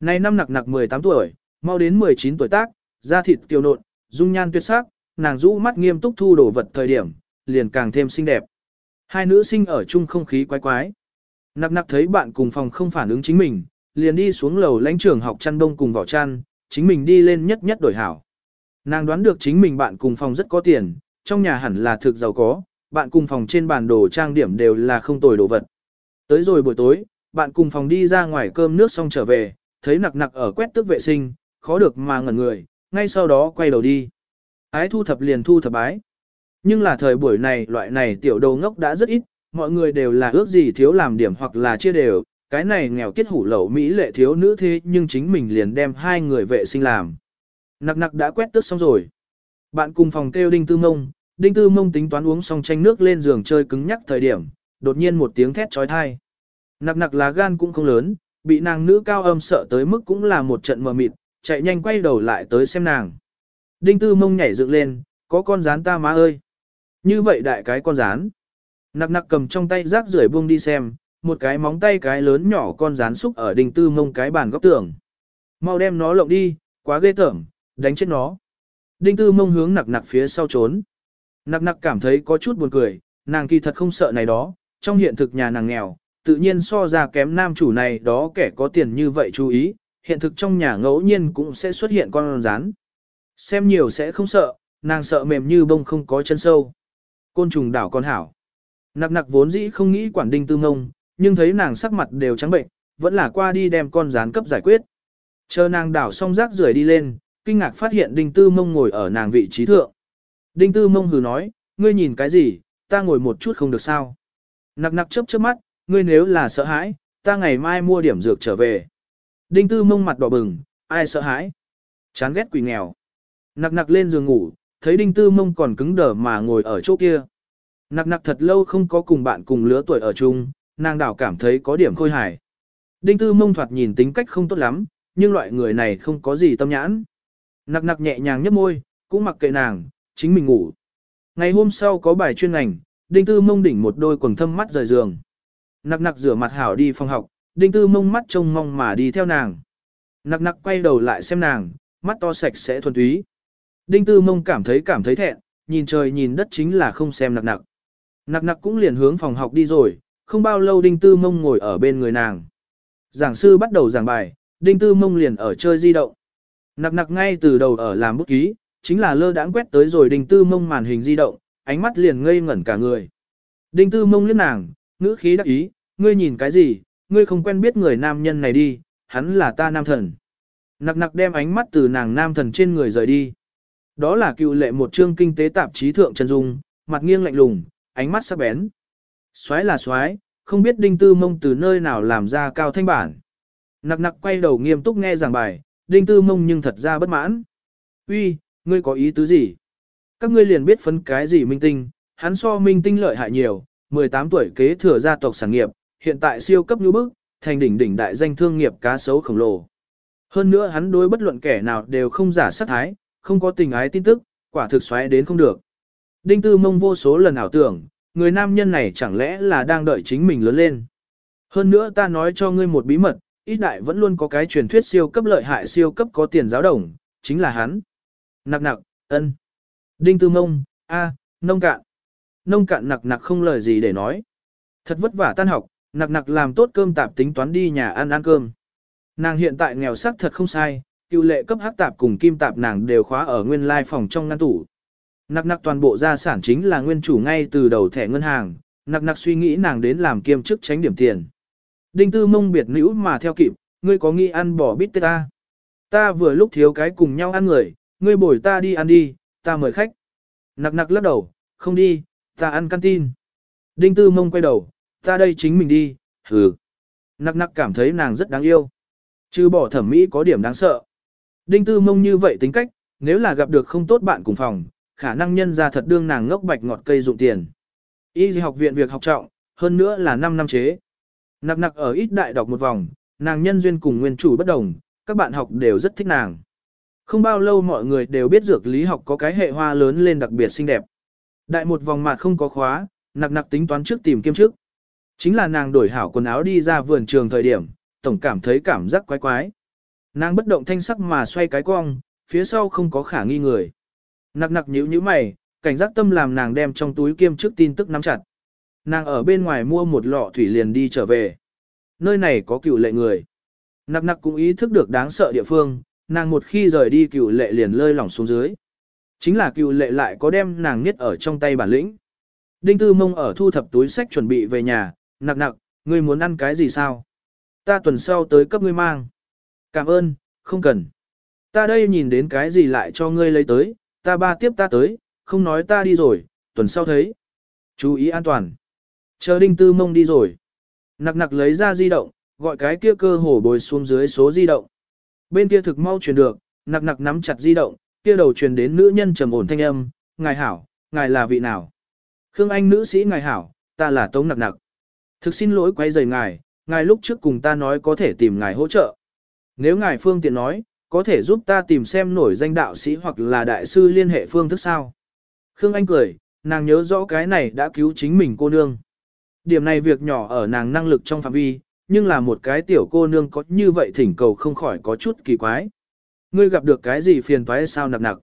Nay năm nặc nặc 18 tuổi, mau đến 19 tuổi tác, da thịt kiều nộn, dung nhan tuyệt sắc, nàng rũ mắt nghiêm túc thu đồ vật thời điểm, liền càng thêm xinh đẹp. Hai nữ sinh ở chung không khí quái quái. Nặc nặc thấy bạn cùng phòng không phản ứng chính mình, liền đi xuống lầu lãnh trường học chăn đông cùng vỏ chăn, chính mình đi lên nhất nhất đổi hảo. Nàng đoán được chính mình bạn cùng phòng rất có tiền, trong nhà hẳn là thực giàu có, bạn cùng phòng trên bàn đồ trang điểm đều là không tồi đồ vật. Tới rồi buổi tối, bạn cùng phòng đi ra ngoài cơm nước xong trở về, thấy nặc nặc ở quét tước vệ sinh, khó được mà ngẩn người, ngay sau đó quay đầu đi. Ái thu thập liền thu thập ái. Nhưng là thời buổi này loại này tiểu đầu ngốc đã rất ít, mọi người đều là ước gì thiếu làm điểm hoặc là chia đều, cái này nghèo kết hủ lẩu Mỹ lệ thiếu nữ thế nhưng chính mình liền đem hai người vệ sinh làm. Nặc nặc đã quét tước xong rồi. Bạn cùng phòng kêu đinh tư mông, đinh tư mông tính toán uống xong chanh nước lên giường chơi cứng nhắc thời điểm, đột nhiên một tiếng thét trói thai. Nặc nặc là gan cũng không lớn, bị nàng nữ cao âm sợ tới mức cũng là một trận mờ mịt, chạy nhanh quay đầu lại tới xem nàng. Đinh tư mông nhảy dựng lên, có con rán ta má ơi. Như vậy đại cái con rán. Nặc nặc cầm trong tay rác rưởi buông đi xem, một cái móng tay cái lớn nhỏ con rán xúc ở đinh tư mông cái bàn góc tường. Mau đem nó lộng đi, quá ghê tởm, đánh chết nó. Đinh tư mông hướng nặc nặc phía sau trốn. Nặc nặc cảm thấy có chút buồn cười, nàng kỳ thật không sợ này đó, trong hiện thực nhà nàng nghèo, tự nhiên so ra kém nam chủ này đó kẻ có tiền như vậy chú ý, hiện thực trong nhà ngẫu nhiên cũng sẽ xuất hiện con rán. Xem nhiều sẽ không sợ, nàng sợ mềm như bông không có chân sâu. Côn trùng đảo con hảo. Nặc nặc vốn dĩ không nghĩ quản đinh tư ngông, nhưng thấy nàng sắc mặt đều trắng bệnh, vẫn là qua đi đem con rán cấp giải quyết. Chờ nàng đảo xong rác rưởi đi lên, kinh ngạc phát hiện đinh tư mông ngồi ở nàng vị trí thượng. Đinh tư mông hừ nói, ngươi nhìn cái gì, ta ngồi một chút không được sao. Nặc nặc chớp chớp mắt, ngươi nếu là sợ hãi, ta ngày mai mua điểm dược trở về. Đinh tư mông mặt đỏ bừng, ai sợ hãi. Chán ghét quỷ nghèo. Nặc nặc lên giường ngủ, thấy đinh tư mông còn cứng đờ mà ngồi ở chỗ kia. Nặc nặc thật lâu không có cùng bạn cùng lứa tuổi ở chung, nàng đảo cảm thấy có điểm khôi hài. Đinh tư mông thoạt nhìn tính cách không tốt lắm, nhưng loại người này không có gì tâm nhãn. Nặc nặc nhẹ nhàng nhấp môi, cũng mặc kệ nàng, chính mình ngủ. Ngày hôm sau có bài chuyên ngành, đinh tư mông đỉnh một đôi quần thâm mắt rời giường. Nặc nặc rửa mặt hảo đi phòng học, đinh tư mông mắt trông mong mà đi theo nàng. Nặc nặc quay đầu lại xem nàng, mắt to sạch sẽ thuần túy. Đinh tư mông cảm thấy cảm thấy thẹn, nhìn trời nhìn đất chính là không xem nặc nặc. Nặc nặc cũng liền hướng phòng học đi rồi, không bao lâu đinh tư mông ngồi ở bên người nàng. Giảng sư bắt đầu giảng bài, đinh tư mông liền ở chơi di động. Nặc nặc ngay từ đầu ở làm bút ký, chính là lơ đãng quét tới rồi đinh tư mông màn hình di động, ánh mắt liền ngây ngẩn cả người. Đinh tư mông liếc nàng, ngữ khí đắc ý, ngươi nhìn cái gì, ngươi không quen biết người nam nhân này đi, hắn là ta nam thần. Nặc nặc đem ánh mắt từ nàng nam thần trên người rời đi. Đó là cựu lệ một chương kinh tế tạp chí thượng chân dung, mặt nghiêng lạnh lùng, ánh mắt sắc bén. Soái là soái, không biết đinh tư mông từ nơi nào làm ra cao thanh bản. Nặc nặc quay đầu nghiêm túc nghe giảng bài, đinh tư mông nhưng thật ra bất mãn. Uy, ngươi có ý tứ gì? Các ngươi liền biết phân cái gì minh tinh, hắn so minh tinh lợi hại nhiều, 18 tuổi kế thừa gia tộc sản nghiệp, hiện tại siêu cấp như bức, thành đỉnh đỉnh đại danh thương nghiệp cá sấu khổng lồ. Hơn nữa hắn đối bất luận kẻ nào đều không giả sát thái, không có tình ái tin tức, quả thực xoáy đến không được. Đinh tư mông vô số lần ảo tưởng, người nam nhân này chẳng lẽ là đang đợi chính mình lớn lên. Hơn nữa ta nói cho ngươi một bí mật, ít đại vẫn luôn có cái truyền thuyết siêu cấp lợi hại siêu cấp có tiền giáo đồng, chính là hắn. Nặc nặc, ân. Đinh tư mông, a, nông cạn. Nông cạn nặc nặc không lời gì để nói. Thật vất vả tan học, nặc nặc làm tốt cơm tạp tính toán đi nhà ăn ăn cơm. Nàng hiện tại nghèo sắc thật không sai, cựu lệ cấp hắc tạp cùng kim tạp nàng đều khóa ở nguyên lai phòng trong ngăn tủ. Nặc nặc toàn bộ gia sản chính là nguyên chủ ngay từ đầu thẻ ngân hàng, nặc nặc suy nghĩ nàng đến làm kiêm chức tránh điểm tiền. Đinh tư mông biệt nữ mà theo kịp, ngươi có nghĩ ăn bỏ bít tết ta. Ta vừa lúc thiếu cái cùng nhau ăn người, ngươi bồi ta đi ăn đi, ta mời khách. Nặc nặc lắc đầu, không đi, ta ăn canteen. Đinh tư mông quay đầu, ta đây chính mình đi, hừ. Nặc nặc cảm thấy nàng rất đáng yêu. Chứ bỏ thẩm mỹ có điểm đáng sợ. Đinh tư mông như vậy tính cách, nếu là gặp được không tốt bạn cùng phòng, khả năng nhân ra thật đương nàng ngốc bạch ngọt cây dụng tiền. Y học viện việc học trọng, hơn nữa là 5 năm chế. Nặc nặc ở ít đại đọc một vòng, nàng nhân duyên cùng nguyên chủ bất đồng, các bạn học đều rất thích nàng. Không bao lâu mọi người đều biết dược lý học có cái hệ hoa lớn lên đặc biệt xinh đẹp. Đại một vòng mặt không có khóa, nặc nặc tính toán trước tìm kiếm trước. Chính là nàng đổi hảo quần áo đi ra vườn trường thời điểm, tổng cảm thấy cảm giác quái quái. Nàng bất động thanh sắc mà xoay cái cong, phía sau không có khả nghi người. Nặc nặc nhíu nhíu mày, cảnh giác tâm làm nàng đem trong túi kiêm trước tin tức nắm chặt. Nàng ở bên ngoài mua một lọ thủy liền đi trở về. Nơi này có cựu lệ người. Nặc nặc cũng ý thức được đáng sợ địa phương, nàng một khi rời đi cựu lệ liền lơi lỏng xuống dưới. Chính là cựu lệ lại có đem nàng niết ở trong tay bản lĩnh. Đinh Tư Mông ở thu thập túi sách chuẩn bị về nhà, nặc nặc, ngươi muốn ăn cái gì sao? Ta tuần sau tới cấp ngươi mang. Cảm ơn, không cần. Ta đây nhìn đến cái gì lại cho ngươi lấy tới, ta ba tiếp ta tới, không nói ta đi rồi, tuần sau thấy. Chú ý an toàn. Chờ Đinh Tư Mông đi rồi. Nặc nặc lấy ra di động, gọi cái kia cơ hồ bồi xuống dưới số di động. Bên kia thực mau truyền được, nặc nặc nắm chặt di động, kia đầu truyền đến nữ nhân trầm ổn thanh âm, ngài hảo, ngài là vị nào? Khương Anh nữ sĩ ngài hảo, ta là Tống nặc nặc. Thực xin lỗi quay rời ngài, ngài lúc trước cùng ta nói có thể tìm ngài hỗ trợ. Nếu ngài phương tiện nói, có thể giúp ta tìm xem nổi danh đạo sĩ hoặc là đại sư liên hệ phương thức sao. Khương Anh cười, nàng nhớ rõ cái này đã cứu chính mình cô nương. Điểm này việc nhỏ ở nàng năng lực trong phạm vi, nhưng là một cái tiểu cô nương có như vậy thỉnh cầu không khỏi có chút kỳ quái. Ngươi gặp được cái gì phiền toái sao nặc nặc?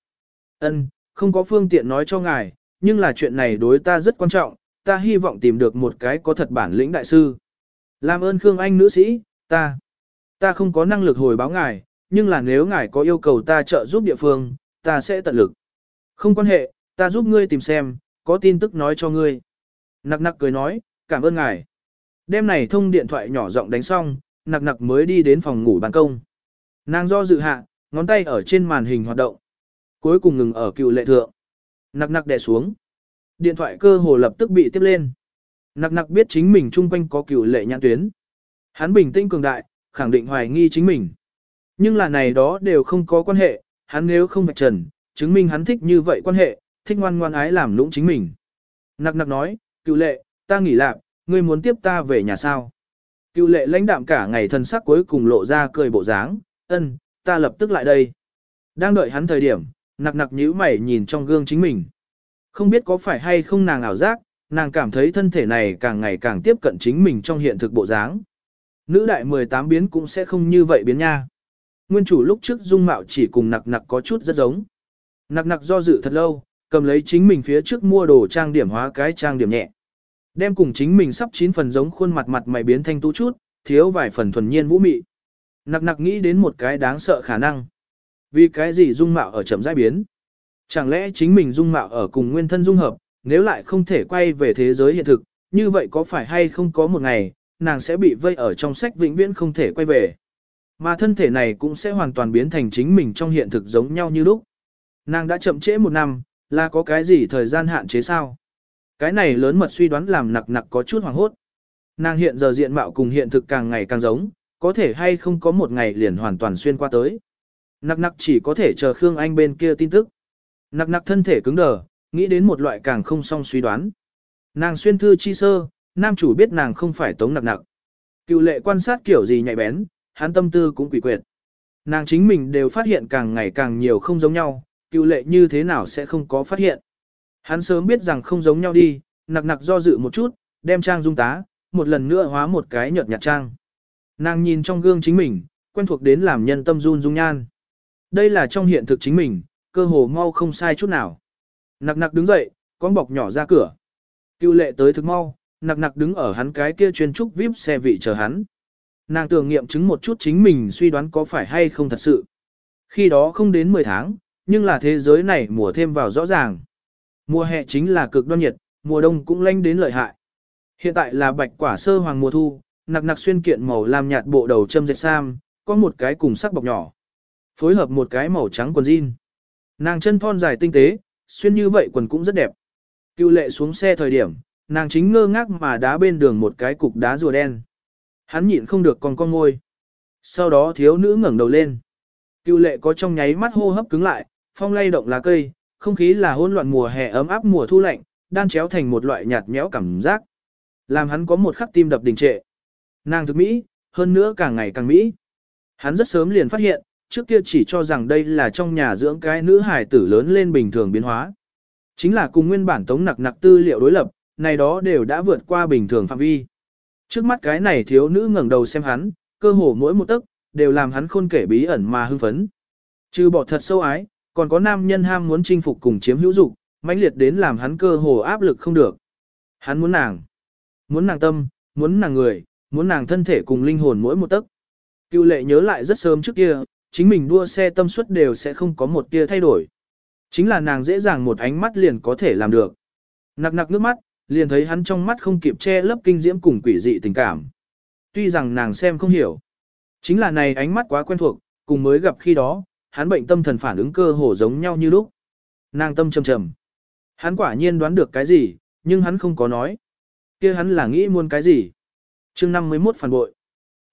Ân, không có phương tiện nói cho ngài, nhưng là chuyện này đối ta rất quan trọng, ta hy vọng tìm được một cái có thật bản lĩnh đại sư. Làm ơn Khương Anh nữ sĩ, ta, ta không có năng lực hồi báo ngài, nhưng là nếu ngài có yêu cầu ta trợ giúp địa phương, ta sẽ tận lực. Không quan hệ, ta giúp ngươi tìm xem, có tin tức nói cho ngươi. Nặc nặc cười nói, cảm ơn ngài. Đêm này thông điện thoại nhỏ giọng đánh xong, nặc nặc mới đi đến phòng ngủ ban công. Nàng do dự hạ, ngón tay ở trên màn hình hoạt động. Cuối cùng ngừng ở cựu lệ thượng. Nặc nặc đè xuống. Điện thoại cơ hồ lập tức bị tiếp lên. Nặc nặc biết chính mình chung quanh có cựu lệ nhãn tuyến. Hắn bình tĩnh cường đại, khẳng định hoài nghi chính mình. Nhưng là này đó đều không có quan hệ, hắn nếu không vạch trần, chứng minh hắn thích như vậy quan hệ, thích ngoan ngoan ái làm lũng chính mình. Nặc nặc nói, cựu lệ, ta nghỉ lạc, ngươi muốn tiếp ta về nhà sao? Cựu lệ lãnh đạm cả ngày thân sắc cuối cùng lộ ra cười bộ dáng, ân, ta lập tức lại đây. Đang đợi hắn thời điểm, nặc nặc nhíu mày nhìn trong gương chính mình. Không biết có phải hay không nàng ảo giác, nàng cảm thấy thân thể này càng ngày càng tiếp cận chính mình trong hiện thực bộ dáng. Nữ đại 18 biến cũng sẽ không như vậy biến nha. Nguyên chủ lúc trước dung mạo chỉ cùng nặc nặc có chút rất giống. Nặc nặc do dự thật lâu, cầm lấy chính mình phía trước mua đồ trang điểm hóa cái trang điểm nhẹ. Đem cùng chính mình sắp chín phần giống khuôn mặt mặt mày biến thanh tú chút, thiếu vài phần thuần nhiên vũ mị. Nặc nặc nghĩ đến một cái đáng sợ khả năng. Vì cái gì dung mạo ở chậm rãi biến? Chẳng lẽ chính mình dung mạo ở cùng nguyên thân dung hợp, nếu lại không thể quay về thế giới hiện thực, như vậy có phải hay không có một ngày, nàng sẽ bị vây ở trong sách vĩnh viễn không thể quay về. Mà thân thể này cũng sẽ hoàn toàn biến thành chính mình trong hiện thực giống nhau như lúc. Nàng đã chậm trễ một năm, là có cái gì thời gian hạn chế sao? Cái này lớn mật suy đoán làm nặc nặc có chút hoàng hốt. Nàng hiện giờ diện mạo cùng hiện thực càng ngày càng giống, có thể hay không có một ngày liền hoàn toàn xuyên qua tới. Nặc nặc chỉ có thể chờ Khương Anh bên kia tin tức. Nặc nặc thân thể cứng đờ, nghĩ đến một loại càng không song suy đoán. Nàng xuyên thư chi sơ, nam chủ biết nàng không phải tống nặc nặc. Cựu lệ quan sát kiểu gì nhạy bén, hắn tâm tư cũng quỷ quyệt. Nàng chính mình đều phát hiện càng ngày càng nhiều không giống nhau, cựu lệ như thế nào sẽ không có phát hiện. Hắn sớm biết rằng không giống nhau đi, nặc nặc do dự một chút, đem trang dung tá, một lần nữa hóa một cái nhợt nhạt trang. Nàng nhìn trong gương chính mình, quen thuộc đến làm nhân tâm run dung nhan. Đây là trong hiện thực chính mình, cơ hồ mau không sai chút nào. Nặc nặc đứng dậy, con bọc nhỏ ra cửa. Cựu lệ tới thực mau, nặc nặc đứng ở hắn cái kia chuyên trúc VIP xe vị chờ hắn. Nàng tưởng nghiệm chứng một chút chính mình suy đoán có phải hay không thật sự. Khi đó không đến 10 tháng, nhưng là thế giới này mùa thêm vào rõ ràng. Mùa hè chính là cực đoan nhiệt, mùa đông cũng lanh đến lợi hại. Hiện tại là bạch quả sơ hoàng mùa thu, nặc nặc xuyên kiện màu làm nhạt bộ đầu châm dệt sam, có một cái cùng sắc bọc nhỏ. Phối hợp một cái màu trắng quần jean. Nàng chân thon dài tinh tế, xuyên như vậy quần cũng rất đẹp. Cưu lệ xuống xe thời điểm, nàng chính ngơ ngác mà đá bên đường một cái cục đá rùa đen. Hắn nhịn không được còn con ngôi. Sau đó thiếu nữ ngẩng đầu lên. cựu lệ có trong nháy mắt hô hấp cứng lại, phong lay động lá cây, không khí là hỗn loạn mùa hè ấm áp mùa thu lạnh, đan chéo thành một loại nhạt nhẽo cảm giác. Làm hắn có một khắc tim đập đình trệ. Nàng thực mỹ, hơn nữa càng ngày càng mỹ. Hắn rất sớm liền phát hiện, trước kia chỉ cho rằng đây là trong nhà dưỡng cái nữ hài tử lớn lên bình thường biến hóa. Chính là cùng nguyên bản tống nặc nặc tư liệu đối lập, này đó đều đã vượt qua bình thường phạm vi. Trước mắt cái này thiếu nữ ngẩng đầu xem hắn, cơ hồ mỗi một tấc, đều làm hắn khôn kể bí ẩn mà hưng phấn. Trừ bỏ thật sâu ái, còn có nam nhân ham muốn chinh phục cùng chiếm hữu dục, mãnh liệt đến làm hắn cơ hồ áp lực không được. Hắn muốn nàng, muốn nàng tâm, muốn nàng người, muốn nàng thân thể cùng linh hồn mỗi một tấc. Cựu lệ nhớ lại rất sớm trước kia, chính mình đua xe tâm suất đều sẽ không có một tia thay đổi. Chính là nàng dễ dàng một ánh mắt liền có thể làm được. Nặc nặc nước mắt, liền thấy hắn trong mắt không kịp che lấp kinh diễm cùng quỷ dị tình cảm. Tuy rằng nàng xem không hiểu. Chính là này ánh mắt quá quen thuộc, cùng mới gặp khi đó, hắn bệnh tâm thần phản ứng cơ hồ giống nhau như lúc. Nàng tâm trầm trầm. Hắn quả nhiên đoán được cái gì, nhưng hắn không có nói. kia hắn là nghĩ muốn cái gì. chương 51 phản bội.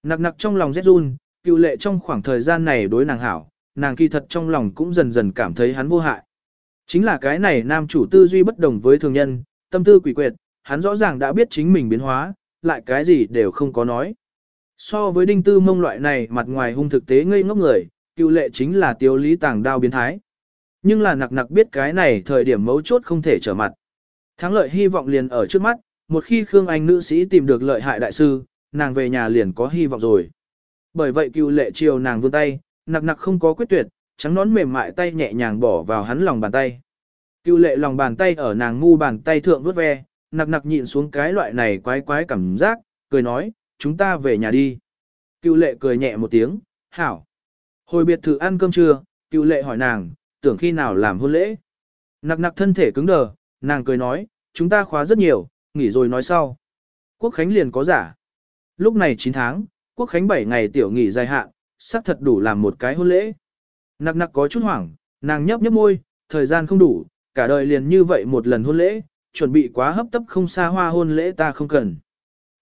Nặc nặc trong lòng rét run, cựu lệ trong khoảng thời gian này đối nàng hảo, nàng kỳ thật trong lòng cũng dần dần cảm thấy hắn vô hại. Chính là cái này nam chủ tư duy bất đồng với thường nhân, tâm tư quỷ quyệt, hắn rõ ràng đã biết chính mình biến hóa, lại cái gì đều không có nói. So với đinh tư mông loại này mặt ngoài hung thực tế ngây ngốc người, cựu lệ chính là tiêu lý tàng đao biến thái. Nhưng là nặc nặc biết cái này thời điểm mấu chốt không thể trở mặt. Thắng lợi hy vọng liền ở trước mắt, một khi Khương Anh nữ sĩ tìm được lợi hại đại sư, nàng về nhà liền có hy vọng rồi. Bởi vậy cựu lệ chiều nàng vươn tay, nặc nặc không có quyết tuyệt, trắng nón mềm mại tay nhẹ nhàng bỏ vào hắn lòng bàn tay. Cưu lệ lòng bàn tay ở nàng ngu bàn tay thượng vuốt ve, nặc nặc nhịn xuống cái loại này quái quái cảm giác, cười nói, chúng ta về nhà đi. Cưu lệ cười nhẹ một tiếng, hảo. Hồi biệt thự ăn cơm trưa, cưu lệ hỏi nàng, tưởng khi nào làm hôn lễ. Nặc nặc thân thể cứng đờ, nàng cười nói, chúng ta khóa rất nhiều, nghỉ rồi nói sau. Quốc Khánh liền có giả. Lúc này 9 tháng, Quốc Khánh 7 ngày tiểu nghỉ dài hạn, sắp thật đủ làm một cái hôn lễ. Nặc nặc có chút hoảng, nàng nhấp nhấp môi, thời gian không đủ, cả đời liền như vậy một lần hôn lễ, chuẩn bị quá hấp tấp không xa hoa hôn lễ ta không cần.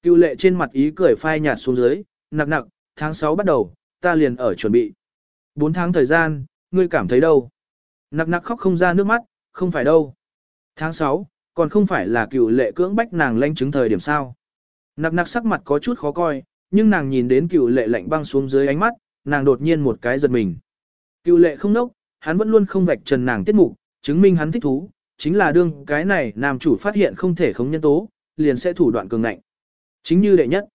Cựu lệ trên mặt ý cười phai nhạt xuống dưới, nặc nặc, tháng 6 bắt đầu, ta liền ở chuẩn bị. 4 tháng thời gian, ngươi cảm thấy đâu? Nặc nặc khóc không ra nước mắt, không phải đâu. Tháng 6, còn không phải là cựu lệ cưỡng bách nàng lanh chứng thời điểm sao. Nặc nặc sắc mặt có chút khó coi, nhưng nàng nhìn đến cựu lệ lạnh băng xuống dưới ánh mắt, nàng đột nhiên một cái giật mình. Cựu lệ không nốc, hắn vẫn luôn không vạch trần nàng tiết mục, chứng minh hắn thích thú, chính là đương cái này nam chủ phát hiện không thể khống nhân tố, liền sẽ thủ đoạn cường ngạnh. Chính như đệ nhất,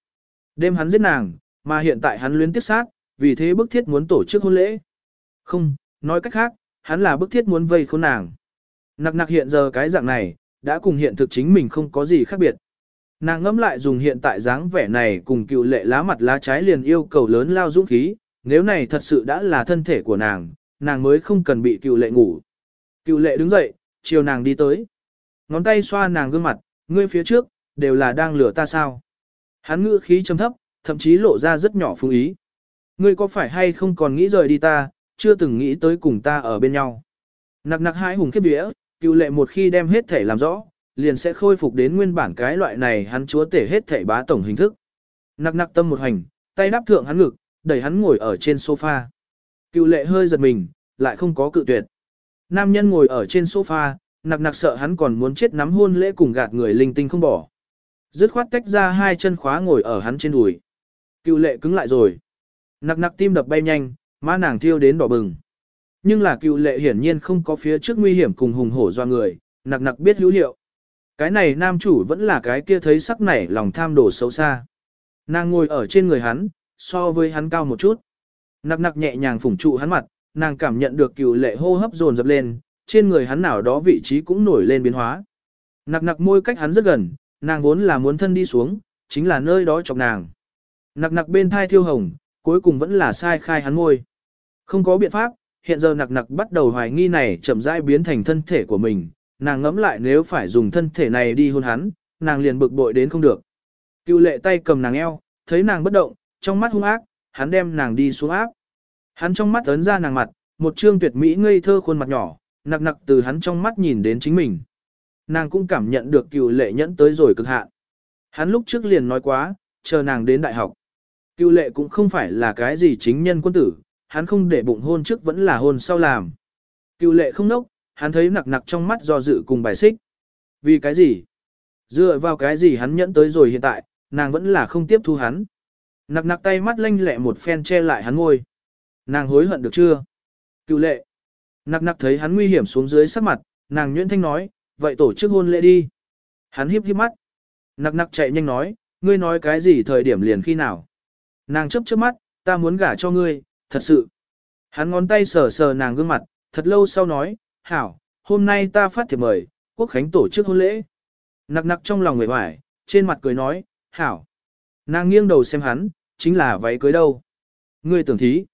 đêm hắn giết nàng, mà hiện tại hắn luyến tiếp sát, vì thế bức thiết muốn tổ chức hôn lễ. Không, nói cách khác, hắn là bức thiết muốn vây khốn nàng. Nặc nặc hiện giờ cái dạng này, đã cùng hiện thực chính mình không có gì khác biệt. Nàng ngẫm lại dùng hiện tại dáng vẻ này cùng cựu lệ lá mặt lá trái liền yêu cầu lớn lao dũng khí, nếu này thật sự đã là thân thể của nàng, nàng mới không cần bị cựu lệ ngủ. Cựu lệ đứng dậy, chiều nàng đi tới. Ngón tay xoa nàng gương mặt, ngươi phía trước, đều là đang lừa ta sao. Hắn ngữ khí trầm thấp, thậm chí lộ ra rất nhỏ phương ý. Ngươi có phải hay không còn nghĩ rời đi ta, chưa từng nghĩ tới cùng ta ở bên nhau. Nặc nặc hai hùng khiếp vía, cựu lệ một khi đem hết thể làm rõ, liền sẽ khôi phục đến nguyên bản cái loại này hắn chúa tể hết thể bá tổng hình thức. Nặc nặc tâm một hành, tay đáp thượng hắn ngực, đẩy hắn ngồi ở trên sofa. Cựu lệ hơi giật mình, lại không có cự tuyệt. Nam nhân ngồi ở trên sofa, nặc nặc sợ hắn còn muốn chết nắm hôn lễ cùng gạt người linh tinh không bỏ. Dứt khoát tách ra hai chân khóa ngồi ở hắn trên đùi. Cựu lệ cứng lại rồi. Nặc nặc tim đập bay nhanh, má nàng thiêu đến đỏ bừng. Nhưng là cựu lệ hiển nhiên không có phía trước nguy hiểm cùng hùng hổ do người, nặc nặc biết hữu hiệu. Cái này nam chủ vẫn là cái kia thấy sắc nảy lòng tham đổ xấu xa. Nàng ngồi ở trên người hắn, so với hắn cao một chút. Nặc nặc nhẹ nhàng phủng trụ hắn mặt, nàng cảm nhận được cựu lệ hô hấp dồn dập lên, trên người hắn nào đó vị trí cũng nổi lên biến hóa. Nặc nặc môi cách hắn rất gần, nàng vốn là muốn thân đi xuống, chính là nơi đó chọc nàng. Nặc nặc bên thai thiêu hồng, cuối cùng vẫn là sai khai hắn môi. Không có biện pháp, hiện giờ nặc nặc bắt đầu hoài nghi này chậm rãi biến thành thân thể của mình, nàng ngẫm lại nếu phải dùng thân thể này đi hôn hắn, nàng liền bực bội đến không được. Cựu lệ tay cầm nàng eo, thấy nàng bất động, trong mắt hung ác, hắn đem nàng đi xuống áp. Hắn trong mắt ấn ra nàng mặt, một trương tuyệt mỹ ngây thơ khuôn mặt nhỏ, nặc nặc từ hắn trong mắt nhìn đến chính mình. Nàng cũng cảm nhận được cựu lệ nhẫn tới rồi cực hạn. Hắn lúc trước liền nói quá, chờ nàng đến đại học. Cựu lệ cũng không phải là cái gì chính nhân quân tử, hắn không để bụng hôn trước vẫn là hôn sau làm. Cựu lệ không nốc, hắn thấy nặc nặc trong mắt do dự cùng bài xích. Vì cái gì? Dựa vào cái gì hắn nhẫn tới rồi hiện tại, nàng vẫn là không tiếp thu hắn. Nặc nặc tay mắt lanh lẹ một phen che lại hắn ngôi. Nàng hối hận được chưa? Cựu lệ. Nặc nặc thấy hắn nguy hiểm xuống dưới sắc mặt, nàng nhuyễn thanh nói, vậy tổ chức hôn lễ đi. Hắn hiếp hiếp mắt. Nặc nặc chạy nhanh nói, ngươi nói cái gì thời điểm liền khi nào. Nàng chấp chớp mắt, ta muốn gả cho ngươi, thật sự. Hắn ngón tay sờ sờ nàng gương mặt, thật lâu sau nói, hảo, hôm nay ta phát thiệp mời, quốc khánh tổ chức hôn lễ. Nặc nặc trong lòng người hoài, trên mặt cười nói, hảo. Nàng nghiêng đầu xem hắn, chính là váy cưới đâu. Ngươi tưởng thí.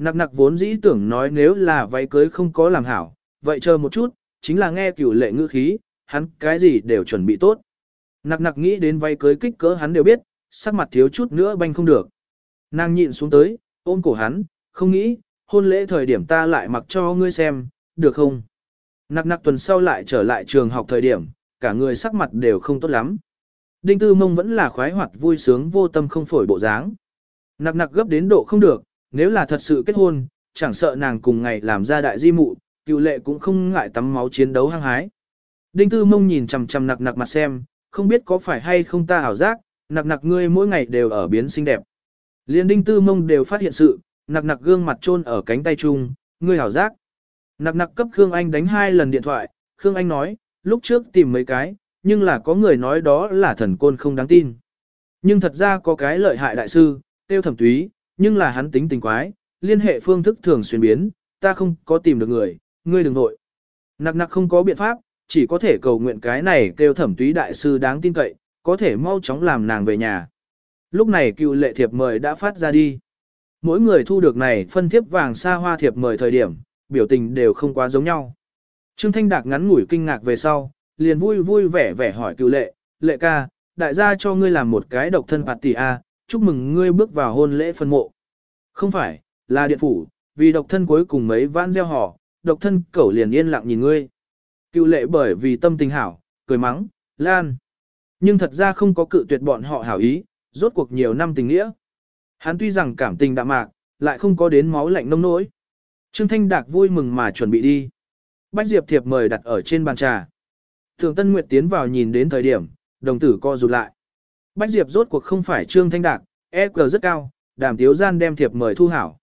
Nặc nặc vốn dĩ tưởng nói nếu là váy cưới không có làm hảo, vậy chờ một chút, chính là nghe cửu lệ ngữ khí, hắn cái gì đều chuẩn bị tốt. Nặc nặc nghĩ đến váy cưới kích cỡ hắn đều biết, sắc mặt thiếu chút nữa banh không được. Nàng nhịn xuống tới, ôm cổ hắn, không nghĩ, hôn lễ thời điểm ta lại mặc cho ngươi xem, được không? Nặc nặc tuần sau lại trở lại trường học thời điểm, cả người sắc mặt đều không tốt lắm. Đinh tư mông vẫn là khoái hoạt vui sướng vô tâm không phổi bộ dáng. Nặc nặc gấp đến độ không được, nếu là thật sự kết hôn, chẳng sợ nàng cùng ngày làm ra đại di mụ, cựu lệ cũng không ngại tắm máu chiến đấu hăng hái. Đinh tư mông nhìn chằm chằm nặc nặc mặt xem, không biết có phải hay không ta ảo giác, nặc nặc ngươi mỗi ngày đều ở biến xinh đẹp. Liên đinh tư mông đều phát hiện sự, nặc nặc gương mặt trôn ở cánh tay chung, ngươi ảo giác. Nặc nặc cấp Khương Anh đánh hai lần điện thoại, Khương Anh nói, lúc trước tìm mấy cái, nhưng là có người nói đó là thần côn không đáng tin. Nhưng thật ra có cái lợi hại đại sư, tiêu thẩm túy, nhưng là hắn tính tình quái, liên hệ phương thức thường xuyên biến, ta không có tìm được người, ngươi đừng vội. Nặc nặc không có biện pháp, chỉ có thể cầu nguyện cái này kêu thẩm túy đại sư đáng tin cậy, có thể mau chóng làm nàng về nhà. Lúc này cựu lệ thiệp mời đã phát ra đi. Mỗi người thu được này phân thiếp vàng xa hoa thiệp mời thời điểm, biểu tình đều không quá giống nhau. Trương Thanh Đạc ngắn ngủi kinh ngạc về sau, liền vui vui vẻ vẻ hỏi cựu lệ, lệ ca, đại gia cho ngươi làm một cái độc thân bạt tỷ A, chúc mừng ngươi bước vào hôn lễ phân mộ. Không phải, là điện phủ, vì độc thân cuối cùng mấy vãn gieo họ, độc thân cẩu liền yên lặng nhìn ngươi. Cựu lệ bởi vì tâm tình hảo, cười mắng, lan. Nhưng thật ra không có cự tuyệt bọn họ hảo ý, rốt cuộc nhiều năm tình nghĩa. Hắn tuy rằng cảm tình đạm mạc, lại không có đến máu lạnh nông nỗi. Trương Thanh Đạc vui mừng mà chuẩn bị đi. Bách Diệp thiệp mời đặt ở trên bàn trà. Thường Tân Nguyệt tiến vào nhìn đến thời điểm, đồng tử co rụt lại. Bách Diệp rốt cuộc không phải Trương Thanh Đạc, EQ rất cao, đàm tiếu gian đem thiệp mời thu hảo.